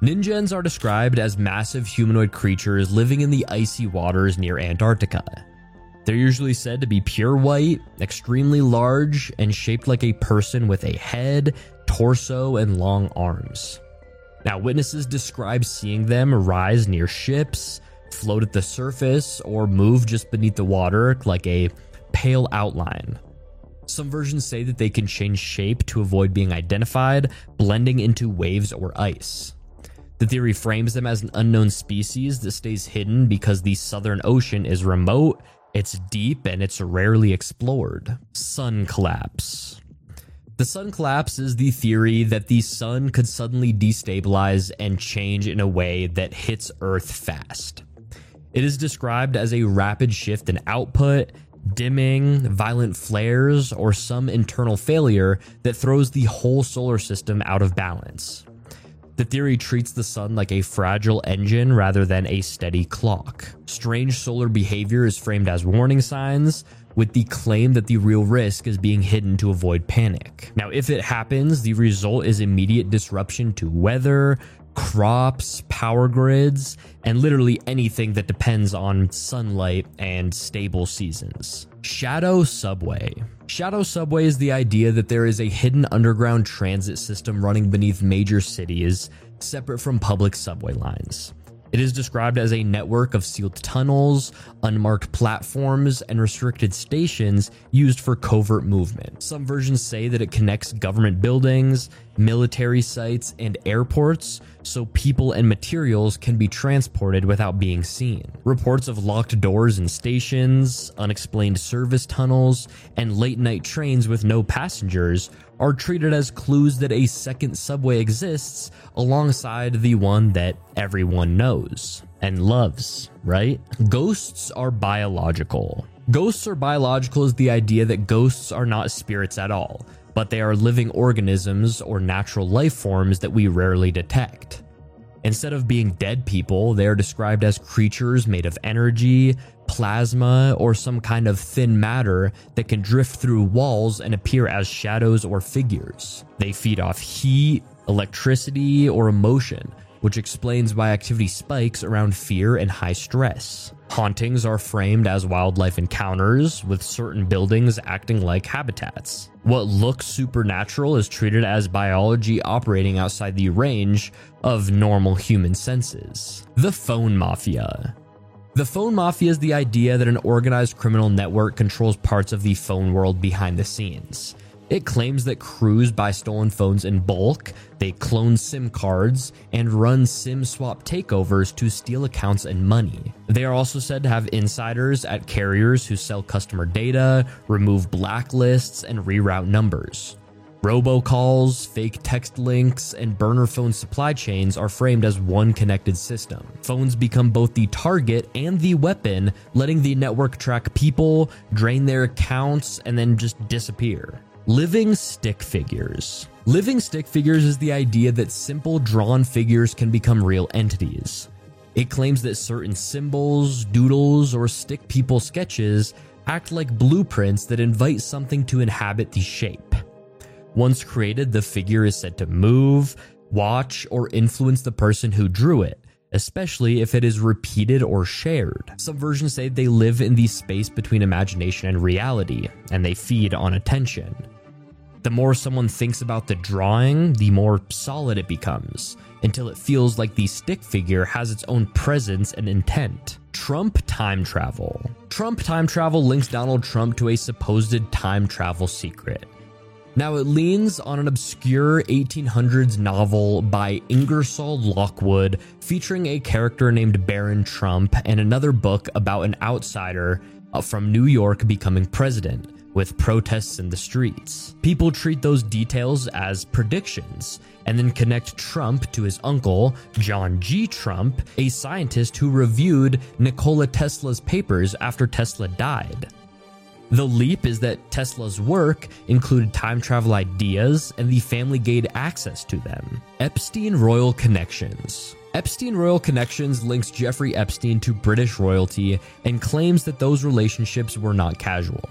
Ningens are described as massive humanoid creatures living in the icy waters near Antarctica. They're usually said to be pure white, extremely large, and shaped like a person with a head, torso, and long arms. Now, witnesses describe seeing them rise near ships, float at the surface, or move just beneath the water like a pale outline. Some versions say that they can change shape to avoid being identified, blending into waves or ice. The theory frames them as an unknown species that stays hidden because the Southern Ocean is remote, it's deep, and it's rarely explored. Sun collapse. The sun collapse is the theory that the sun could suddenly destabilize and change in a way that hits Earth fast. It is described as a rapid shift in output, dimming, violent flares, or some internal failure that throws the whole solar system out of balance. The theory treats the sun like a fragile engine rather than a steady clock. Strange solar behavior is framed as warning signs, with the claim that the real risk is being hidden to avoid panic. Now, if it happens, the result is immediate disruption to weather, crops, power grids, and literally anything that depends on sunlight and stable seasons. Shadow Subway. Shadow Subway is the idea that there is a hidden underground transit system running beneath major cities, separate from public subway lines. It is described as a network of sealed tunnels, unmarked platforms, and restricted stations used for covert movement. Some versions say that it connects government buildings, military sites, and airports so people and materials can be transported without being seen. Reports of locked doors in stations, unexplained service tunnels, and late night trains with no passengers are treated as clues that a second subway exists alongside the one that everyone knows and loves, right? Ghosts are biological. Ghosts are biological is the idea that ghosts are not spirits at all, but they are living organisms or natural life forms that we rarely detect. Instead of being dead people, they are described as creatures made of energy, plasma, or some kind of thin matter that can drift through walls and appear as shadows or figures. They feed off heat, electricity, or emotion, which explains why activity spikes around fear and high stress. Hauntings are framed as wildlife encounters, with certain buildings acting like habitats. What looks supernatural is treated as biology operating outside the range of normal human senses. The Phone Mafia. The phone mafia is the idea that an organized criminal network controls parts of the phone world behind the scenes. It claims that crews buy stolen phones in bulk, they clone SIM cards, and run SIM swap takeovers to steal accounts and money. They are also said to have insiders at carriers who sell customer data, remove blacklists, and reroute numbers. Robocalls, fake text links, and burner phone supply chains are framed as one connected system. Phones become both the target and the weapon, letting the network track people, drain their accounts, and then just disappear. Living stick figures. Living stick figures is the idea that simple drawn figures can become real entities. It claims that certain symbols, doodles, or stick people sketches act like blueprints that invite something to inhabit the shape. Once created, the figure is said to move, watch, or influence the person who drew it, especially if it is repeated or shared. Some versions say they live in the space between imagination and reality, and they feed on attention. The more someone thinks about the drawing, the more solid it becomes, until it feels like the stick figure has its own presence and intent. Trump time travel. Trump time travel links Donald Trump to a supposed time travel secret. Now, it leans on an obscure 1800s novel by Ingersoll Lockwood featuring a character named Baron Trump and another book about an outsider uh, from New York becoming president with protests in the streets. People treat those details as predictions and then connect Trump to his uncle, John G. Trump, a scientist who reviewed Nikola Tesla's papers after Tesla died. The leap is that Tesla's work included time travel ideas and the family gained access to them. Epstein Royal Connections. Epstein Royal Connections links Jeffrey Epstein to British royalty and claims that those relationships were not casual.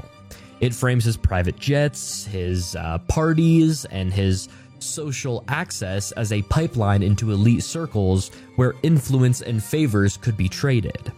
It frames his private jets, his uh, parties, and his social access as a pipeline into elite circles where influence and favors could be traded.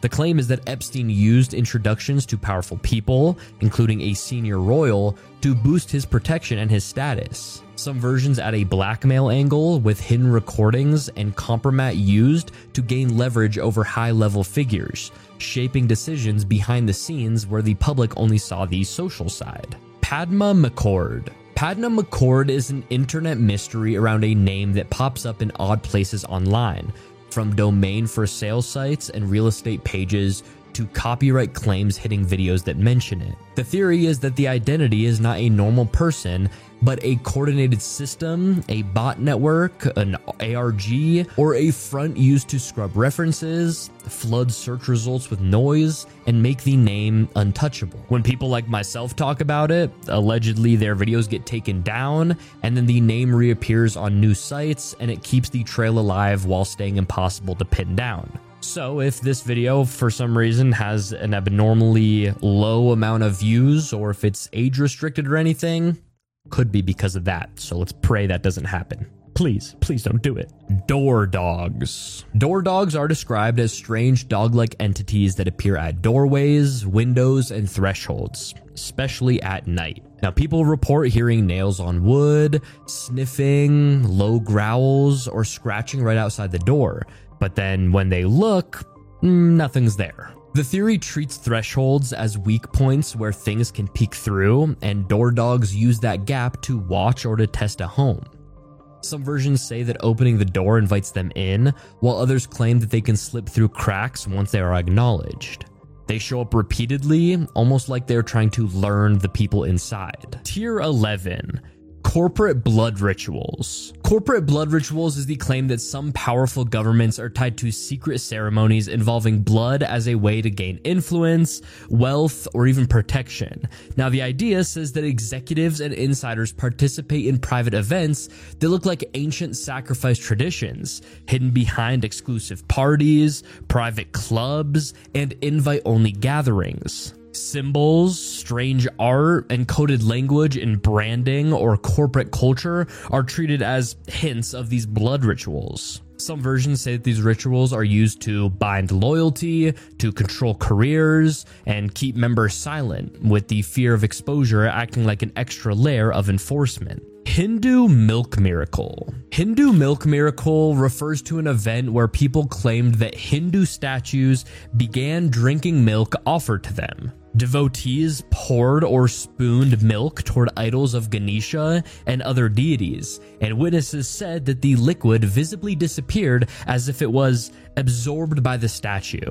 The claim is that Epstein used introductions to powerful people, including a senior royal, to boost his protection and his status. Some versions add a blackmail angle with hidden recordings and compromat used to gain leverage over high level figures, shaping decisions behind the scenes where the public only saw the social side. Padma McCord. Padma McCord is an internet mystery around a name that pops up in odd places online, from domain for sale sites and real estate pages to copyright claims hitting videos that mention it. The theory is that the identity is not a normal person but a coordinated system, a bot network, an ARG, or a front used to scrub references, flood search results with noise, and make the name untouchable. When people like myself talk about it, allegedly their videos get taken down, and then the name reappears on new sites, and it keeps the trail alive while staying impossible to pin down. So, if this video for some reason has an abnormally low amount of views, or if it's age restricted or anything, could be because of that. So let's pray that doesn't happen. Please, please don't do it. Door dogs. Door dogs are described as strange dog like entities that appear at doorways, windows, and thresholds, especially at night. Now, people report hearing nails on wood, sniffing, low growls, or scratching right outside the door. But then when they look, mm, nothing's there. The theory treats thresholds as weak points where things can peek through, and door dogs use that gap to watch or to test a home. Some versions say that opening the door invites them in, while others claim that they can slip through cracks once they are acknowledged. They show up repeatedly, almost like they're trying to learn the people inside. Tier 11 Corporate blood rituals. Corporate blood rituals is the claim that some powerful governments are tied to secret ceremonies involving blood as a way to gain influence, wealth, or even protection. Now, the idea says that executives and insiders participate in private events that look like ancient sacrifice traditions, hidden behind exclusive parties, private clubs, and invite only gatherings. Symbols, strange art, and coded language in branding or corporate culture are treated as hints of these blood rituals. Some versions say that these rituals are used to bind loyalty, to control careers, and keep members silent, with the fear of exposure acting like an extra layer of enforcement. Hindu Milk Miracle. Hindu Milk Miracle refers to an event where people claimed that Hindu statues began drinking milk offered to them. Devotees poured or spooned milk toward idols of Ganesha and other deities, and witnesses said that the liquid visibly disappeared as if it was absorbed by the statue.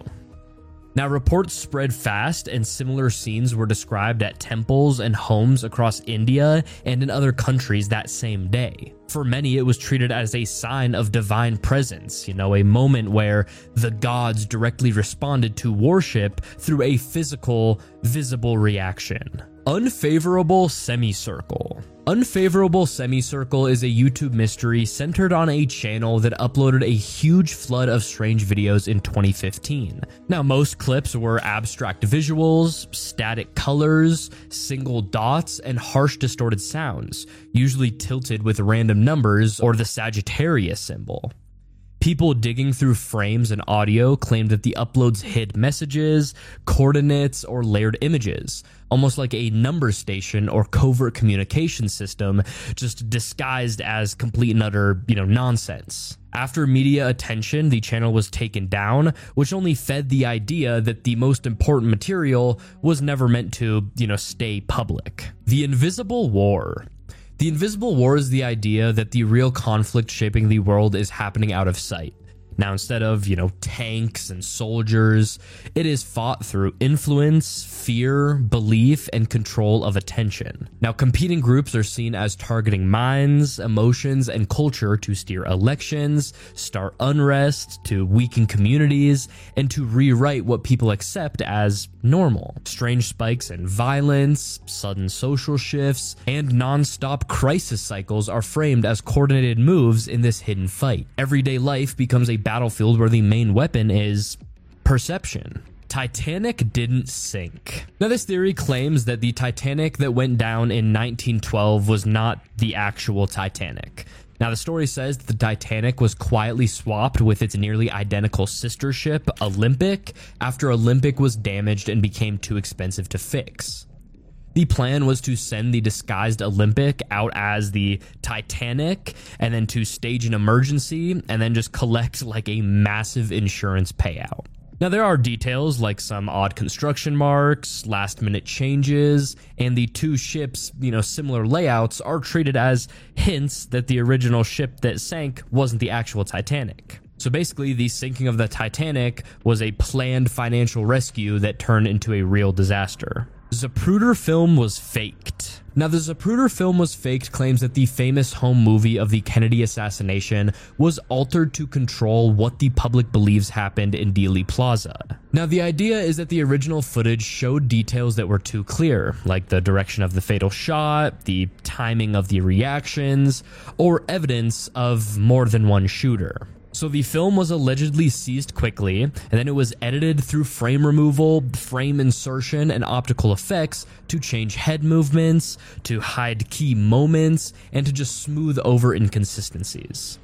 Now, reports spread fast, and similar scenes were described at temples and homes across India and in other countries that same day. For many, it was treated as a sign of divine presence, you know, a moment where the gods directly responded to worship through a physical, visible reaction. Unfavorable Semicircle. Unfavorable Semicircle is a YouTube mystery centered on a channel that uploaded a huge flood of strange videos in 2015. Now, most clips were abstract visuals, static colors, single dots, and harsh distorted sounds, usually tilted with random numbers or the Sagittarius symbol. People digging through frames and audio claimed that the uploads hid messages, coordinates, or layered images, almost like a number station or covert communication system, just disguised as complete and utter, you know, nonsense. After media attention, the channel was taken down, which only fed the idea that the most important material was never meant to, you know, stay public. The Invisible War. The invisible war is the idea that the real conflict shaping the world is happening out of sight. Now, instead of, you know, tanks and soldiers, it is fought through influence, fear, belief, and control of attention. Now, competing groups are seen as targeting minds, emotions, and culture to steer elections, start unrest, to weaken communities, and to rewrite what people accept as normal. Strange spikes in violence, sudden social shifts, and non-stop crisis cycles are framed as coordinated moves in this hidden fight. Everyday life becomes a battlefield where the main weapon is perception. Titanic didn't sink. Now, this theory claims that the Titanic that went down in 1912 was not the actual Titanic. Now, the story says that the Titanic was quietly swapped with its nearly identical sister ship, Olympic, after Olympic was damaged and became too expensive to fix. The plan was to send the disguised Olympic out as the Titanic and then to stage an emergency and then just collect like a massive insurance payout. Now, there are details like some odd construction marks, last minute changes, and the two ships, you know, similar layouts are treated as hints that the original ship that sank wasn't the actual Titanic. So basically, the sinking of the Titanic was a planned financial rescue that turned into a real disaster. Zapruder film was faked. Now, the Zapruder film was faked claims that the famous home movie of the Kennedy assassination was altered to control what the public believes happened in Dealey Plaza. Now, the idea is that the original footage showed details that were too clear, like the direction of the fatal shot, the timing of the reactions, or evidence of more than one shooter. So the film was allegedly seized quickly, and then it was edited through frame removal, frame insertion, and optical effects to change head movements, to hide key moments, and to just smooth over inconsistencies.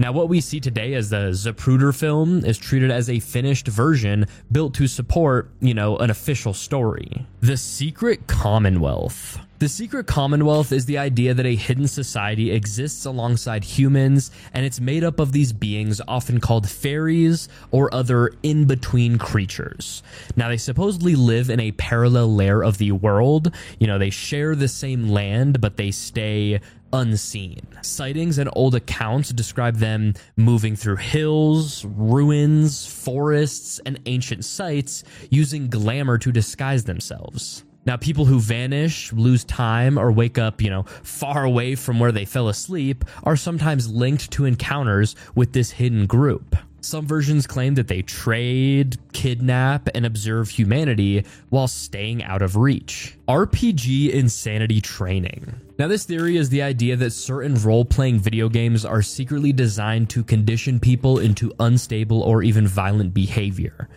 Now, what we see today as the Zapruder film is treated as a finished version built to support, you know, an official story. The Secret Commonwealth. The secret commonwealth is the idea that a hidden society exists alongside humans, and it's made up of these beings often called fairies or other in between creatures. Now, they supposedly live in a parallel layer of the world. You know, they share the same land, but they stay unseen. Sightings and old accounts describe them moving through hills, ruins, forests, and ancient sites using glamour to disguise themselves. Now, people who vanish, lose time, or wake up, you know, far away from where they fell asleep are sometimes linked to encounters with this hidden group. Some versions claim that they trade, kidnap, and observe humanity while staying out of reach. RPG insanity training. Now, this theory is the idea that certain role playing video games are secretly designed to condition people into unstable or even violent behavior.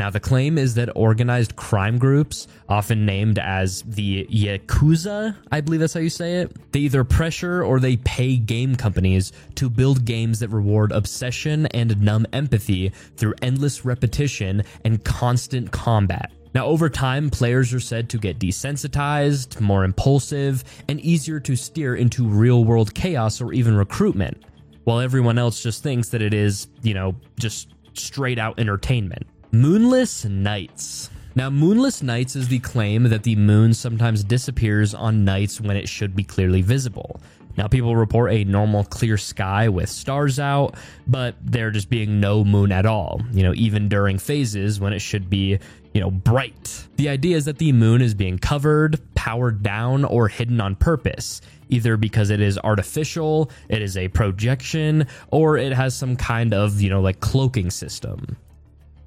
Now, the claim is that organized crime groups, often named as the Yakuza, I believe that's how you say it, they either pressure or they pay game companies to build games that reward obsession and numb empathy through endless repetition and constant combat. Now, over time, players are said to get desensitized, more impulsive, and easier to steer into real world chaos or even recruitment, while everyone else just thinks that it is, you know, just straight out entertainment. Moonless Nights. Now, moonless nights is the claim that the moon sometimes disappears on nights when it should be clearly visible. Now, people report a normal clear sky with stars out, but there just being no moon at all, you know, even during phases when it should be, you know, bright. The idea is that the moon is being covered, powered down, or hidden on purpose, either because it is artificial, it is a projection, or it has some kind of, you know, like cloaking system.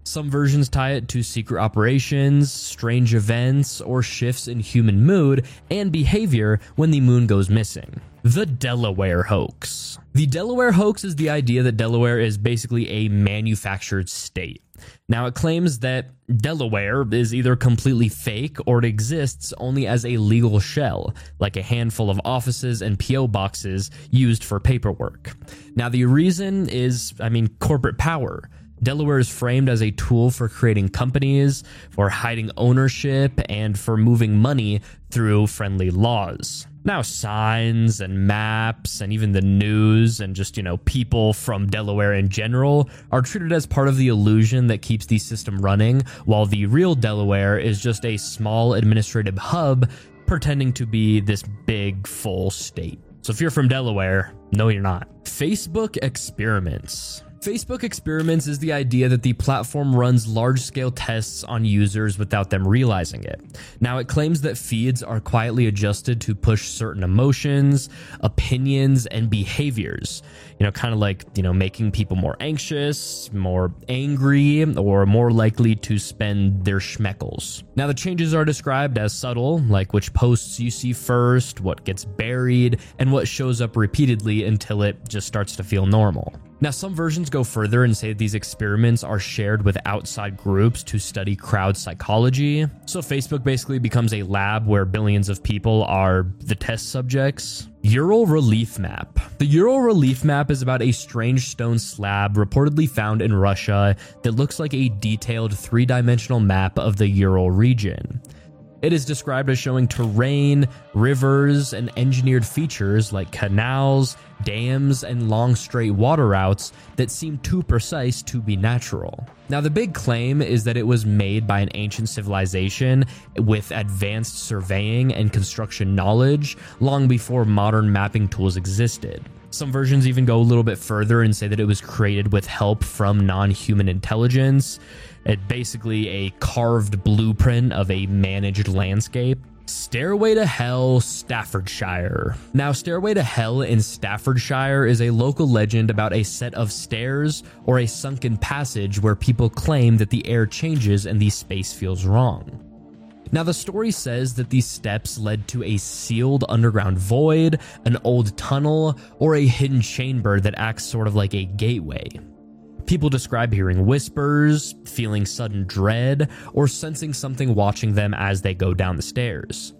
Some versions tie it to secret operations, strange events, or shifts in human mood and behavior when the moon goes missing. The Delaware hoax. The Delaware hoax is the idea that Delaware is basically a manufactured state. Now, it claims that Delaware is either completely fake or it exists only as a legal shell, like a handful of offices and P.O. boxes used for paperwork. Now, the reason is, I mean, corporate power. Delaware is framed as a tool for creating companies, for hiding ownership, and for moving money through friendly laws. Now, signs and maps and even the news and just, you know, people from Delaware in general are treated as part of the illusion that keeps the system running, while the real Delaware is just a small administrative hub pretending to be this big, full state. So if you're from Delaware, no, you're not. Facebook experiments. Facebook experiments is the idea that the platform runs large scale tests on users without them realizing it. Now, it claims that feeds are quietly adjusted to push certain emotions, opinions, and behaviors. You know, kind of like, you know, making people more anxious, more angry, or more likely to spend their schmeckles. Now, the changes are described as subtle, like which posts you see first, what gets buried, and what shows up repeatedly until it just starts to feel normal. Now, some versions go further and say these experiments are shared with outside groups to study crowd psychology. So, Facebook basically becomes a lab where billions of people are the test subjects. Ural Relief Map. The Ural Relief Map is about a strange stone slab reportedly found in Russia that looks like a detailed three dimensional map of the Ural region. It is described as showing terrain, rivers, and engineered features like canals, dams, and long straight water routes that seem too precise to be natural. Now, the big claim is that it was made by an ancient civilization with advanced surveying and construction knowledge long before modern mapping tools existed. Some versions even go a little bit further and say that it was created with help from non human intelligence. It basically a carved blueprint of a managed landscape. Stairway to Hell, Staffordshire. Now, Stairway to Hell in Staffordshire is a local legend about a set of stairs or a sunken passage where people claim that the air changes and the space feels wrong. Now, the story says that these steps led to a sealed underground void, an old tunnel, or a hidden chamber that acts sort of like a gateway. People describe hearing whispers, feeling sudden dread, or sensing something watching them as they go down the stairs.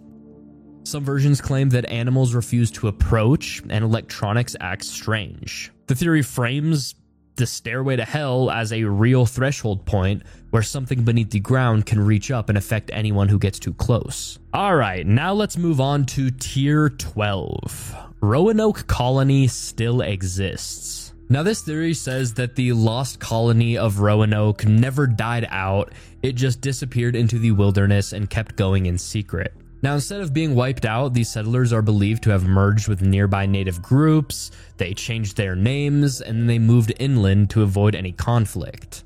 Some versions claim that animals refuse to approach and electronics act strange. The theory frames the stairway to hell as a real threshold point where something beneath the ground can reach up and affect anyone who gets too close. All right, now let's move on to tier 12. Roanoke Colony still exists. Now, this theory says that the lost colony of Roanoke never died out, it just disappeared into the wilderness and kept going in secret. Now, instead of being wiped out, these settlers are believed to have merged with nearby native groups, they changed their names, and they moved inland to avoid any conflict.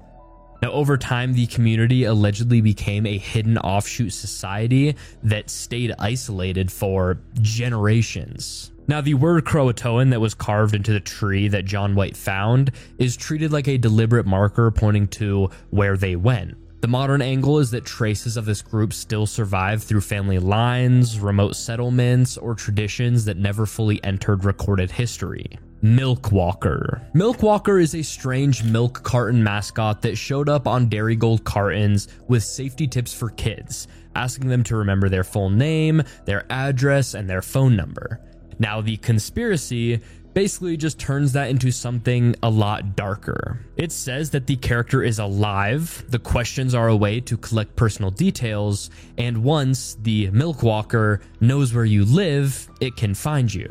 Now, over time, the community allegedly became a hidden offshoot society that stayed isolated for generations. Now, the word Croatoan that was carved into the tree that John White found is treated like a deliberate marker pointing to where they went. The modern angle is that traces of this group still survive through family lines, remote settlements, or traditions that never fully entered recorded history. Milkwalker. Milkwalker is a strange milk carton mascot that showed up on Darigold cartons with safety tips for kids, asking them to remember their full name, their address, and their phone number. Now, the conspiracy basically just turns that into something a lot darker. It says that the character is alive, the questions are a way to collect personal details, and once the Milk Walker knows where you live, it can find you.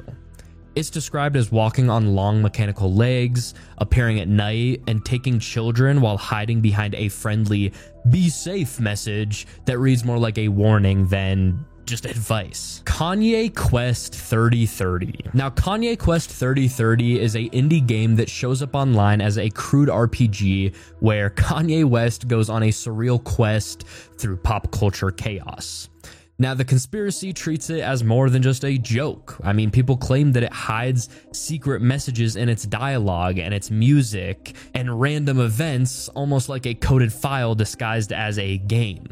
It's described as walking on long mechanical legs, appearing at night, and taking children while hiding behind a friendly, be safe message that reads more like a warning than just advice. Kanye Quest 3030. Now, Kanye Quest 3030 is a indie game that shows up online as a crude RPG where Kanye West goes on a surreal quest through pop culture chaos. Now, the conspiracy treats it as more than just a joke. I mean, people claim that it hides secret messages in its dialogue and its music and random events, almost like a coded file disguised as a game.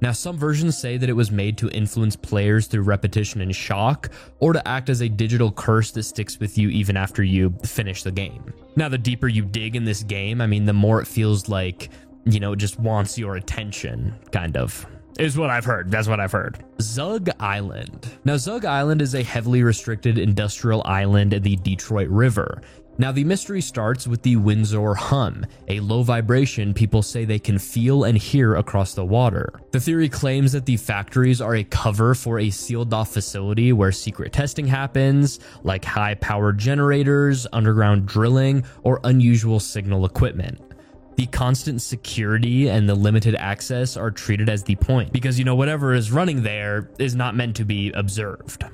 Now, some versions say that it was made to influence players through repetition and shock, or to act as a digital curse that sticks with you even after you finish the game. Now, the deeper you dig in this game, I mean, the more it feels like, you know, it just wants your attention, kind of. Is what I've heard. That's what I've heard. Zug Island. Now, Zug Island is a heavily restricted industrial island in the Detroit River. Now, the mystery starts with the Windsor hum, a low vibration people say they can feel and hear across the water. The theory claims that the factories are a cover for a sealed off facility where secret testing happens, like high power generators, underground drilling, or unusual signal equipment. The constant security and the limited access are treated as the point because, you know, whatever is running there is not meant to be observed.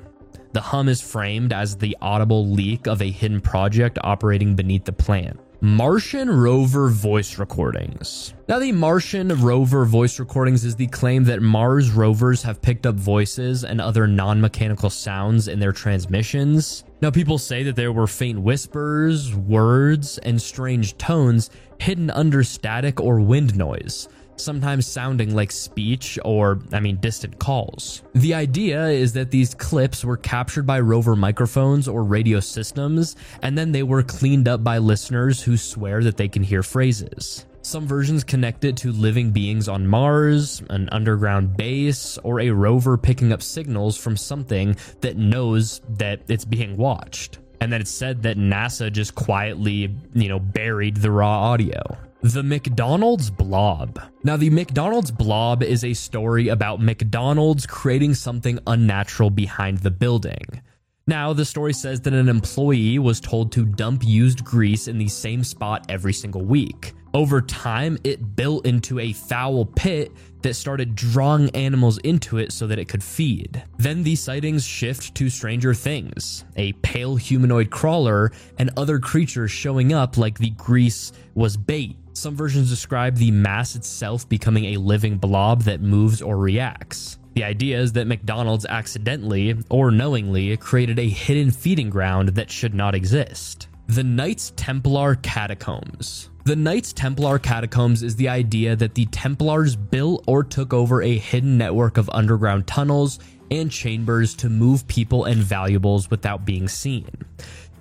The hum is framed as the audible leak of a hidden project operating beneath the plant. Martian rover voice recordings. Now, the Martian rover voice recordings is the claim that Mars rovers have picked up voices and other non mechanical sounds in their transmissions. Now, people say that there were faint whispers, words, and strange tones hidden under static or wind noise sometimes sounding like speech or, I mean, distant calls. The idea is that these clips were captured by rover microphones or radio systems, and then they were cleaned up by listeners who swear that they can hear phrases. Some versions connect it to living beings on Mars, an underground base, or a rover picking up signals from something that knows that it's being watched. And then it's said that NASA just quietly, you know, buried the raw audio. The McDonald's Blob. Now, the McDonald's Blob is a story about McDonald's creating something unnatural behind the building. Now, the story says that an employee was told to dump used grease in the same spot every single week. Over time, it built into a foul pit that started drawing animals into it so that it could feed. Then the sightings shift to stranger things a pale humanoid crawler and other creatures showing up like the grease was bait. Some versions describe the mass itself becoming a living blob that moves or reacts. The idea is that McDonald's accidentally or knowingly created a hidden feeding ground that should not exist. The Knights Templar Catacombs. The Knights Templar Catacombs is the idea that the Templars built or took over a hidden network of underground tunnels and chambers to move people and valuables without being seen.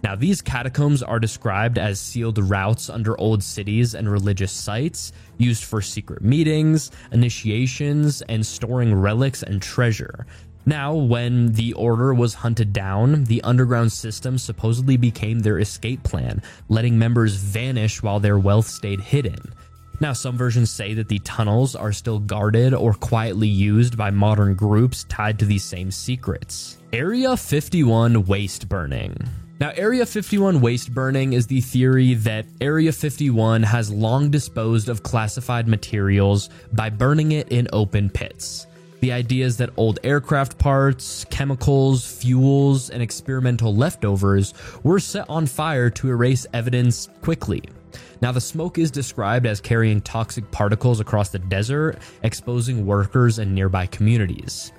Now, these catacombs are described as sealed routes under old cities and religious sites used for secret meetings, initiations, and storing relics and treasure. Now, when the Order was hunted down, the underground system supposedly became their escape plan, letting members vanish while their wealth stayed hidden. Now, some versions say that the tunnels are still guarded or quietly used by modern groups tied to these same secrets. Area 51 Waste Burning. Now, Area 51 waste burning is the theory that Area 51 has long disposed of classified materials by burning it in open pits. The idea is that old aircraft parts, chemicals, fuels, and experimental leftovers were set on fire to erase evidence quickly. Now, the smoke is described as carrying toxic particles across the desert, exposing workers and nearby communities.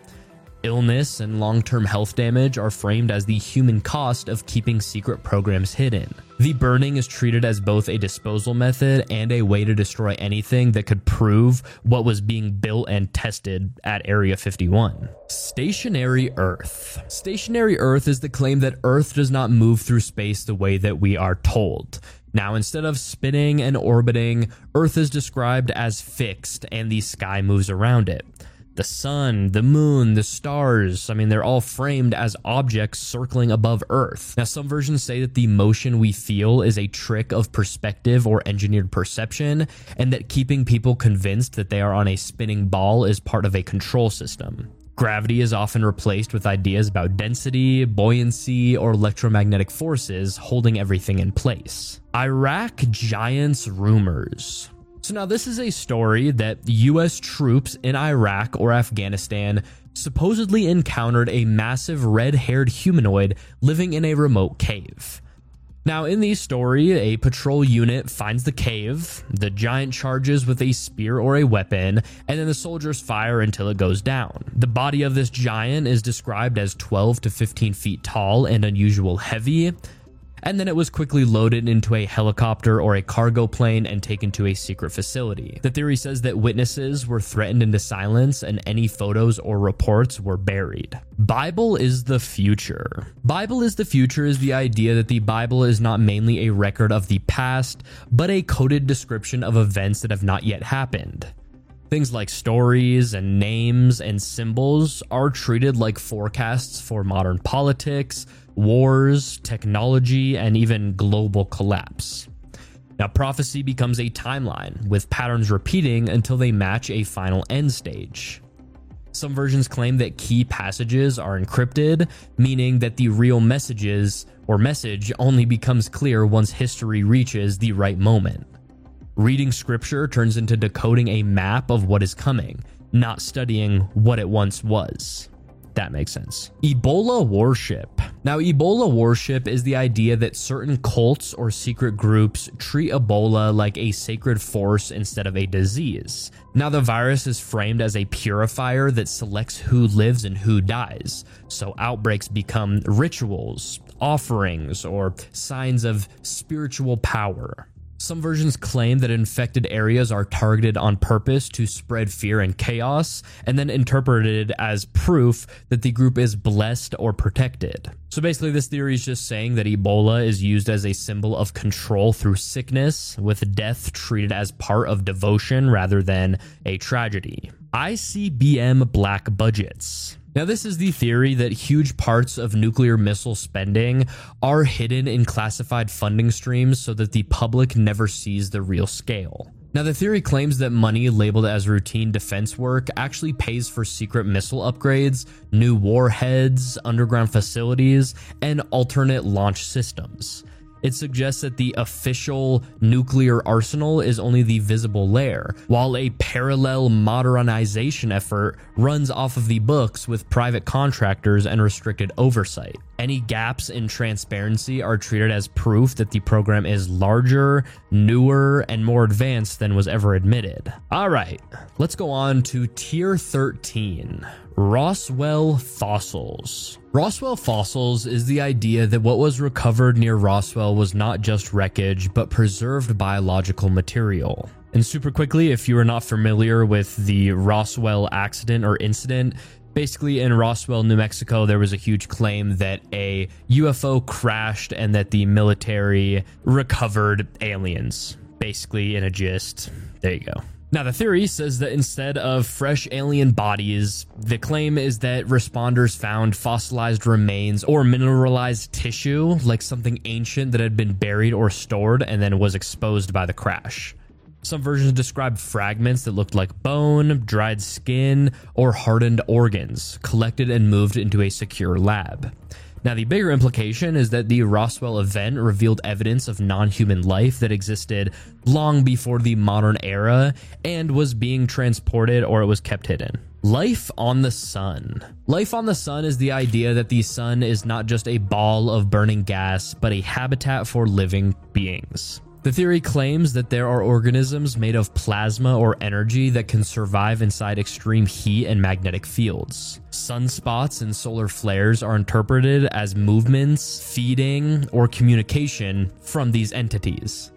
Illness and long term health damage are framed as the human cost of keeping secret programs hidden. The burning is treated as both a disposal method and a way to destroy anything that could prove what was being built and tested at Area 51. Stationary Earth. Stationary Earth is the claim that Earth does not move through space the way that we are told. Now, instead of spinning and orbiting, Earth is described as fixed and the sky moves around it the sun, the moon, the stars. I mean, they're all framed as objects circling above Earth. Now, some versions say that the motion we feel is a trick of perspective or engineered perception, and that keeping people convinced that they are on a spinning ball is part of a control system. Gravity is often replaced with ideas about density, buoyancy, or electromagnetic forces holding everything in place. Iraq Giants Rumors. So now this is a story that US troops in Iraq or Afghanistan supposedly encountered a massive red-haired humanoid living in a remote cave. Now, in the story, a patrol unit finds the cave, the giant charges with a spear or a weapon, and then the soldiers fire until it goes down. The body of this giant is described as 12 to 15 feet tall and unusual heavy and then it was quickly loaded into a helicopter or a cargo plane and taken to a secret facility. The theory says that witnesses were threatened into silence and any photos or reports were buried. Bible is the future. Bible is the future is the idea that the Bible is not mainly a record of the past, but a coded description of events that have not yet happened. Things like stories and names and symbols are treated like forecasts for modern politics, wars, technology, and even global collapse. Now, prophecy becomes a timeline, with patterns repeating until they match a final end stage. Some versions claim that key passages are encrypted, meaning that the real messages or message only becomes clear once history reaches the right moment. Reading scripture turns into decoding a map of what is coming, not studying what it once was. That makes sense. Ebola worship. Now, Ebola worship is the idea that certain cults or secret groups treat Ebola like a sacred force instead of a disease. Now, the virus is framed as a purifier that selects who lives and who dies. So, outbreaks become rituals, offerings, or signs of spiritual power. Some versions claim that infected areas are targeted on purpose to spread fear and chaos, and then interpreted as proof that the group is blessed or protected. So basically, this theory is just saying that Ebola is used as a symbol of control through sickness, with death treated as part of devotion rather than a tragedy. ICBM black budgets. Now, this is the theory that huge parts of nuclear missile spending are hidden in classified funding streams so that the public never sees the real scale. Now, the theory claims that money labeled as routine defense work actually pays for secret missile upgrades, new warheads, underground facilities, and alternate launch systems it suggests that the official nuclear arsenal is only the visible layer, while a parallel modernization effort runs off of the books with private contractors and restricted oversight. Any gaps in transparency are treated as proof that the program is larger, newer, and more advanced than was ever admitted. All right, let's go on to Tier 13 Roswell Fossils. Roswell fossils is the idea that what was recovered near Roswell was not just wreckage, but preserved biological material. And super quickly, if you are not familiar with the Roswell accident or incident, basically in Roswell, New Mexico, there was a huge claim that a UFO crashed and that the military recovered aliens. Basically, in a gist. There you go. Now, the theory says that instead of fresh alien bodies, the claim is that responders found fossilized remains or mineralized tissue, like something ancient that had been buried or stored and then was exposed by the crash. Some versions describe fragments that looked like bone, dried skin, or hardened organs, collected and moved into a secure lab. Now, the bigger implication is that the Roswell event revealed evidence of non human life that existed long before the modern era and was being transported or it was kept hidden. Life on the sun. Life on the sun is the idea that the sun is not just a ball of burning gas, but a habitat for living beings. The theory claims that there are organisms made of plasma or energy that can survive inside extreme heat and magnetic fields. Sunspots and solar flares are interpreted as movements, feeding, or communication from these entities.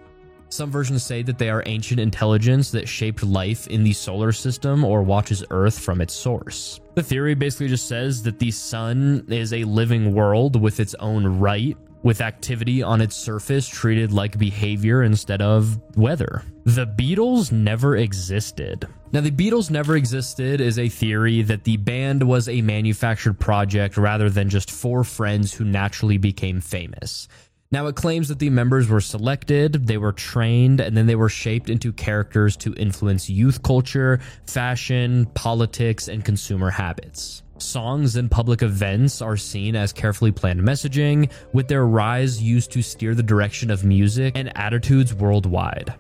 Some versions say that they are ancient intelligence that shaped life in the solar system or watches Earth from its source. The theory basically just says that the sun is a living world with its own right with activity on its surface treated like behavior instead of weather. The Beatles never existed. Now, the Beatles never existed is a theory that the band was a manufactured project rather than just four friends who naturally became famous. Now, it claims that the members were selected, they were trained, and then they were shaped into characters to influence youth culture, fashion, politics, and consumer habits. Songs and public events are seen as carefully planned messaging, with their rise used to steer the direction of music and attitudes worldwide.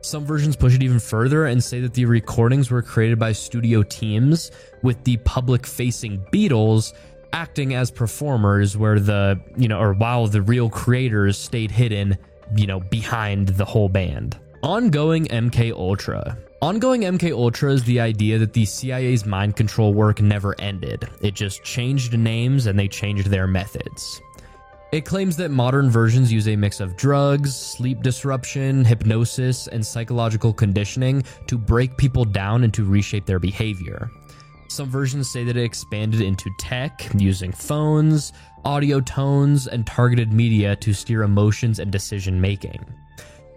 Some versions push it even further and say that the recordings were created by studio teams, with the public facing Beatles acting as performers, where the, you know, or while the real creators stayed hidden, you know, behind the whole band. Ongoing MK Ultra. Ongoing MK Ultra is the idea that the CIA's mind control work never ended. It just changed names and they changed their methods. It claims that modern versions use a mix of drugs, sleep disruption, hypnosis, and psychological conditioning to break people down and to reshape their behavior. Some versions say that it expanded into tech, using phones, audio tones, and targeted media to steer emotions and decision making.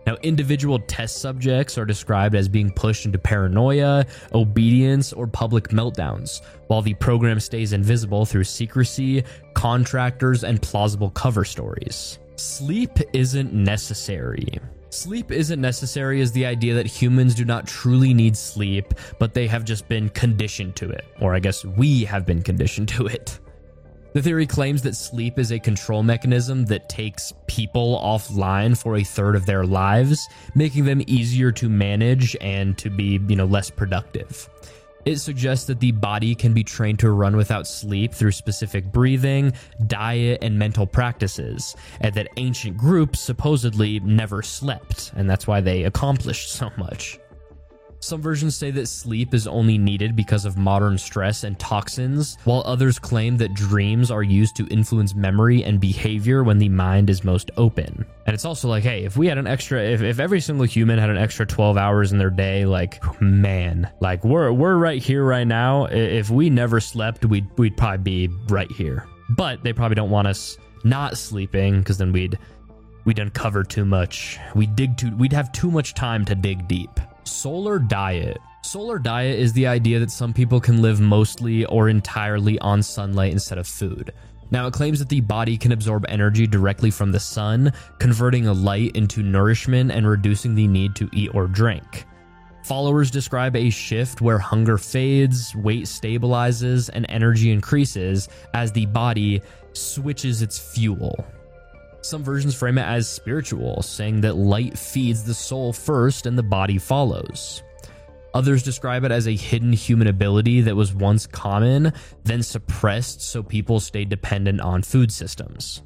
Now, individual test subjects are described as being pushed into paranoia, obedience, or public meltdowns, while the program stays invisible through secrecy, contractors, and plausible cover stories. Sleep isn't necessary. Sleep isn't necessary is the idea that humans do not truly need sleep, but they have just been conditioned to it. Or I guess we have been conditioned to it. The theory claims that sleep is a control mechanism that takes people offline for a third of their lives, making them easier to manage and to be, you know, less productive. It suggests that the body can be trained to run without sleep through specific breathing, diet, and mental practices, and that ancient groups supposedly never slept, and that's why they accomplished so much. Some versions say that sleep is only needed because of modern stress and toxins, while others claim that dreams are used to influence memory and behavior when the mind is most open. And it's also like, hey, if we had an extra, if, if every single human had an extra 12 hours in their day, like, man, like we're, we're right here right now. If we never slept, we'd, we'd probably be right here. But they probably don't want us not sleeping because then we'd, we'd uncover too much. We'd dig too, we'd have too much time to dig deep. Solar diet. Solar diet is the idea that some people can live mostly or entirely on sunlight instead of food. Now, it claims that the body can absorb energy directly from the sun, converting a light into nourishment and reducing the need to eat or drink. Followers describe a shift where hunger fades, weight stabilizes, and energy increases as the body switches its fuel. Some versions frame it as spiritual, saying that light feeds the soul first and the body follows. Others describe it as a hidden human ability that was once common, then suppressed so people stayed dependent on food systems.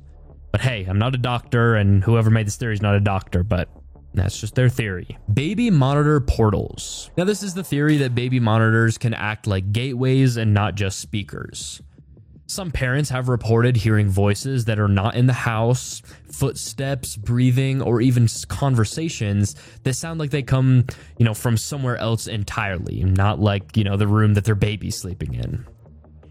But hey, I'm not a doctor, and whoever made this theory is not a doctor, but that's just their theory. Baby monitor portals. Now, this is the theory that baby monitors can act like gateways and not just speakers. Some parents have reported hearing voices that are not in the house, footsteps, breathing, or even conversations that sound like they come, you know, from somewhere else entirely, not like, you know, the room that their baby's sleeping in.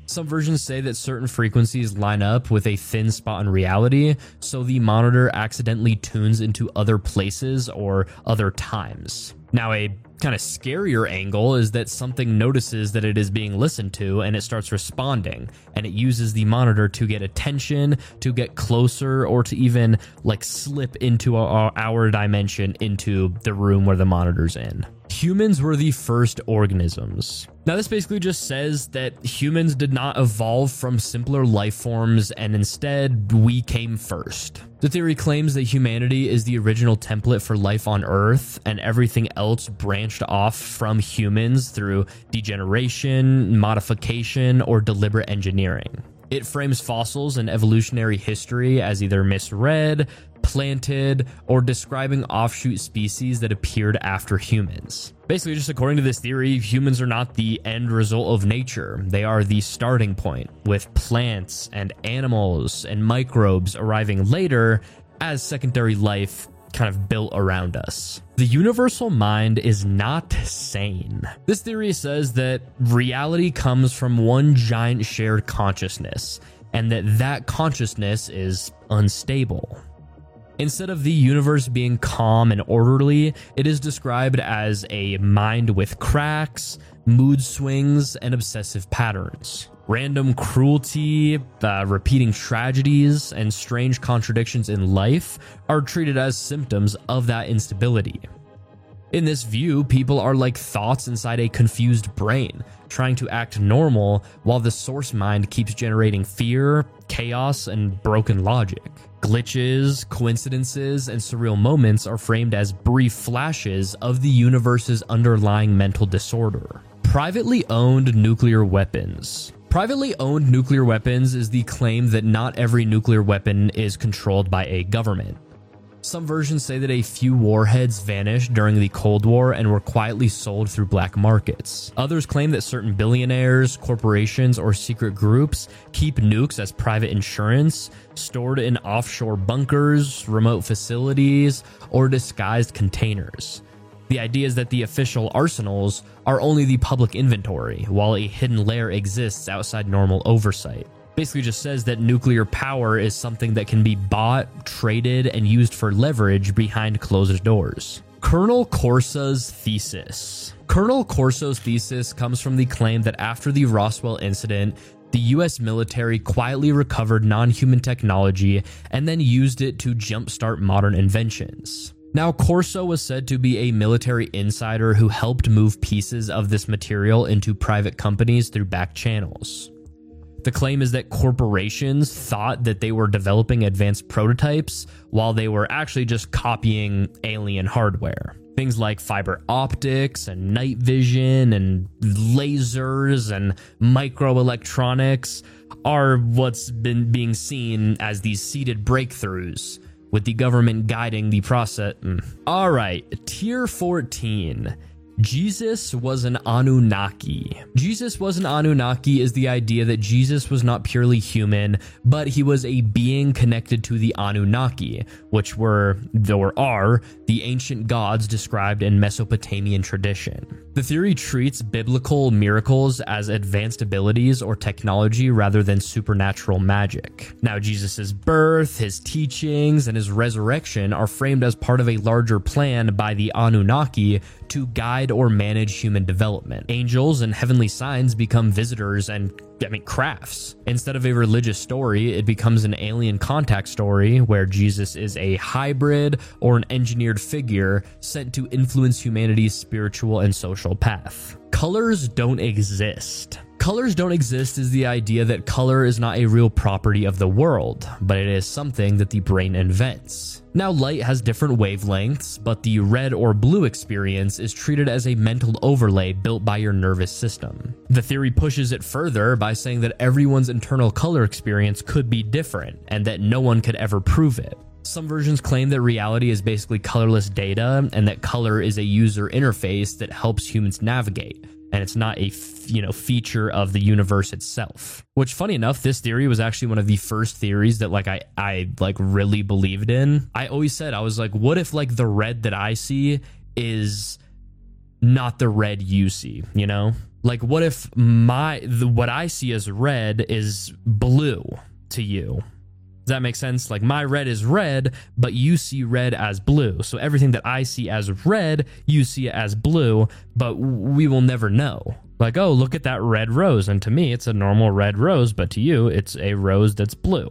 Some versions say that certain frequencies line up with a thin spot in reality, so the monitor accidentally tunes into other places or other times. Now, a kind of scarier angle is that something notices that it is being listened to and it starts responding and it uses the monitor to get attention, to get closer, or to even like slip into our, our dimension into the room where the monitor's in. Humans were the first organisms. Now, this basically just says that humans did not evolve from simpler life forms and instead we came first. The theory claims that humanity is the original template for life on Earth and everything else branched off from humans through degeneration, modification, or deliberate engineering. It frames fossils and evolutionary history as either misread, planted, or describing offshoot species that appeared after humans. Basically, just according to this theory, humans are not the end result of nature. They are the starting point, with plants and animals and microbes arriving later as secondary life kind of built around us. The universal mind is not sane. This theory says that reality comes from one giant shared consciousness, and that that consciousness is unstable. Instead of the universe being calm and orderly, it is described as a mind with cracks, mood swings, and obsessive patterns. Random cruelty, uh, repeating tragedies, and strange contradictions in life are treated as symptoms of that instability. In this view, people are like thoughts inside a confused brain, trying to act normal while the source mind keeps generating fear, chaos, and broken logic. Glitches, coincidences, and surreal moments are framed as brief flashes of the universe's underlying mental disorder. Privately owned nuclear weapons. Privately owned nuclear weapons is the claim that not every nuclear weapon is controlled by a government. Some versions say that a few warheads vanished during the Cold War and were quietly sold through black markets. Others claim that certain billionaires, corporations, or secret groups keep nukes as private insurance, stored in offshore bunkers, remote facilities, or disguised containers. The idea is that the official arsenals are only the public inventory, while a hidden lair exists outside normal oversight. Basically, just says that nuclear power is something that can be bought, traded, and used for leverage behind closed doors. Colonel Corso's thesis. Colonel Corso's thesis comes from the claim that after the Roswell incident, the US military quietly recovered non human technology and then used it to jumpstart modern inventions. Now, Corso was said to be a military insider who helped move pieces of this material into private companies through back channels. The claim is that corporations thought that they were developing advanced prototypes while they were actually just copying alien hardware. Things like fiber optics and night vision and lasers and microelectronics are what's been being seen as these seeded breakthroughs with the government guiding the process. Mm. All right, tier 14. Jesus was an Anunnaki. Jesus was an Anunnaki is the idea that Jesus was not purely human, but he was a being connected to the Anunnaki, which were, or are, the ancient gods described in Mesopotamian tradition. The theory treats biblical miracles as advanced abilities or technology rather than supernatural magic. Now, Jesus' birth, his teachings, and his resurrection are framed as part of a larger plan by the Anunnaki to guide or manage human development. Angels and heavenly signs become visitors and I mean, crafts. Instead of a religious story, it becomes an alien contact story where Jesus is a hybrid or an engineered figure sent to influence humanity's spiritual and social path. Colors don't exist. Colors don't exist is the idea that color is not a real property of the world, but it is something that the brain invents. Now, light has different wavelengths, but the red or blue experience is treated as a mental overlay built by your nervous system. The theory pushes it further by saying that everyone's internal color experience could be different, and that no one could ever prove it. Some versions claim that reality is basically colorless data and that color is a user interface that helps humans navigate. And it's not a you know feature of the universe itself. Which funny enough this theory was actually one of the first theories that like i i like really believed in. I always said i was like what if like the red that i see is not the red you see you know? Like what if my the, what i see as red is blue to you Does that make sense? Like my red is red, but you see red as blue. So everything that I see as red, you see as blue, but we will never know. Like, oh, look at that red rose. And to me, it's a normal red rose, but to you, it's a rose that's blue.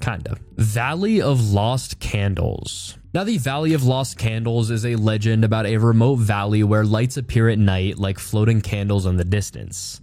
Kind of. Valley of Lost Candles. Now, the Valley of Lost Candles is a legend about a remote valley where lights appear at night like floating candles in the distance.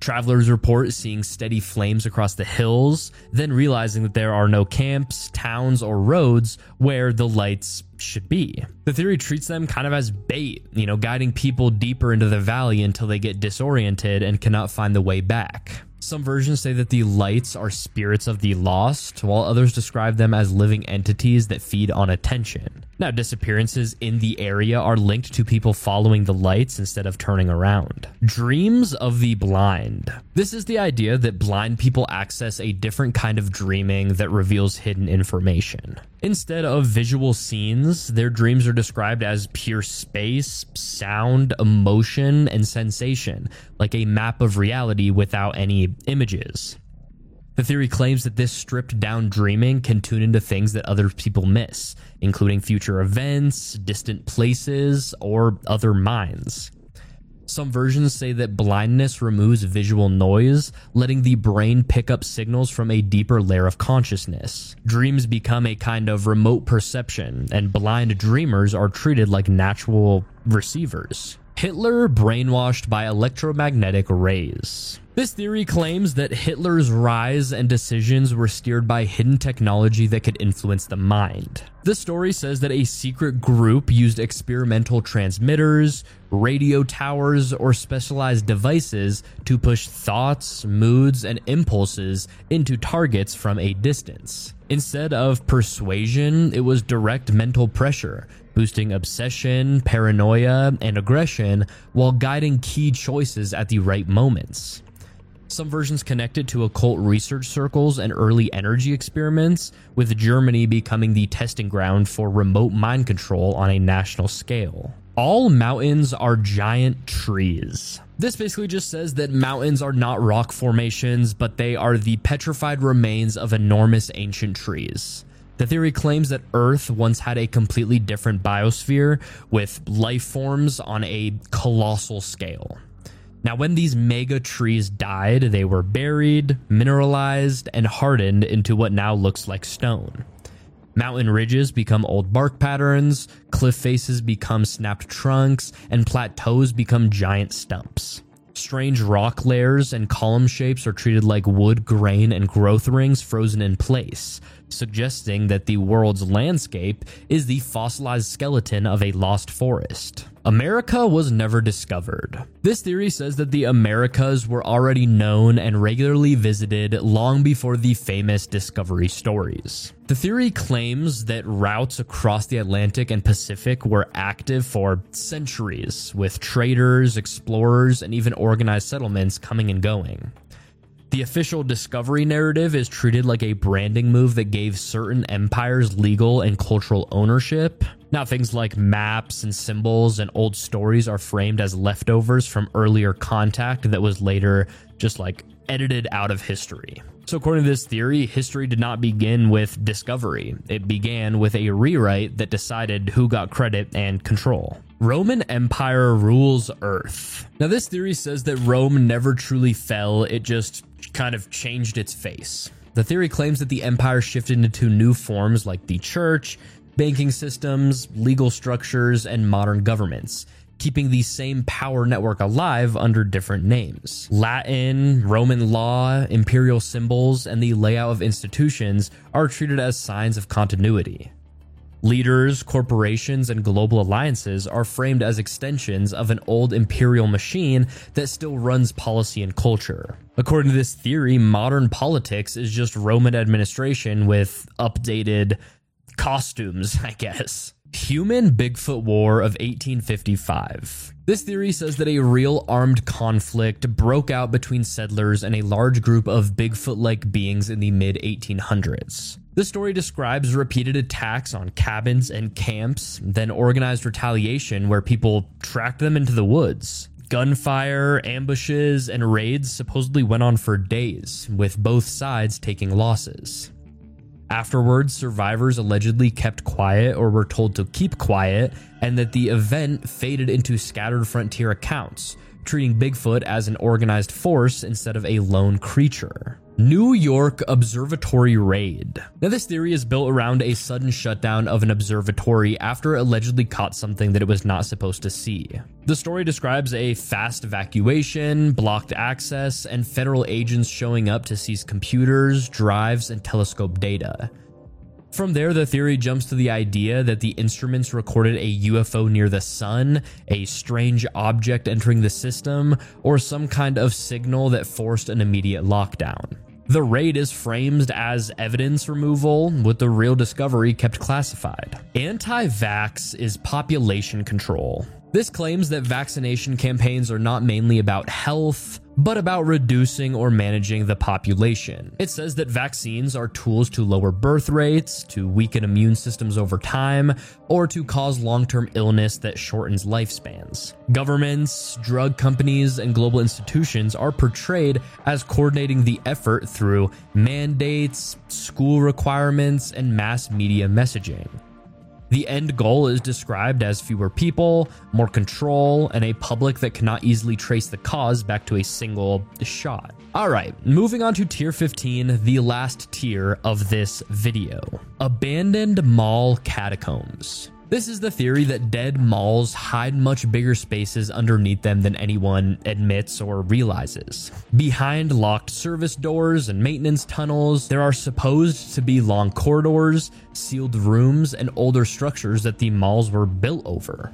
Travelers report seeing steady flames across the hills, then realizing that there are no camps, towns, or roads where the lights should be. The theory treats them kind of as bait, you know, guiding people deeper into the valley until they get disoriented and cannot find the way back. Some versions say that the lights are spirits of the lost, while others describe them as living entities that feed on attention. Now, disappearances in the area are linked to people following the lights instead of turning around. Dreams of the blind. This is the idea that blind people access a different kind of dreaming that reveals hidden information. Instead of visual scenes, their dreams are described as pure space, sound, emotion, and sensation, like a map of reality without any images. The theory claims that this stripped down dreaming can tune into things that other people miss, including future events, distant places, or other minds. Some versions say that blindness removes visual noise, letting the brain pick up signals from a deeper layer of consciousness. Dreams become a kind of remote perception, and blind dreamers are treated like natural receivers. Hitler brainwashed by electromagnetic rays. This theory claims that Hitler's rise and decisions were steered by hidden technology that could influence the mind. The story says that a secret group used experimental transmitters, radio towers, or specialized devices to push thoughts, moods, and impulses into targets from a distance. Instead of persuasion, it was direct mental pressure, boosting obsession, paranoia, and aggression while guiding key choices at the right moments. Some versions connected to occult research circles and early energy experiments, with Germany becoming the testing ground for remote mind control on a national scale. All mountains are giant trees. This basically just says that mountains are not rock formations, but they are the petrified remains of enormous ancient trees. The theory claims that Earth once had a completely different biosphere with life forms on a colossal scale. Now, when these mega trees died, they were buried, mineralized, and hardened into what now looks like stone. Mountain ridges become old bark patterns, cliff faces become snapped trunks, and plateaus become giant stumps. Strange rock layers and column shapes are treated like wood grain and growth rings frozen in place, suggesting that the world's landscape is the fossilized skeleton of a lost forest. America was never discovered. This theory says that the Americas were already known and regularly visited long before the famous discovery stories. The theory claims that routes across the Atlantic and Pacific were active for centuries, with traders, explorers, and even organized settlements coming and going. The official discovery narrative is treated like a branding move that gave certain empires legal and cultural ownership. Now, things like maps and symbols and old stories are framed as leftovers from earlier contact that was later just like edited out of history. So, according to this theory, history did not begin with discovery. It began with a rewrite that decided who got credit and control. Roman Empire rules Earth. Now, this theory says that Rome never truly fell, it just kind of changed its face. The theory claims that the empire shifted into new forms like the church, banking systems, legal structures, and modern governments, keeping the same power network alive under different names. Latin, Roman law, imperial symbols, and the layout of institutions are treated as signs of continuity. Leaders, corporations, and global alliances are framed as extensions of an old imperial machine that still runs policy and culture. According to this theory, modern politics is just Roman administration with updated costumes, I guess. Human Bigfoot War of 1855. This theory says that a real armed conflict broke out between settlers and a large group of Bigfoot like beings in the mid 1800s. The story describes repeated attacks on cabins and camps, then organized retaliation where people tracked them into the woods. Gunfire, ambushes, and raids supposedly went on for days, with both sides taking losses. Afterwards, survivors allegedly kept quiet or were told to keep quiet, and that the event faded into scattered frontier accounts, treating Bigfoot as an organized force instead of a lone creature. New York Observatory Raid. Now, this theory is built around a sudden shutdown of an observatory after it allegedly caught something that it was not supposed to see. The story describes a fast evacuation, blocked access, and federal agents showing up to seize computers, drives, and telescope data. From there, the theory jumps to the idea that the instruments recorded a UFO near the sun, a strange object entering the system, or some kind of signal that forced an immediate lockdown. The raid is framed as evidence removal, with the real discovery kept classified. Anti vax is population control. This claims that vaccination campaigns are not mainly about health, but about reducing or managing the population. It says that vaccines are tools to lower birth rates, to weaken immune systems over time, or to cause long term illness that shortens lifespans. Governments, drug companies, and global institutions are portrayed as coordinating the effort through mandates, school requirements, and mass media messaging. The end goal is described as fewer people, more control, and a public that cannot easily trace the cause back to a single shot. Alright, moving on to tier 15, the last tier of this video. Abandoned Mall Catacombs. This is the theory that dead malls hide much bigger spaces underneath them than anyone admits or realizes. Behind locked service doors and maintenance tunnels, there are supposed to be long corridors, sealed rooms, and older structures that the malls were built over.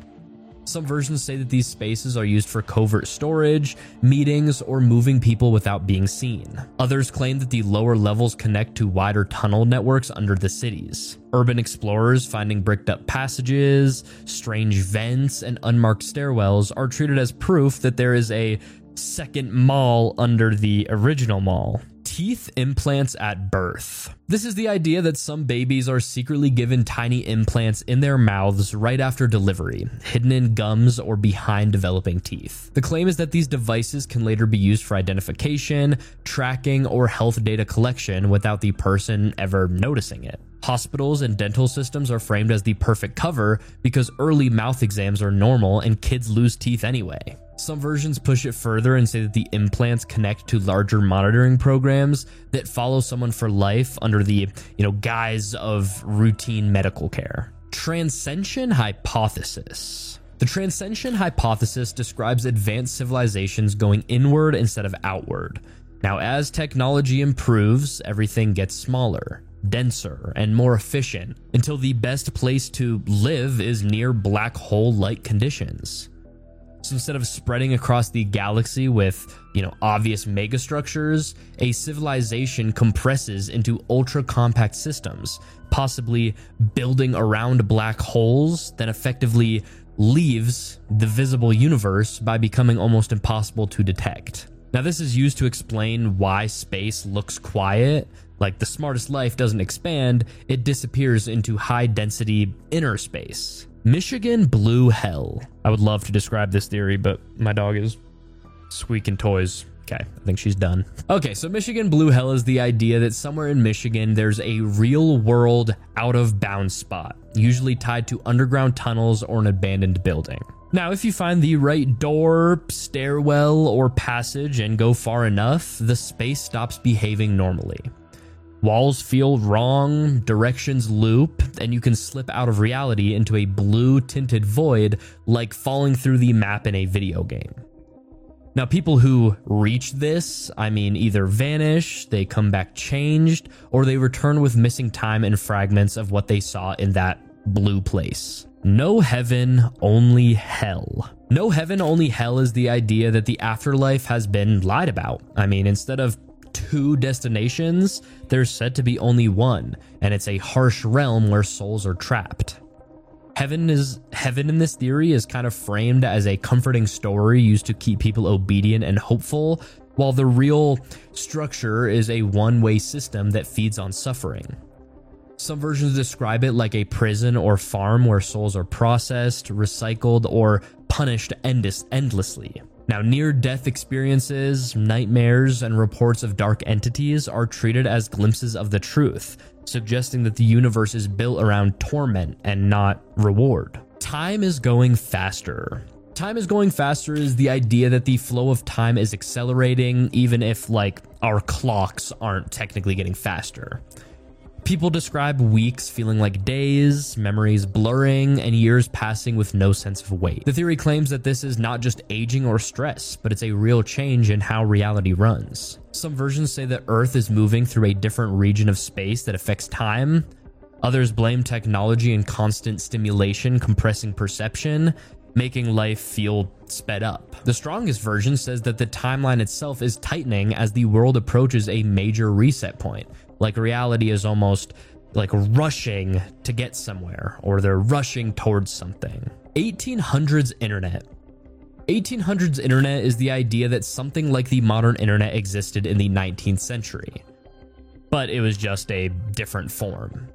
Some versions say that these spaces are used for covert storage, meetings, or moving people without being seen. Others claim that the lower levels connect to wider tunnel networks under the cities. Urban explorers finding bricked up passages, strange vents, and unmarked stairwells are treated as proof that there is a second mall under the original mall teeth implants at birth. This is the idea that some babies are secretly given tiny implants in their mouths right after delivery, hidden in gums or behind developing teeth. The claim is that these devices can later be used for identification, tracking, or health data collection without the person ever noticing it. Hospitals and dental systems are framed as the perfect cover because early mouth exams are normal and kids lose teeth anyway. Some versions push it further and say that the implants connect to larger monitoring programs that follow someone for life under the, you know, guise of routine medical care. Transcension hypothesis. The transcension hypothesis describes advanced civilizations going inward instead of outward. Now, as technology improves, everything gets smaller, denser, and more efficient until the best place to live is near black hole like conditions. So instead of spreading across the galaxy with, you know, obvious megastructures, a civilization compresses into ultra compact systems, possibly building around black holes, then effectively leaves the visible universe by becoming almost impossible to detect. Now, this is used to explain why space looks quiet. Like the smartest life doesn't expand, it disappears into high density inner space. Michigan Blue Hell. I would love to describe this theory, but my dog is squeaking toys. Okay, I think she's done. Okay, so Michigan Blue Hell is the idea that somewhere in Michigan there's a real world out of bounds spot, usually tied to underground tunnels or an abandoned building. Now, if you find the right door, stairwell, or passage and go far enough, the space stops behaving normally. Walls feel wrong, directions loop, and you can slip out of reality into a blue tinted void like falling through the map in a video game. Now, people who reach this, I mean, either vanish, they come back changed, or they return with missing time and fragments of what they saw in that blue place. No heaven, only hell. No heaven, only hell is the idea that the afterlife has been lied about. I mean, instead of two destinations, there's said to be only one, and it's a harsh realm where souls are trapped. Heaven is heaven in this theory is kind of framed as a comforting story used to keep people obedient and hopeful, while the real structure is a one-way system that feeds on suffering. Some versions describe it like a prison or farm where souls are processed, recycled, or punished endlessly. Now, near death experiences, nightmares, and reports of dark entities are treated as glimpses of the truth, suggesting that the universe is built around torment and not reward. Time is going faster. Time is going faster is the idea that the flow of time is accelerating, even if, like, our clocks aren't technically getting faster. People describe weeks feeling like days, memories blurring, and years passing with no sense of weight. The theory claims that this is not just aging or stress, but it's a real change in how reality runs. Some versions say that Earth is moving through a different region of space that affects time. Others blame technology and constant stimulation compressing perception, making life feel sped up. The strongest version says that the timeline itself is tightening as the world approaches a major reset point like reality is almost like rushing to get somewhere or they're rushing towards something. 1800s internet. 1800s internet is the idea that something like the modern internet existed in the 19th century, but it was just a different form.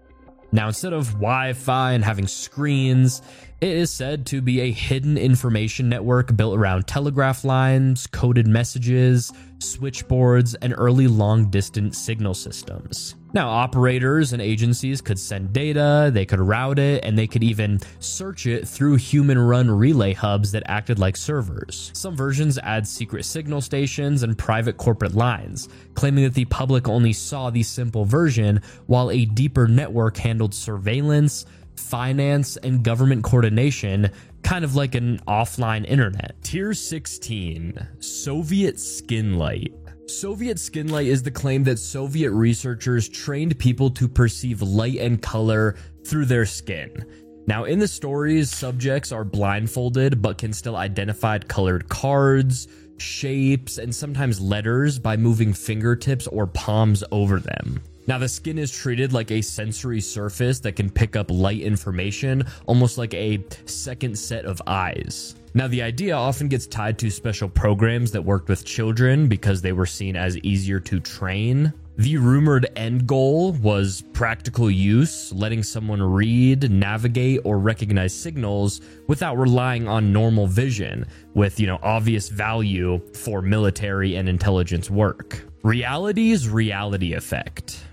Now, instead of Wi Fi and having screens, it is said to be a hidden information network built around telegraph lines, coded messages, switchboards, and early long distance signal systems. Now, operators and agencies could send data, they could route it, and they could even search it through human run relay hubs that acted like servers. Some versions add secret signal stations and private corporate lines, claiming that the public only saw the simple version, while a deeper network handled surveillance, finance, and government coordination, kind of like an offline internet. Tier 16 Soviet Skinlight. Soviet skin light is the claim that Soviet researchers trained people to perceive light and color through their skin. Now, in the stories, subjects are blindfolded but can still identify colored cards, shapes, and sometimes letters by moving fingertips or palms over them. Now, the skin is treated like a sensory surface that can pick up light information, almost like a second set of eyes. Now, the idea often gets tied to special programs that worked with children because they were seen as easier to train. The rumored end goal was practical use, letting someone read, navigate, or recognize signals without relying on normal vision, with, you know, obvious value for military and intelligence work. Reality's reality effect.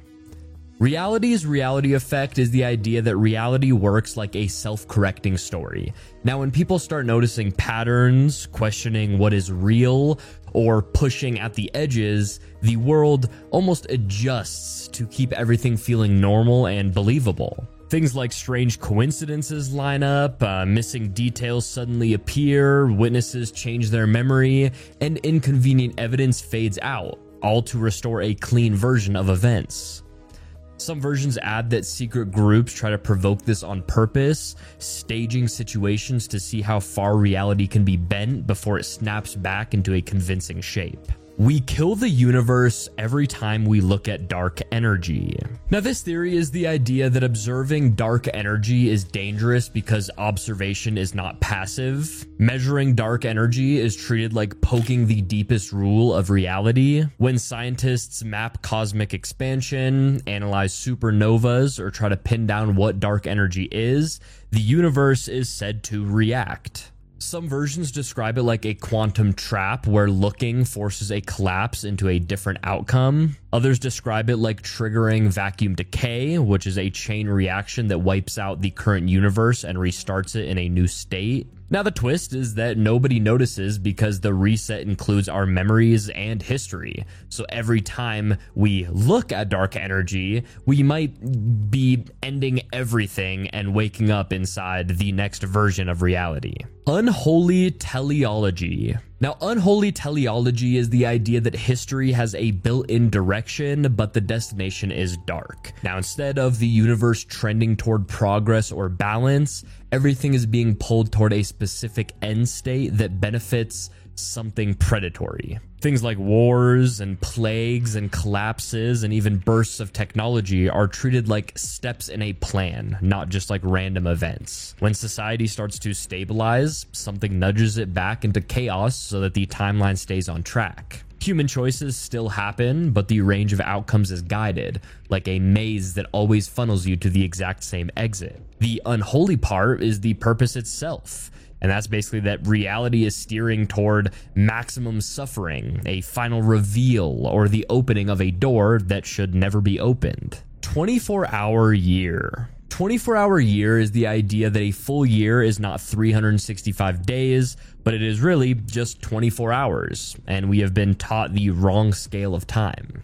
Reality's reality effect is the idea that reality works like a self correcting story. Now, when people start noticing patterns, questioning what is real, or pushing at the edges, the world almost adjusts to keep everything feeling normal and believable. Things like strange coincidences line up, uh, missing details suddenly appear, witnesses change their memory, and inconvenient evidence fades out, all to restore a clean version of events. Some versions add that secret groups try to provoke this on purpose, staging situations to see how far reality can be bent before it snaps back into a convincing shape. We kill the universe every time we look at dark energy. Now, this theory is the idea that observing dark energy is dangerous because observation is not passive. Measuring dark energy is treated like poking the deepest rule of reality. When scientists map cosmic expansion, analyze supernovas, or try to pin down what dark energy is, the universe is said to react. Some versions describe it like a quantum trap where looking forces a collapse into a different outcome. Others describe it like triggering vacuum decay, which is a chain reaction that wipes out the current universe and restarts it in a new state. Now, the twist is that nobody notices because the reset includes our memories and history. So every time we look at dark energy, we might be ending everything and waking up inside the next version of reality. Unholy teleology. Now, unholy teleology is the idea that history has a built in direction, but the destination is dark. Now, instead of the universe trending toward progress or balance, everything is being pulled toward a specific end state that benefits something predatory. Things like wars and plagues and collapses and even bursts of technology are treated like steps in a plan, not just like random events. When society starts to stabilize, something nudges it back into chaos so that the timeline stays on track. Human choices still happen, but the range of outcomes is guided, like a maze that always funnels you to the exact same exit. The unholy part is the purpose itself And that's basically that reality is steering toward maximum suffering, a final reveal, or the opening of a door that should never be opened. 24 hour year. 24 hour year is the idea that a full year is not 365 days, but it is really just 24 hours, and we have been taught the wrong scale of time.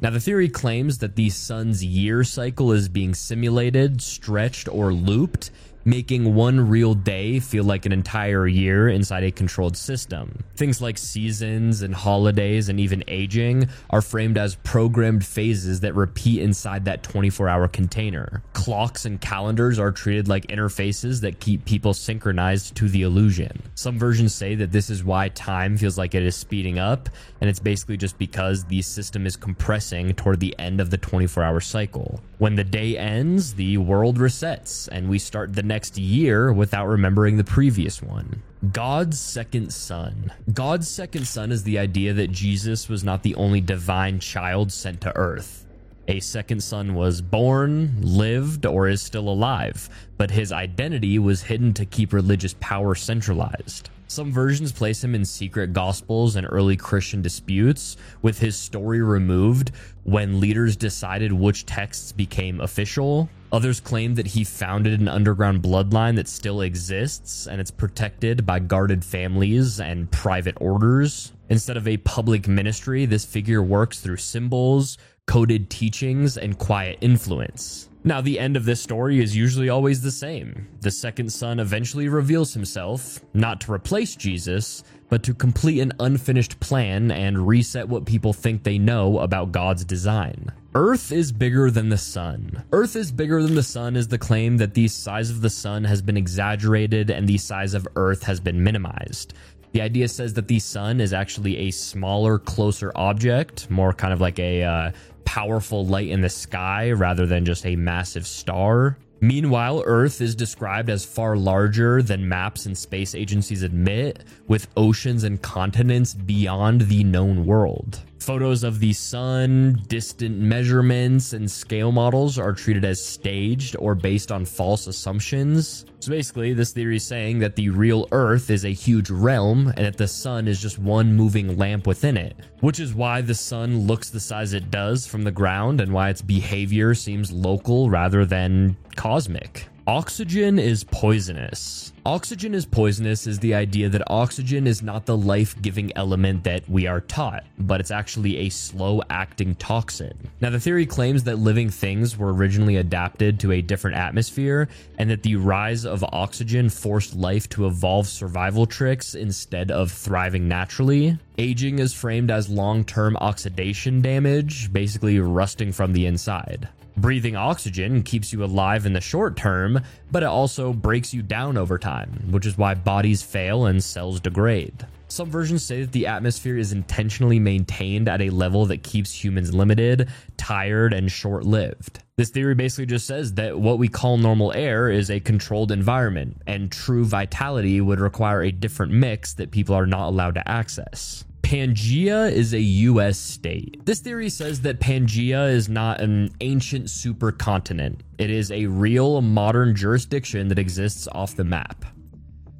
Now, the theory claims that the sun's year cycle is being simulated, stretched, or looped, making one real day feel like an entire year inside a controlled system. Things like seasons and holidays and even aging are framed as programmed phases that repeat inside that 24 hour container. Clocks and calendars are treated like interfaces that keep people synchronized to the illusion. Some versions say that this is why time feels like it is speeding up, and it's basically just because the system is compressing toward the end of the 24 hour cycle. When the day ends, the world resets, and we start the next year without remembering the previous one. God's second son. God's second son is the idea that Jesus was not the only divine child sent to earth. A second son was born, lived, or is still alive, but his identity was hidden to keep religious power centralized. Some versions place him in secret gospels and early Christian disputes, with his story removed when leaders decided which texts became official. Others claim that he founded an underground bloodline that still exists and it's protected by guarded families and private orders. Instead of a public ministry, this figure works through symbols, coded teachings, and quiet influence. Now, the end of this story is usually always the same. The second son eventually reveals himself, not to replace Jesus, but to complete an unfinished plan and reset what people think they know about God's design. Earth is bigger than the sun. Earth is bigger than the sun is the claim that the size of the sun has been exaggerated and the size of Earth has been minimized. The idea says that the sun is actually a smaller, closer object, more kind of like a uh, powerful light in the sky rather than just a massive star. Meanwhile, Earth is described as far larger than maps and space agencies admit, with oceans and continents beyond the known world. Photos of the sun, distant measurements, and scale models are treated as staged or based on false assumptions. So basically, this theory is saying that the real Earth is a huge realm and that the sun is just one moving lamp within it, which is why the sun looks the size it does from the ground and why its behavior seems local rather than cosmic. Oxygen is poisonous. Oxygen is poisonous is the idea that oxygen is not the life giving element that we are taught, but it's actually a slow acting toxin. Now, the theory claims that living things were originally adapted to a different atmosphere, and that the rise of oxygen forced life to evolve survival tricks instead of thriving naturally. Aging is framed as long term oxidation damage, basically rusting from the inside. Breathing oxygen keeps you alive in the short term, but it also breaks you down over time, which is why bodies fail and cells degrade. Some versions say that the atmosphere is intentionally maintained at a level that keeps humans limited, tired, and short lived. This theory basically just says that what we call normal air is a controlled environment, and true vitality would require a different mix that people are not allowed to access. Pangea is a US state. This theory says that Pangea is not an ancient supercontinent. It is a real modern jurisdiction that exists off the map.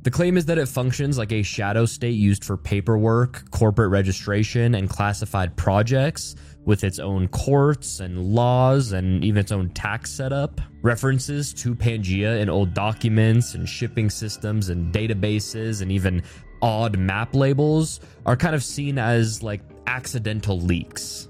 The claim is that it functions like a shadow state used for paperwork, corporate registration, and classified projects, with its own courts and laws and even its own tax setup. References to Pangea in old documents and shipping systems and databases and even odd map labels are kind of seen as like accidental leaks.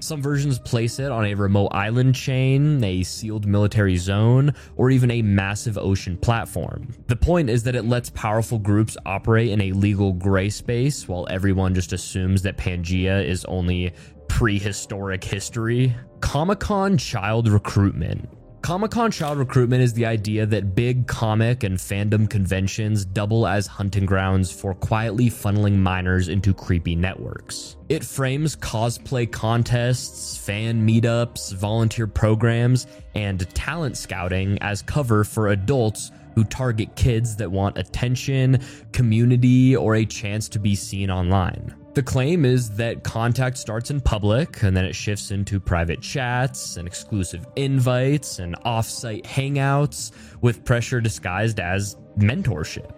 Some versions place it on a remote island chain, a sealed military zone, or even a massive ocean platform. The point is that it lets powerful groups operate in a legal gray space while everyone just assumes that Pangea is only prehistoric history. Comic Con child recruitment. Comic Con child recruitment is the idea that big comic and fandom conventions double as hunting grounds for quietly funneling minors into creepy networks. It frames cosplay contests, fan meetups, volunteer programs, and talent scouting as cover for adults who target kids that want attention, community, or a chance to be seen online. The claim is that contact starts in public and then it shifts into private chats and exclusive invites and offsite hangouts with pressure disguised as mentorship.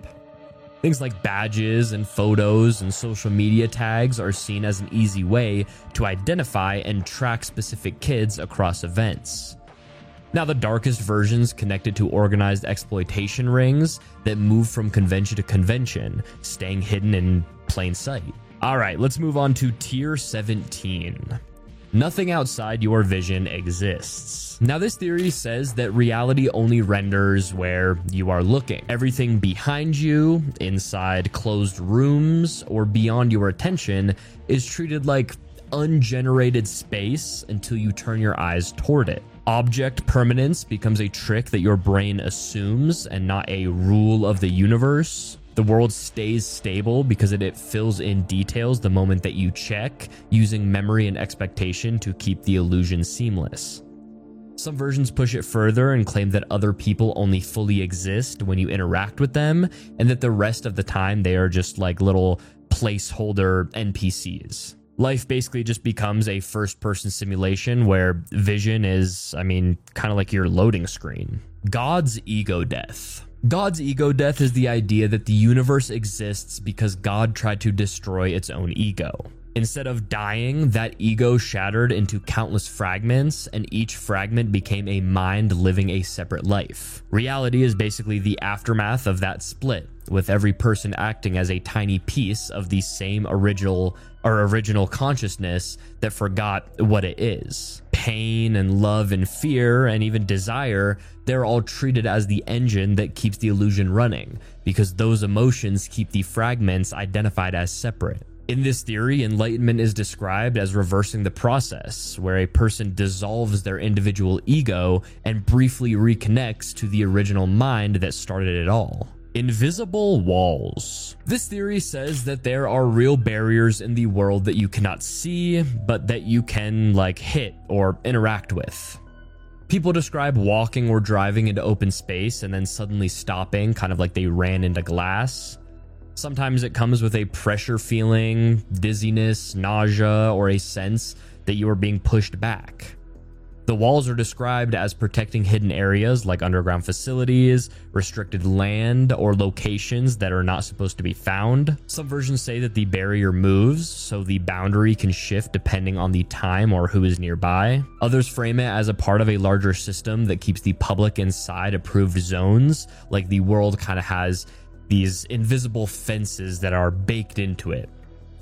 Things like badges and photos and social media tags are seen as an easy way to identify and track specific kids across events. Now, the darkest versions connected to organized exploitation rings that move from convention to convention, staying hidden in plain sight. All right, let's move on to Tier 17. Nothing outside your vision exists. Now, this theory says that reality only renders where you are looking. Everything behind you, inside closed rooms, or beyond your attention is treated like ungenerated space until you turn your eyes toward it. Object permanence becomes a trick that your brain assumes and not a rule of the universe. The world stays stable because it, it, fills in details the moment that you check, using memory and expectation to keep the illusion seamless. Some versions push it further and claim that other people only fully exist when you interact with them, and that the rest of the time they are just like little placeholder NPCs. Life basically just becomes a first person simulation where vision is, I mean, kind of like your loading screen. God's ego death. God's ego death is the idea that the universe exists because God tried to destroy its own ego. Instead of dying, that ego shattered into countless fragments, and each fragment became a mind living a separate life. Reality is basically the aftermath of that split, with every person acting as a tiny piece of the same original or original consciousness that forgot what it is. Pain and love and fear and even desire, they're all treated as the engine that keeps the illusion running because those emotions keep the fragments identified as separate. In this theory, enlightenment is described as reversing the process, where a person dissolves their individual ego and briefly reconnects to the original mind that started it all. Invisible walls. This theory says that there are real barriers in the world that you cannot see, but that you can, like, hit or interact with. People describe walking or driving into open space and then suddenly stopping, kind of like they ran into glass. Sometimes it comes with a pressure feeling, dizziness, nausea, or a sense that you are being pushed back. The walls are described as protecting hidden areas like underground facilities, restricted land, or locations that are not supposed to be found. Some versions say that the barrier moves, so the boundary can shift depending on the time or who is nearby. Others frame it as a part of a larger system that keeps the public inside approved zones, like the world kind of has these invisible fences that are baked into it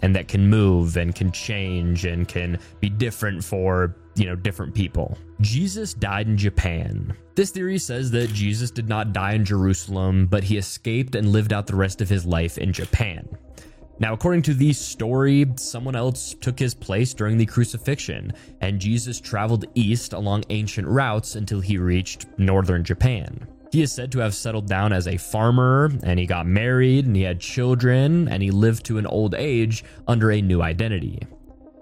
and that can move and can change and can be different for you know, different people. Jesus died in Japan. This theory says that Jesus did not die in Jerusalem, but he escaped and lived out the rest of his life in Japan. Now, according to the story, someone else took his place during the crucifixion, and Jesus traveled east along ancient routes until he reached northern Japan. He is said to have settled down as a farmer, and he got married, and he had children, and he lived to an old age under a new identity.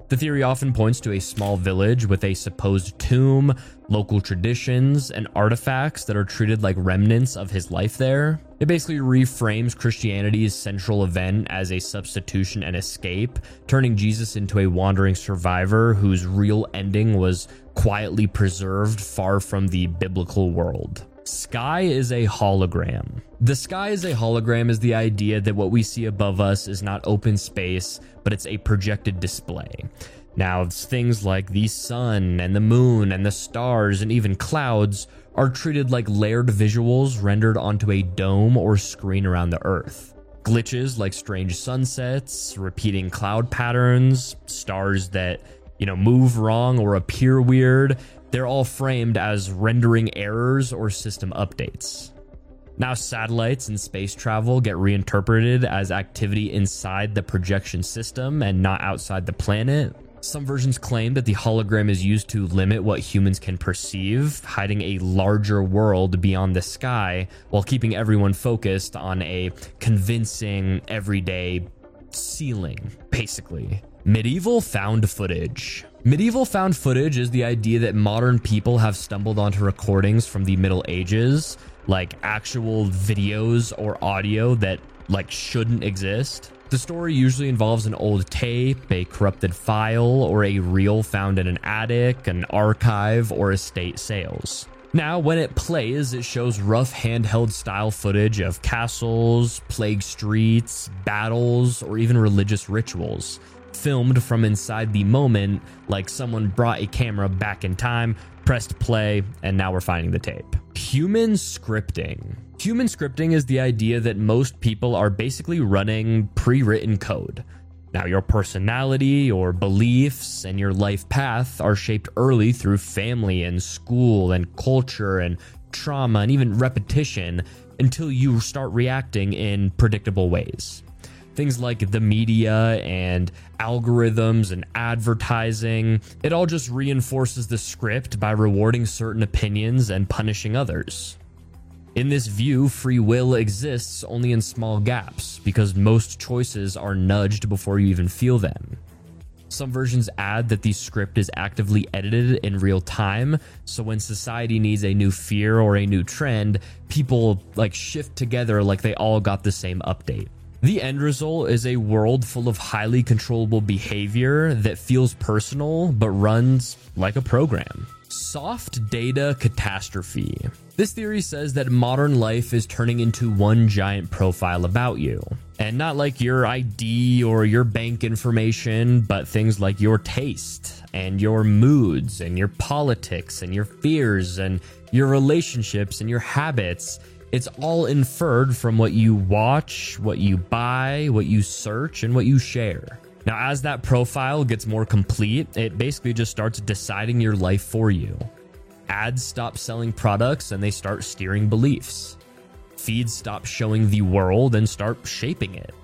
The theory often points to a small village with a supposed tomb, local traditions, and artifacts that are treated like remnants of his life there. It basically reframes Christianity's central event as a substitution and escape, turning Jesus into a wandering survivor whose real ending was quietly preserved far from the biblical world. Sky is a hologram. The sky is a hologram is the idea that what we see above us is not open space, but it's a projected display. Now, things like the sun and the moon and the stars and even clouds are treated like layered visuals rendered onto a dome or screen around the Earth. Glitches like strange sunsets, repeating cloud patterns, stars that, you know, move wrong or appear weird, they're all framed as rendering errors or system updates. Now, satellites and space travel get reinterpreted as activity inside the projection system and not outside the planet. Some versions claim that the hologram is used to limit what humans can perceive, hiding a larger world beyond the sky while keeping everyone focused on a convincing, everyday ceiling, basically. Medieval found footage. Medieval found footage is the idea that modern people have stumbled onto recordings from the Middle Ages, like actual videos or audio that like shouldn't exist. The story usually involves an old tape, a corrupted file, or a reel found in an attic, an archive, or estate sales. Now, when it plays, it shows rough handheld style footage of castles, plague streets, battles, or even religious rituals, filmed from inside the moment, like someone brought a camera back in time, pressed play, and now we're finding the tape. Human scripting. Human scripting is the idea that most people are basically running pre written code. Now, your personality, your beliefs, and your life path are shaped early through family and school and culture and trauma and even repetition until you start reacting in predictable ways. Things like the media and algorithms and advertising, it all just reinforces the script by rewarding certain opinions and punishing others. In this view, free will exists only in small gaps because most choices are nudged before you even feel them. Some versions add that the script is actively edited in real time, so when society needs a new fear or a new trend, people like shift together like they all got the same update. The end result is a world full of highly controllable behavior that feels personal but runs like a program. Soft data catastrophe. This theory says that modern life is turning into one giant profile about you. And not like your ID or your bank information, but things like your taste and your moods and your politics and your fears and your relationships and your habits. It's all inferred from what you watch, what you buy, what you search, and what you share. Now, as that profile gets more complete, it basically just starts deciding your life for you. Ads stop selling products and they start steering beliefs. Feeds stop showing the world and start shaping it.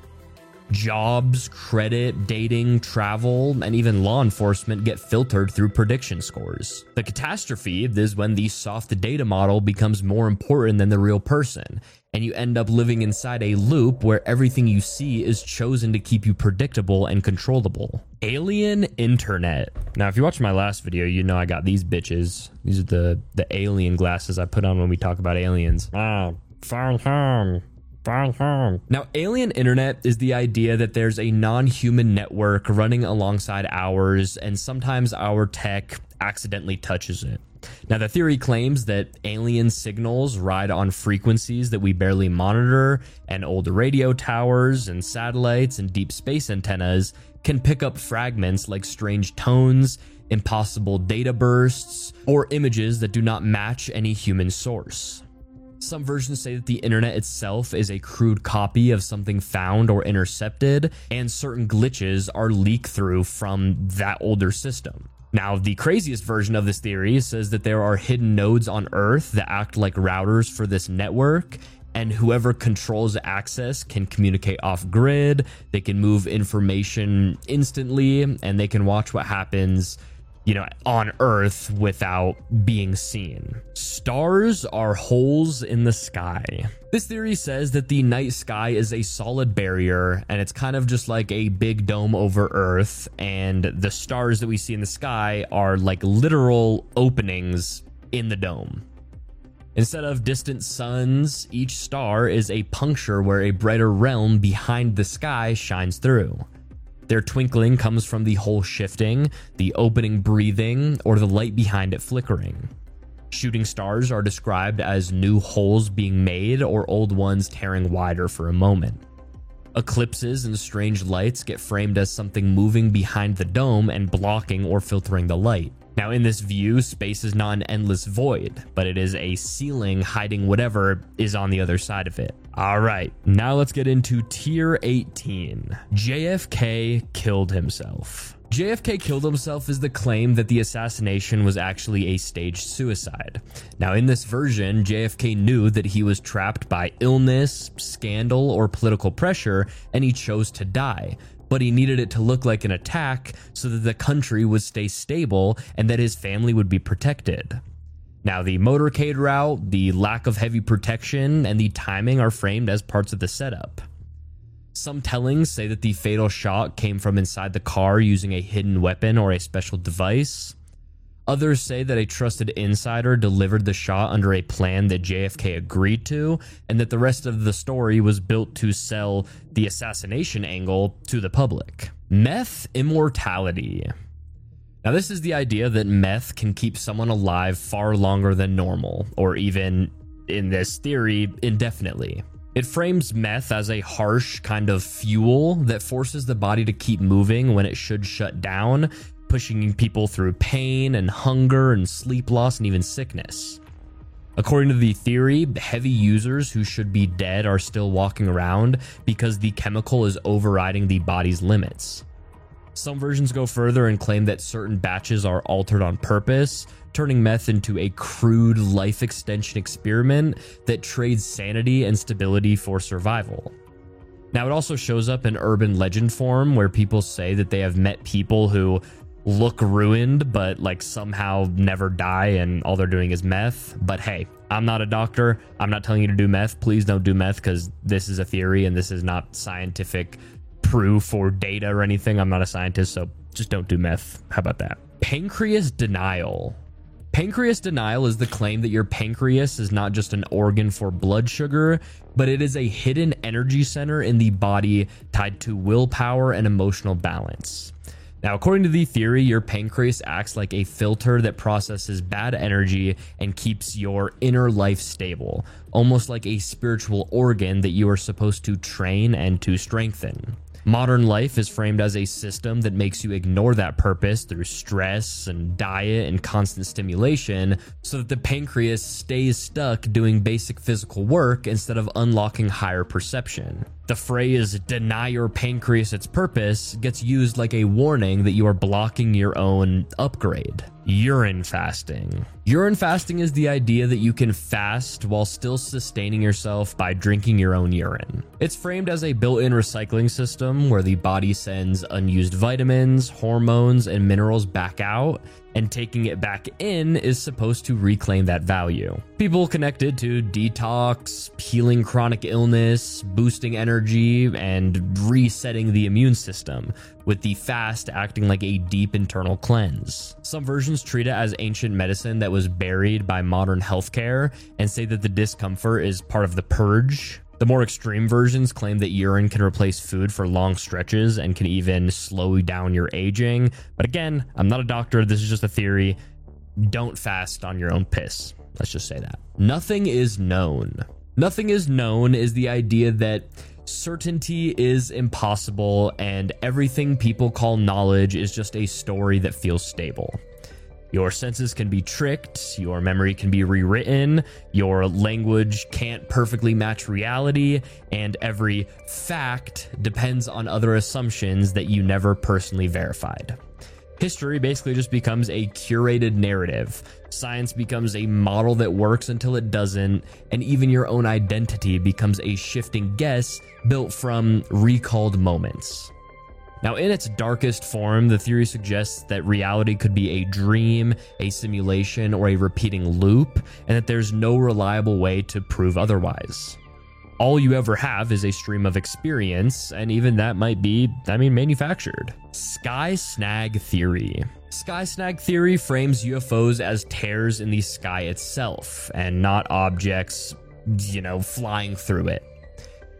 Jobs, credit, dating, travel, and even law enforcement get filtered through prediction scores. The catastrophe is when the soft data model becomes more important than the real person, and you end up living inside a loop where everything you see is chosen to keep you predictable and controllable. Alien Internet. Now, if you watched my last video, you know I got these bitches. These are the, the alien glasses I put on when we talk about aliens. Ah, found home. Now, alien internet is the idea that there's a non human network running alongside ours, and sometimes our tech accidentally touches it. Now, the theory claims that alien signals ride on frequencies that we barely monitor, and old radio towers and satellites and deep space antennas can pick up fragments like strange tones, impossible data bursts, or images that do not match any human source. Some versions say that the internet itself is a crude copy of something found or intercepted, and certain glitches are leaked through from that older system. Now, the craziest version of this theory says that there are hidden nodes on Earth that act like routers for this network, and whoever controls access can communicate off grid, they can move information instantly, and they can watch what happens you know, on Earth without being seen. Stars are holes in the sky. This theory says that the night sky is a solid barrier and it's kind of just like a big dome over Earth, and the stars that we see in the sky are like literal openings in the dome. Instead of distant suns, each star is a puncture where a brighter realm behind the sky shines through. Their twinkling comes from the hole shifting, the opening breathing, or the light behind it flickering. Shooting stars are described as new holes being made or old ones tearing wider for a moment. Eclipses and strange lights get framed as something moving behind the dome and blocking or filtering the light. Now, in this view, space is not an endless void, but it is a ceiling hiding whatever is on the other side of it. All right, now let's get into tier 18. JFK killed himself. JFK killed himself is the claim that the assassination was actually a staged suicide. Now, in this version, JFK knew that he was trapped by illness, scandal, or political pressure, and he chose to die but he needed it to look like an attack so that the country would stay stable and that his family would be protected. Now, the motorcade route, the lack of heavy protection, and the timing are framed as parts of the setup. Some tellings say that the fatal shot came from inside the car using a hidden weapon or a special device. Others say that a trusted insider delivered the shot under a plan that JFK agreed to, and that the rest of the story was built to sell the assassination angle to the public. Meth immortality. Now, this is the idea that meth can keep someone alive far longer than normal, or even, in this theory, indefinitely. It frames meth as a harsh kind of fuel that forces the body to keep moving when it should shut down, pushing people through pain and hunger and sleep loss and even sickness. According to the theory, heavy users who should be dead are still walking around because the chemical is overriding the body's limits. Some versions go further and claim that certain batches are altered on purpose, turning meth into a crude life extension experiment that trades sanity and stability for survival. Now, it also shows up in urban legend form where people say that they have met people who look ruined but like somehow never die and all they're doing is meth. But hey, I'm not a doctor. I'm not telling you to do meth. Please don't do meth because this is a theory and this is not scientific proof or data or anything. I'm not a scientist, so just don't do meth. How about that? Pancreas denial. Pancreas denial is the claim that your pancreas is not just an organ for blood sugar, but it is a hidden energy center in the body tied to willpower and emotional balance. Now, according to the theory, your pancreas acts like a filter that processes bad energy and keeps your inner life stable, almost like a spiritual organ that you are supposed to train and to strengthen. Modern life is framed as a system that makes you ignore that purpose through stress and diet and constant stimulation so that the pancreas stays stuck doing basic physical work instead of unlocking higher perception. The phrase deny your pancreas its purpose gets used like a warning that you are blocking your own upgrade. Urine fasting. Urine fasting is the idea that you can fast while still sustaining yourself by drinking your own urine. It's framed as a built in recycling system where the body sends unused vitamins, hormones, and minerals back out and taking it back in is supposed to reclaim that value. People connected to detox, healing chronic illness, boosting energy, and resetting the immune system, with the fast acting like a deep internal cleanse. Some versions treat it as ancient medicine that was buried by modern healthcare and say that the discomfort is part of the purge. The more extreme versions claim that urine can replace food for long stretches and can even slow down your aging. But again, I'm not a doctor. This is just a theory. Don't fast on your own piss. Let's just say that. Nothing is known. Nothing is known is the idea that certainty is impossible and everything people call knowledge is just a story that feels stable. Your senses can be tricked, your memory can be rewritten, your language can't perfectly match reality, and every fact depends on other assumptions that you never personally verified. History basically just becomes a curated narrative. Science becomes a model that works until it doesn't, and even your own identity becomes a shifting guess built from recalled moments. Now, in its darkest form, the theory suggests that reality could be a dream, a simulation, or a repeating loop, and that there's no reliable way to prove otherwise. All you ever have is a stream of experience, and even that might be, I mean, manufactured. Sky Snag Theory. Sky Snag Theory frames UFOs as tears in the sky itself, and not objects, you know, flying through it.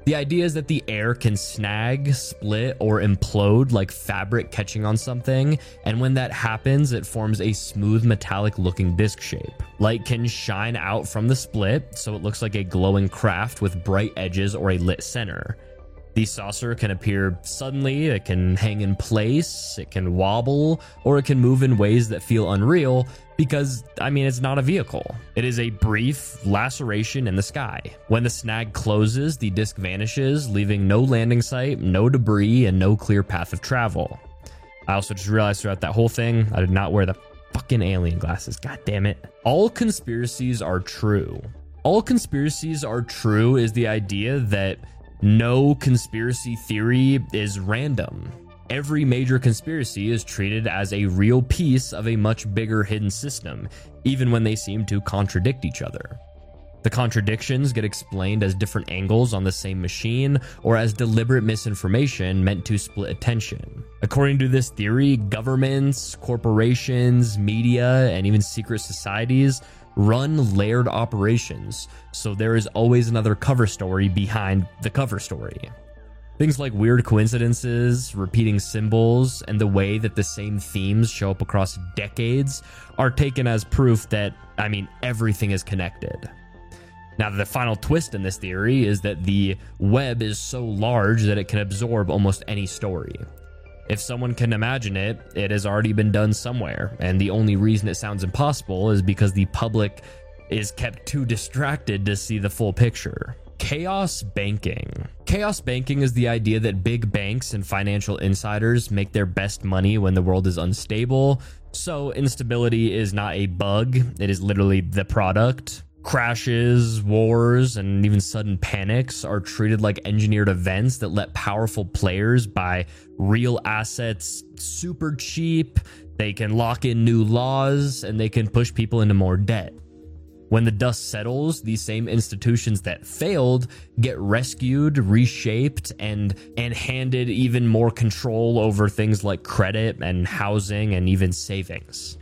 The idea is that the air can snag, split, or implode like fabric catching on something, and when that happens, it forms a smooth metallic looking disc shape. Light can shine out from the split, so it looks like a glowing craft with bright edges or a lit center. The saucer can appear suddenly, it can hang in place, it can wobble, or it can move in ways that feel unreal because, I mean, it's not a vehicle. It is a brief laceration in the sky. When the snag closes, the disc vanishes, leaving no landing site, no debris, and no clear path of travel. I also just realized throughout that whole thing, I did not wear the fucking alien glasses. God damn it. All conspiracies are true. All conspiracies are true is the idea that no conspiracy theory is random. Every major conspiracy is treated as a real piece of a much bigger hidden system, even when they seem to contradict each other. The contradictions get explained as different angles on the same machine or as deliberate misinformation meant to split attention. According to this theory, governments, corporations, media, and even secret societies run layered operations, so there is always another cover story behind the cover story. Things like weird coincidences, repeating symbols, and the way that the same themes show up across decades are taken as proof that, I mean, everything is connected. Now, the final twist in this theory is that the web is so large that it can absorb almost any story. If someone can imagine it, it has already been done somewhere, and the only reason it sounds impossible is because the public is kept too distracted to see the full picture. Chaos banking. Chaos banking is the idea that big banks and financial insiders make their best money when the world is unstable. So, instability is not a bug, it is literally the product. Crashes, wars, and even sudden panics are treated like engineered events that let powerful players buy real assets super cheap. They can lock in new laws and they can push people into more debt. When the dust settles, these same institutions that failed get rescued, reshaped, and and handed even more control over things like credit and housing and even savings.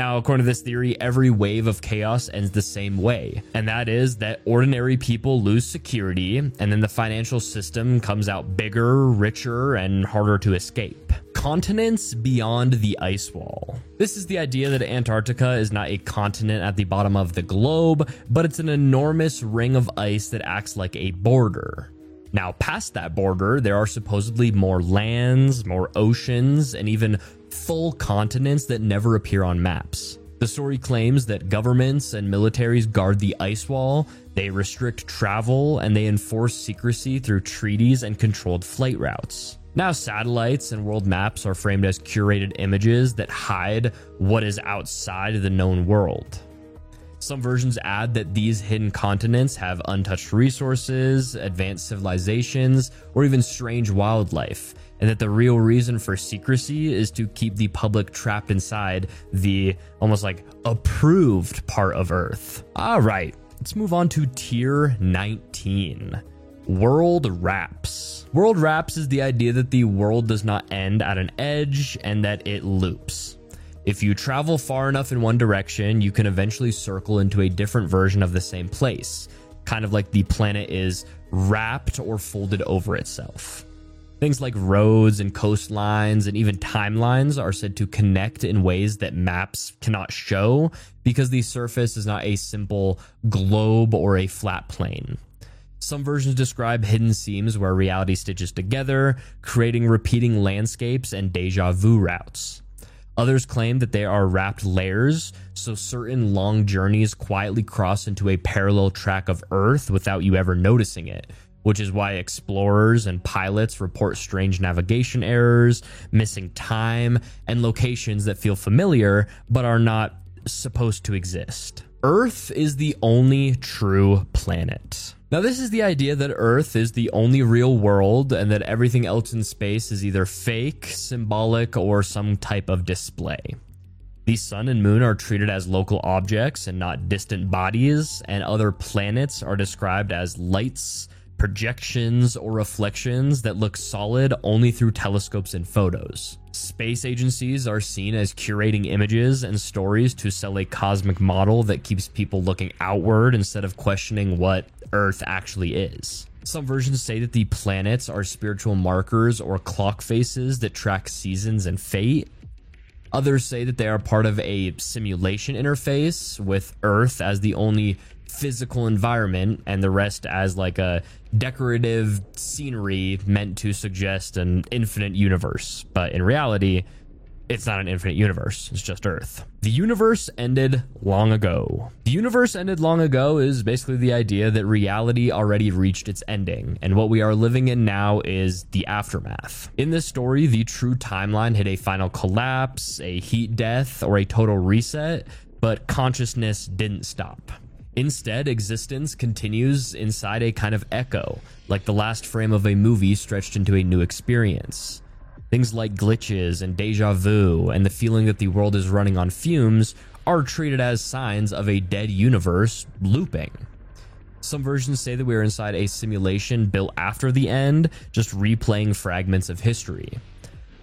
Now, according to this theory, every wave of chaos ends the same way, and that is that ordinary people lose security, and then the financial system comes out bigger, richer, and harder to escape. Continents beyond the ice wall. This is the idea that Antarctica is not a continent at the bottom of the globe, but it's an enormous ring of ice that acts like a border. Now, past that border, there are supposedly more lands, more oceans, and even full continents that never appear on maps. The story claims that governments and militaries guard the ice wall, they restrict travel, and they enforce secrecy through treaties and controlled flight routes. Now, satellites and world maps are framed as curated images that hide what is outside the known world. Some versions add that these hidden continents have untouched resources, advanced civilizations, or even strange wildlife, and that the real reason for secrecy is to keep the public trapped inside the almost like approved part of Earth. All right, let's move on to tier 19. World wraps. World wraps is the idea that the world does not end at an edge and that it loops. If you travel far enough in one direction, you can eventually circle into a different version of the same place, kind of like the planet is wrapped or folded over itself. Things like roads and coastlines and even timelines are said to connect in ways that maps cannot show because the surface is not a simple globe or a flat plane. Some versions describe hidden seams where reality stitches together, creating repeating landscapes and deja vu routes. Others claim that they are wrapped layers, so certain long journeys quietly cross into a parallel track of Earth without you ever noticing it, which is why explorers and pilots report strange navigation errors, missing time, and locations that feel familiar but are not supposed to exist. Earth is the only true planet. Now, this is the idea that Earth is the only real world and that everything else in space is either fake, symbolic, or some type of display. The sun and moon are treated as local objects and not distant bodies, and other planets are described as lights, projections, or reflections that look solid only through telescopes and photos. Space agencies are seen as curating images and stories to sell a cosmic model that keeps people looking outward instead of questioning what Earth actually is. Some versions say that the planets are spiritual markers or clock faces that track seasons and fate. Others say that they are part of a simulation interface with Earth as the only physical environment and the rest as like a decorative scenery meant to suggest an infinite universe. But in reality, it's not an infinite universe, it's just Earth. The universe ended long ago. The universe ended long ago is basically the idea that reality already reached its ending, and what we are living in now is the aftermath. In this story, the true timeline hit a final collapse, a heat death, or a total reset, but consciousness didn't stop. Instead, existence continues inside a kind of echo, like the last frame of a movie stretched into a new experience. Things like glitches and deja vu and the feeling that the world is running on fumes are treated as signs of a dead universe looping. Some versions say that we are inside a simulation built after the end, just replaying fragments of history.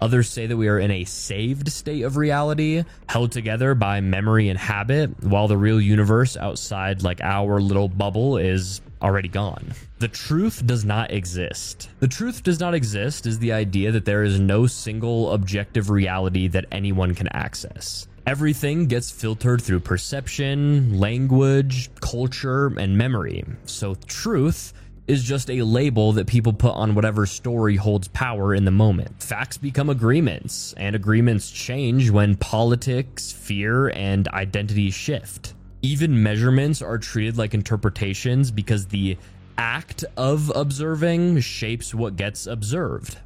Others say that we are in a saved state of reality, held together by memory and habit, while the real universe outside, like our little bubble, is already gone. The truth does not exist. The truth does not exist is the idea that there is no single objective reality that anyone can access. Everything gets filtered through perception, language, culture, and memory. So, truth is just a label that people put on whatever story holds power in the moment. Facts become agreements, and agreements change when politics, fear, and identity shift. Even measurements are treated like interpretations because the act of observing shapes what gets observed.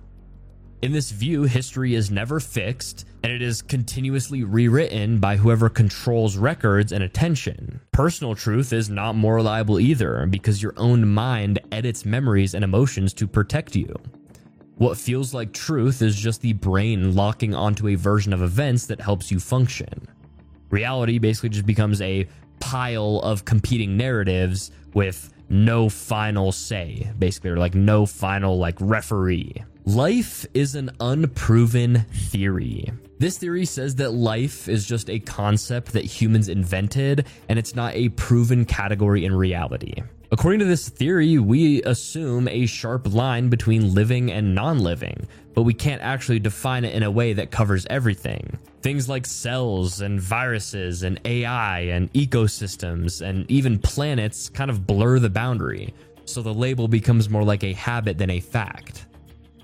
In this view, history is never fixed and it is continuously rewritten by whoever controls records and attention. Personal truth is not more reliable either because your own mind edits memories and emotions to protect you. What feels like truth is just the brain locking onto a version of events that helps you function. Reality basically just becomes a pile of competing narratives with no final say, basically, or like no final like referee. Life is an unproven theory. This theory says that life is just a concept that humans invented and it's not a proven category in reality. According to this theory, we assume a sharp line between living and non living, but we can't actually define it in a way that covers everything. Things like cells and viruses and AI and ecosystems and even planets kind of blur the boundary, so the label becomes more like a habit than a fact.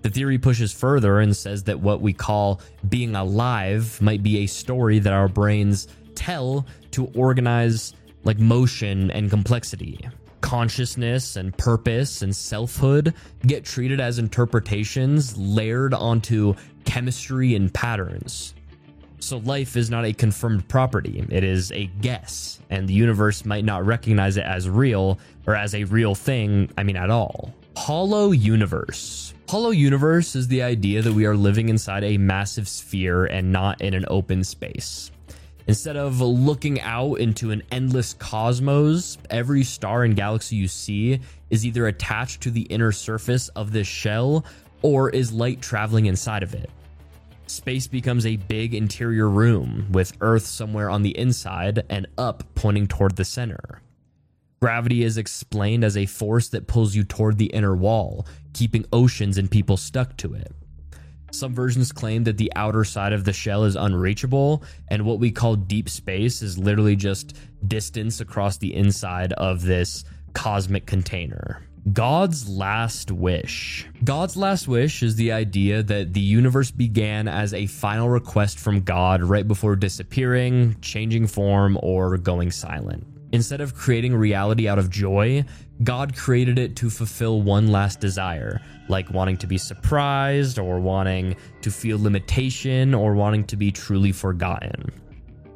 The theory pushes further and says that what we call being alive might be a story that our brains tell to organize like motion and complexity. Consciousness and purpose and selfhood get treated as interpretations layered onto chemistry and patterns. So life is not a confirmed property, it is a guess, and the universe might not recognize it as real or as a real thing, I mean, at all. Hollow universe. Hollow universe is the idea that we are living inside a massive sphere and not in an open space. Instead of looking out into an endless cosmos, every star and galaxy you see is either attached to the inner surface of this shell or is light traveling inside of it. Space becomes a big interior room with Earth somewhere on the inside and up pointing toward the center. Gravity is explained as a force that pulls you toward the inner wall, keeping oceans and people stuck to it. Some versions claim that the outer side of the shell is unreachable, and what we call deep space is literally just distance across the inside of this cosmic container. God's last wish. God's last wish is the idea that the universe began as a final request from God right before disappearing, changing form, or going silent. Instead of creating reality out of joy, God created it to fulfill one last desire, like wanting to be surprised, or wanting to feel limitation, or wanting to be truly forgotten.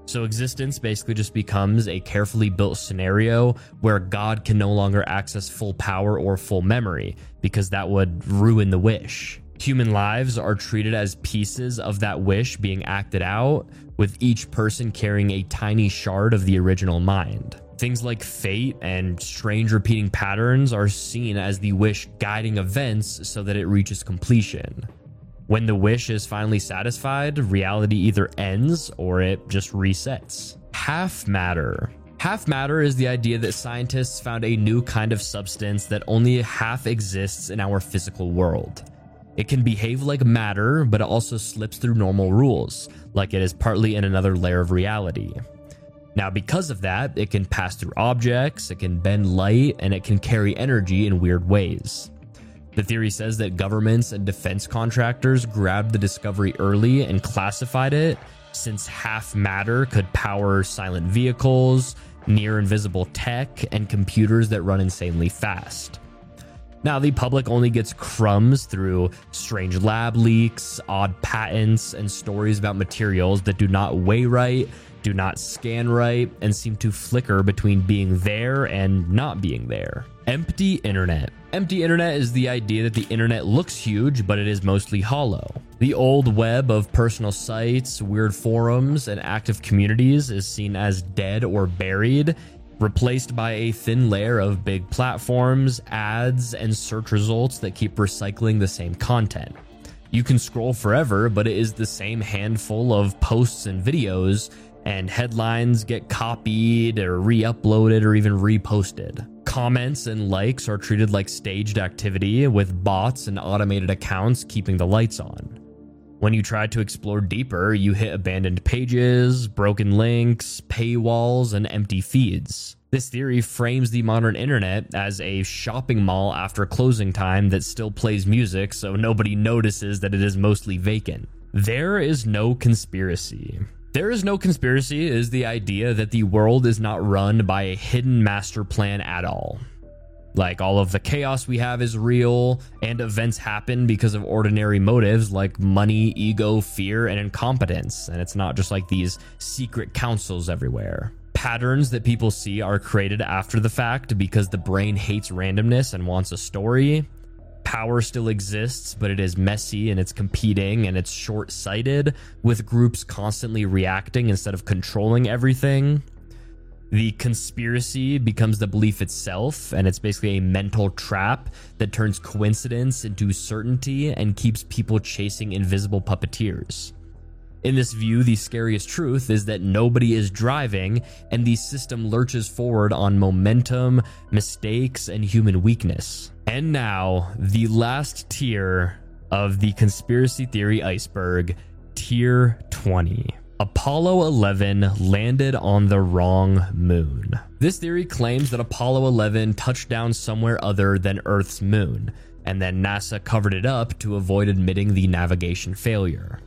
So, existence basically just becomes a carefully built scenario where God can no longer access full power or full memory, because that would ruin the wish. Human lives are treated as pieces of that wish being acted out, with each person carrying a tiny shard of the original mind. Things like fate and strange repeating patterns are seen as the wish guiding events so that it reaches completion. When the wish is finally satisfied, reality either ends or it just resets. Half matter. Half matter is the idea that scientists found a new kind of substance that only half exists in our physical world. It can behave like matter, but it also slips through normal rules, like it is partly in another layer of reality. Now, because of that, it can pass through objects, it can bend light, and it can carry energy in weird ways. The theory says that governments and defense contractors grabbed the discovery early and classified it, since half matter could power silent vehicles, near invisible tech, and computers that run insanely fast. Now, the public only gets crumbs through strange lab leaks, odd patents, and stories about materials that do not weigh right do not scan right, and seem to flicker between being there and not being there. Empty internet. Empty internet is the idea that the internet looks huge, but it is mostly hollow. The old web of personal sites, weird forums, and active communities is seen as dead or buried, replaced by a thin layer of big platforms, ads, and search results that keep recycling the same content. You can scroll forever, but it is the same handful of posts and videos, and headlines get copied or re uploaded or even reposted. Comments and likes are treated like staged activity, with bots and automated accounts keeping the lights on. When you try to explore deeper, you hit abandoned pages, broken links, paywalls, and empty feeds. This theory frames the modern internet as a shopping mall after closing time that still plays music so nobody notices that it is mostly vacant. There is no conspiracy. There is no conspiracy is the idea that the world is not run by a hidden master plan at all. Like all of the chaos we have is real, and events happen because of ordinary motives like money, ego, fear, and incompetence. And it's not just like these secret councils everywhere. Patterns that people see are created after the fact because the brain hates randomness and wants a story. Power still exists, but it is messy and it's competing and it's short sighted, with groups constantly reacting instead of controlling everything. The conspiracy becomes the belief itself, and it's basically a mental trap that turns coincidence into certainty and keeps people chasing invisible puppeteers. In this view, the scariest truth is that nobody is driving, and the system lurches forward on momentum, mistakes, and human weakness. And now, the last tier of the conspiracy theory iceberg, Tier 20. Apollo 11 landed on the wrong moon. This theory claims that Apollo 11 touched down somewhere other than Earth's moon, and then NASA covered it up to avoid admitting the navigation failure.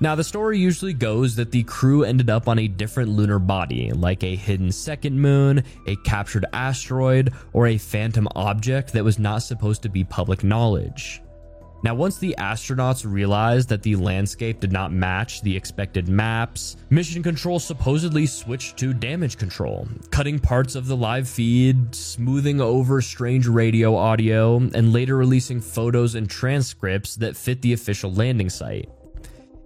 Now, the story usually goes that the crew ended up on a different lunar body, like a hidden second moon, a captured asteroid, or a phantom object that was not supposed to be public knowledge. Now, once the astronauts realized that the landscape did not match the expected maps, Mission Control supposedly switched to damage control, cutting parts of the live feed, smoothing over strange radio audio, and later releasing photos and transcripts that fit the official landing site.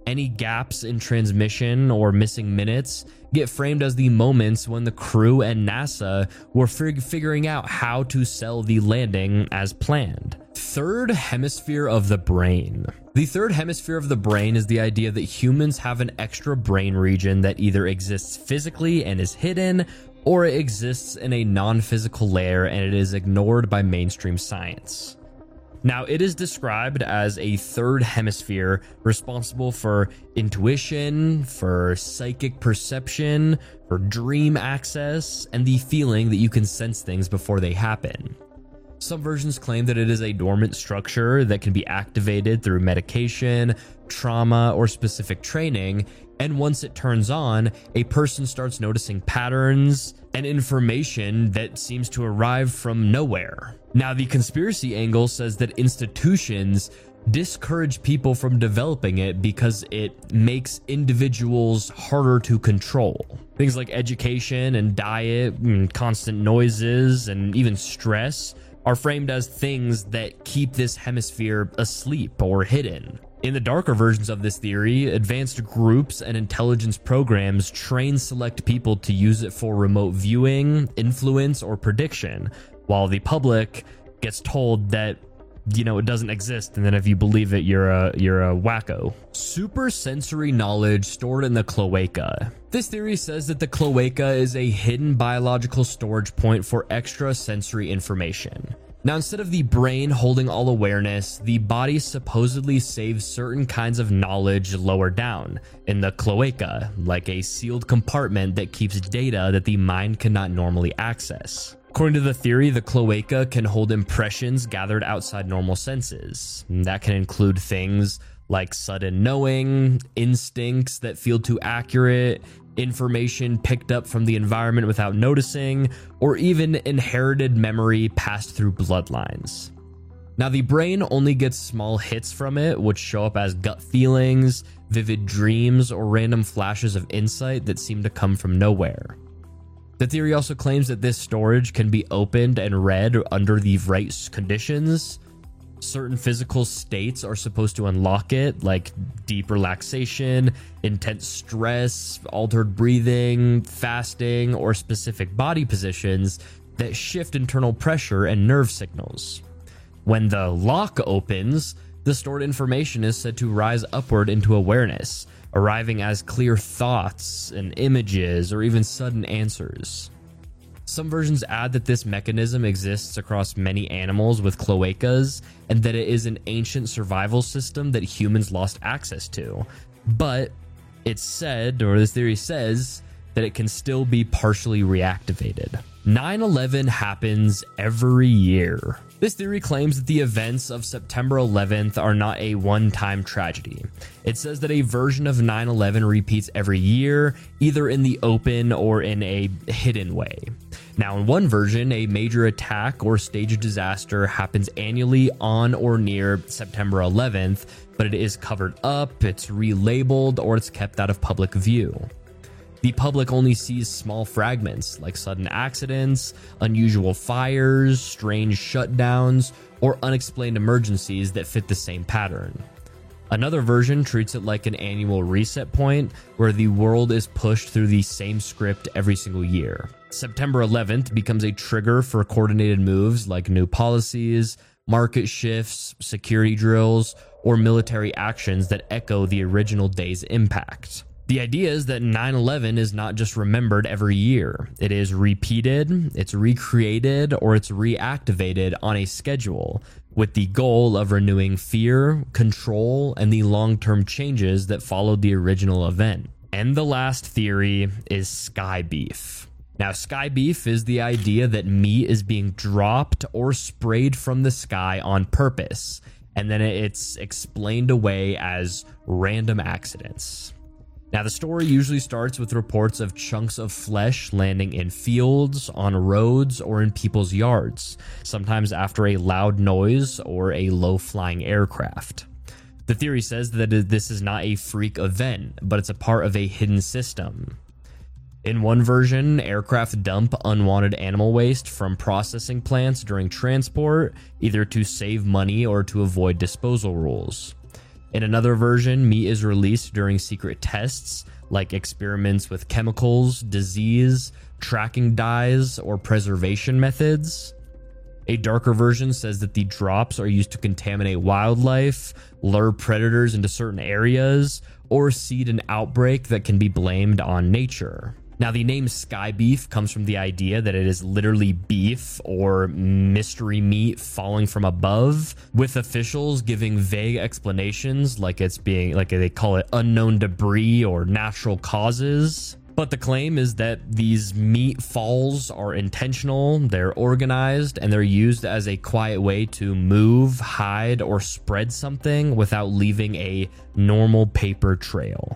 Any gaps in transmission or missing minutes get framed as the moments when the crew and NASA were fig- figuring out how to sell the landing as planned. Third hemisphere of the brain. The third hemisphere of the brain is the idea that humans have an extra brain region that either exists physically and is hidden, or it exists in a non physical layer and it is ignored by mainstream science. Now, it is described as a third hemisphere responsible for intuition, for psychic perception, for dream access, and the feeling that you can sense things before they happen. Some versions claim that it is a dormant structure that can be activated through medication, trauma, or specific training, and once it turns on, a person starts noticing patterns and information that seems to arrive from nowhere. Now, the conspiracy angle says that institutions discourage people from developing it because it makes individuals harder to control. Things like education and diet, and constant noises, and even stress are framed as things that keep this hemisphere asleep or hidden. In the darker versions of this theory, advanced groups and intelligence programs train select people to use it for remote viewing, influence, or prediction, while the public gets told that you know it doesn't exist. And then if you believe it you're a you're a wacko. Super sensory knowledge stored in the cloaca. This theory says that the cloaca is a hidden biological storage point for extra sensory information. Now, instead of the brain holding all awareness, the body supposedly saves certain kinds of knowledge lower down in the cloaca, like a sealed compartment that keeps data that the mind cannot normally access. According to the theory, the cloaca can hold impressions gathered outside normal senses. That can include things like sudden knowing, instincts that feel too accurate, information picked up from the environment without noticing, or even inherited memory passed through bloodlines. Now, the brain only gets small hits from it, which show up as gut feelings, vivid dreams, or random flashes of insight that seem to come from nowhere. The theory also claims that this storage can be opened and read under the right conditions. Certain physical states are supposed to unlock it, like deep relaxation, intense stress, altered breathing, fasting, or specific body positions that shift internal pressure and nerve signals. When the lock opens, The stored information is said to rise upward into awareness, arriving as clear thoughts and images or even sudden answers. Some versions add that this mechanism exists across many animals with cloacas and that it is an ancient survival system that humans lost access to. But it's said, or this theory says, that it can still be partially reactivated. 9 11 happens every year. This theory claims that the events of September 11th are not a one time tragedy. It says that a version of 9 11 repeats every year, either in the open or in a hidden way. Now, in one version, a major attack or stage of disaster happens annually on or near September 11th, but it is covered up, it's relabeled, or it's kept out of public view. The public only sees small fragments like sudden accidents, unusual fires, strange shutdowns, or unexplained emergencies that fit the same pattern. Another version treats it like an annual reset point where the world is pushed through the same script every single year. September 11th becomes a trigger for coordinated moves like new policies, market shifts, security drills, or military actions that echo the original day's impact. The idea is that 9 11 is not just remembered every year, it is repeated, it's recreated, or it's reactivated on a schedule with the goal of renewing fear, control, and the long term changes that followed the original event. And the last theory is sky beef. Now, sky beef is the idea that meat is being dropped or sprayed from the sky on purpose, and then it's explained away as random accidents. Now, the story usually starts with reports of chunks of flesh landing in fields, on roads, or in people's yards, sometimes after a loud noise or a low flying aircraft. The theory says that this is not a freak event, but it's a part of a hidden system. In one version, aircraft dump unwanted animal waste from processing plants during transport, either to save money or to avoid disposal rules. In another version, meat is released during secret tests, like experiments with chemicals, disease, tracking dyes, or preservation methods. A darker version says that the drops are used to contaminate wildlife, lure predators into certain areas, or seed an outbreak that can be blamed on nature. Now, the name Sky Beef comes from the idea that it is literally beef or mystery meat falling from above, with officials giving vague explanations like it's being, like they call it unknown debris or natural causes. But the claim is that these meat falls are intentional, they're organized, and they're used as a quiet way to move, hide, or spread something without leaving a normal paper trail.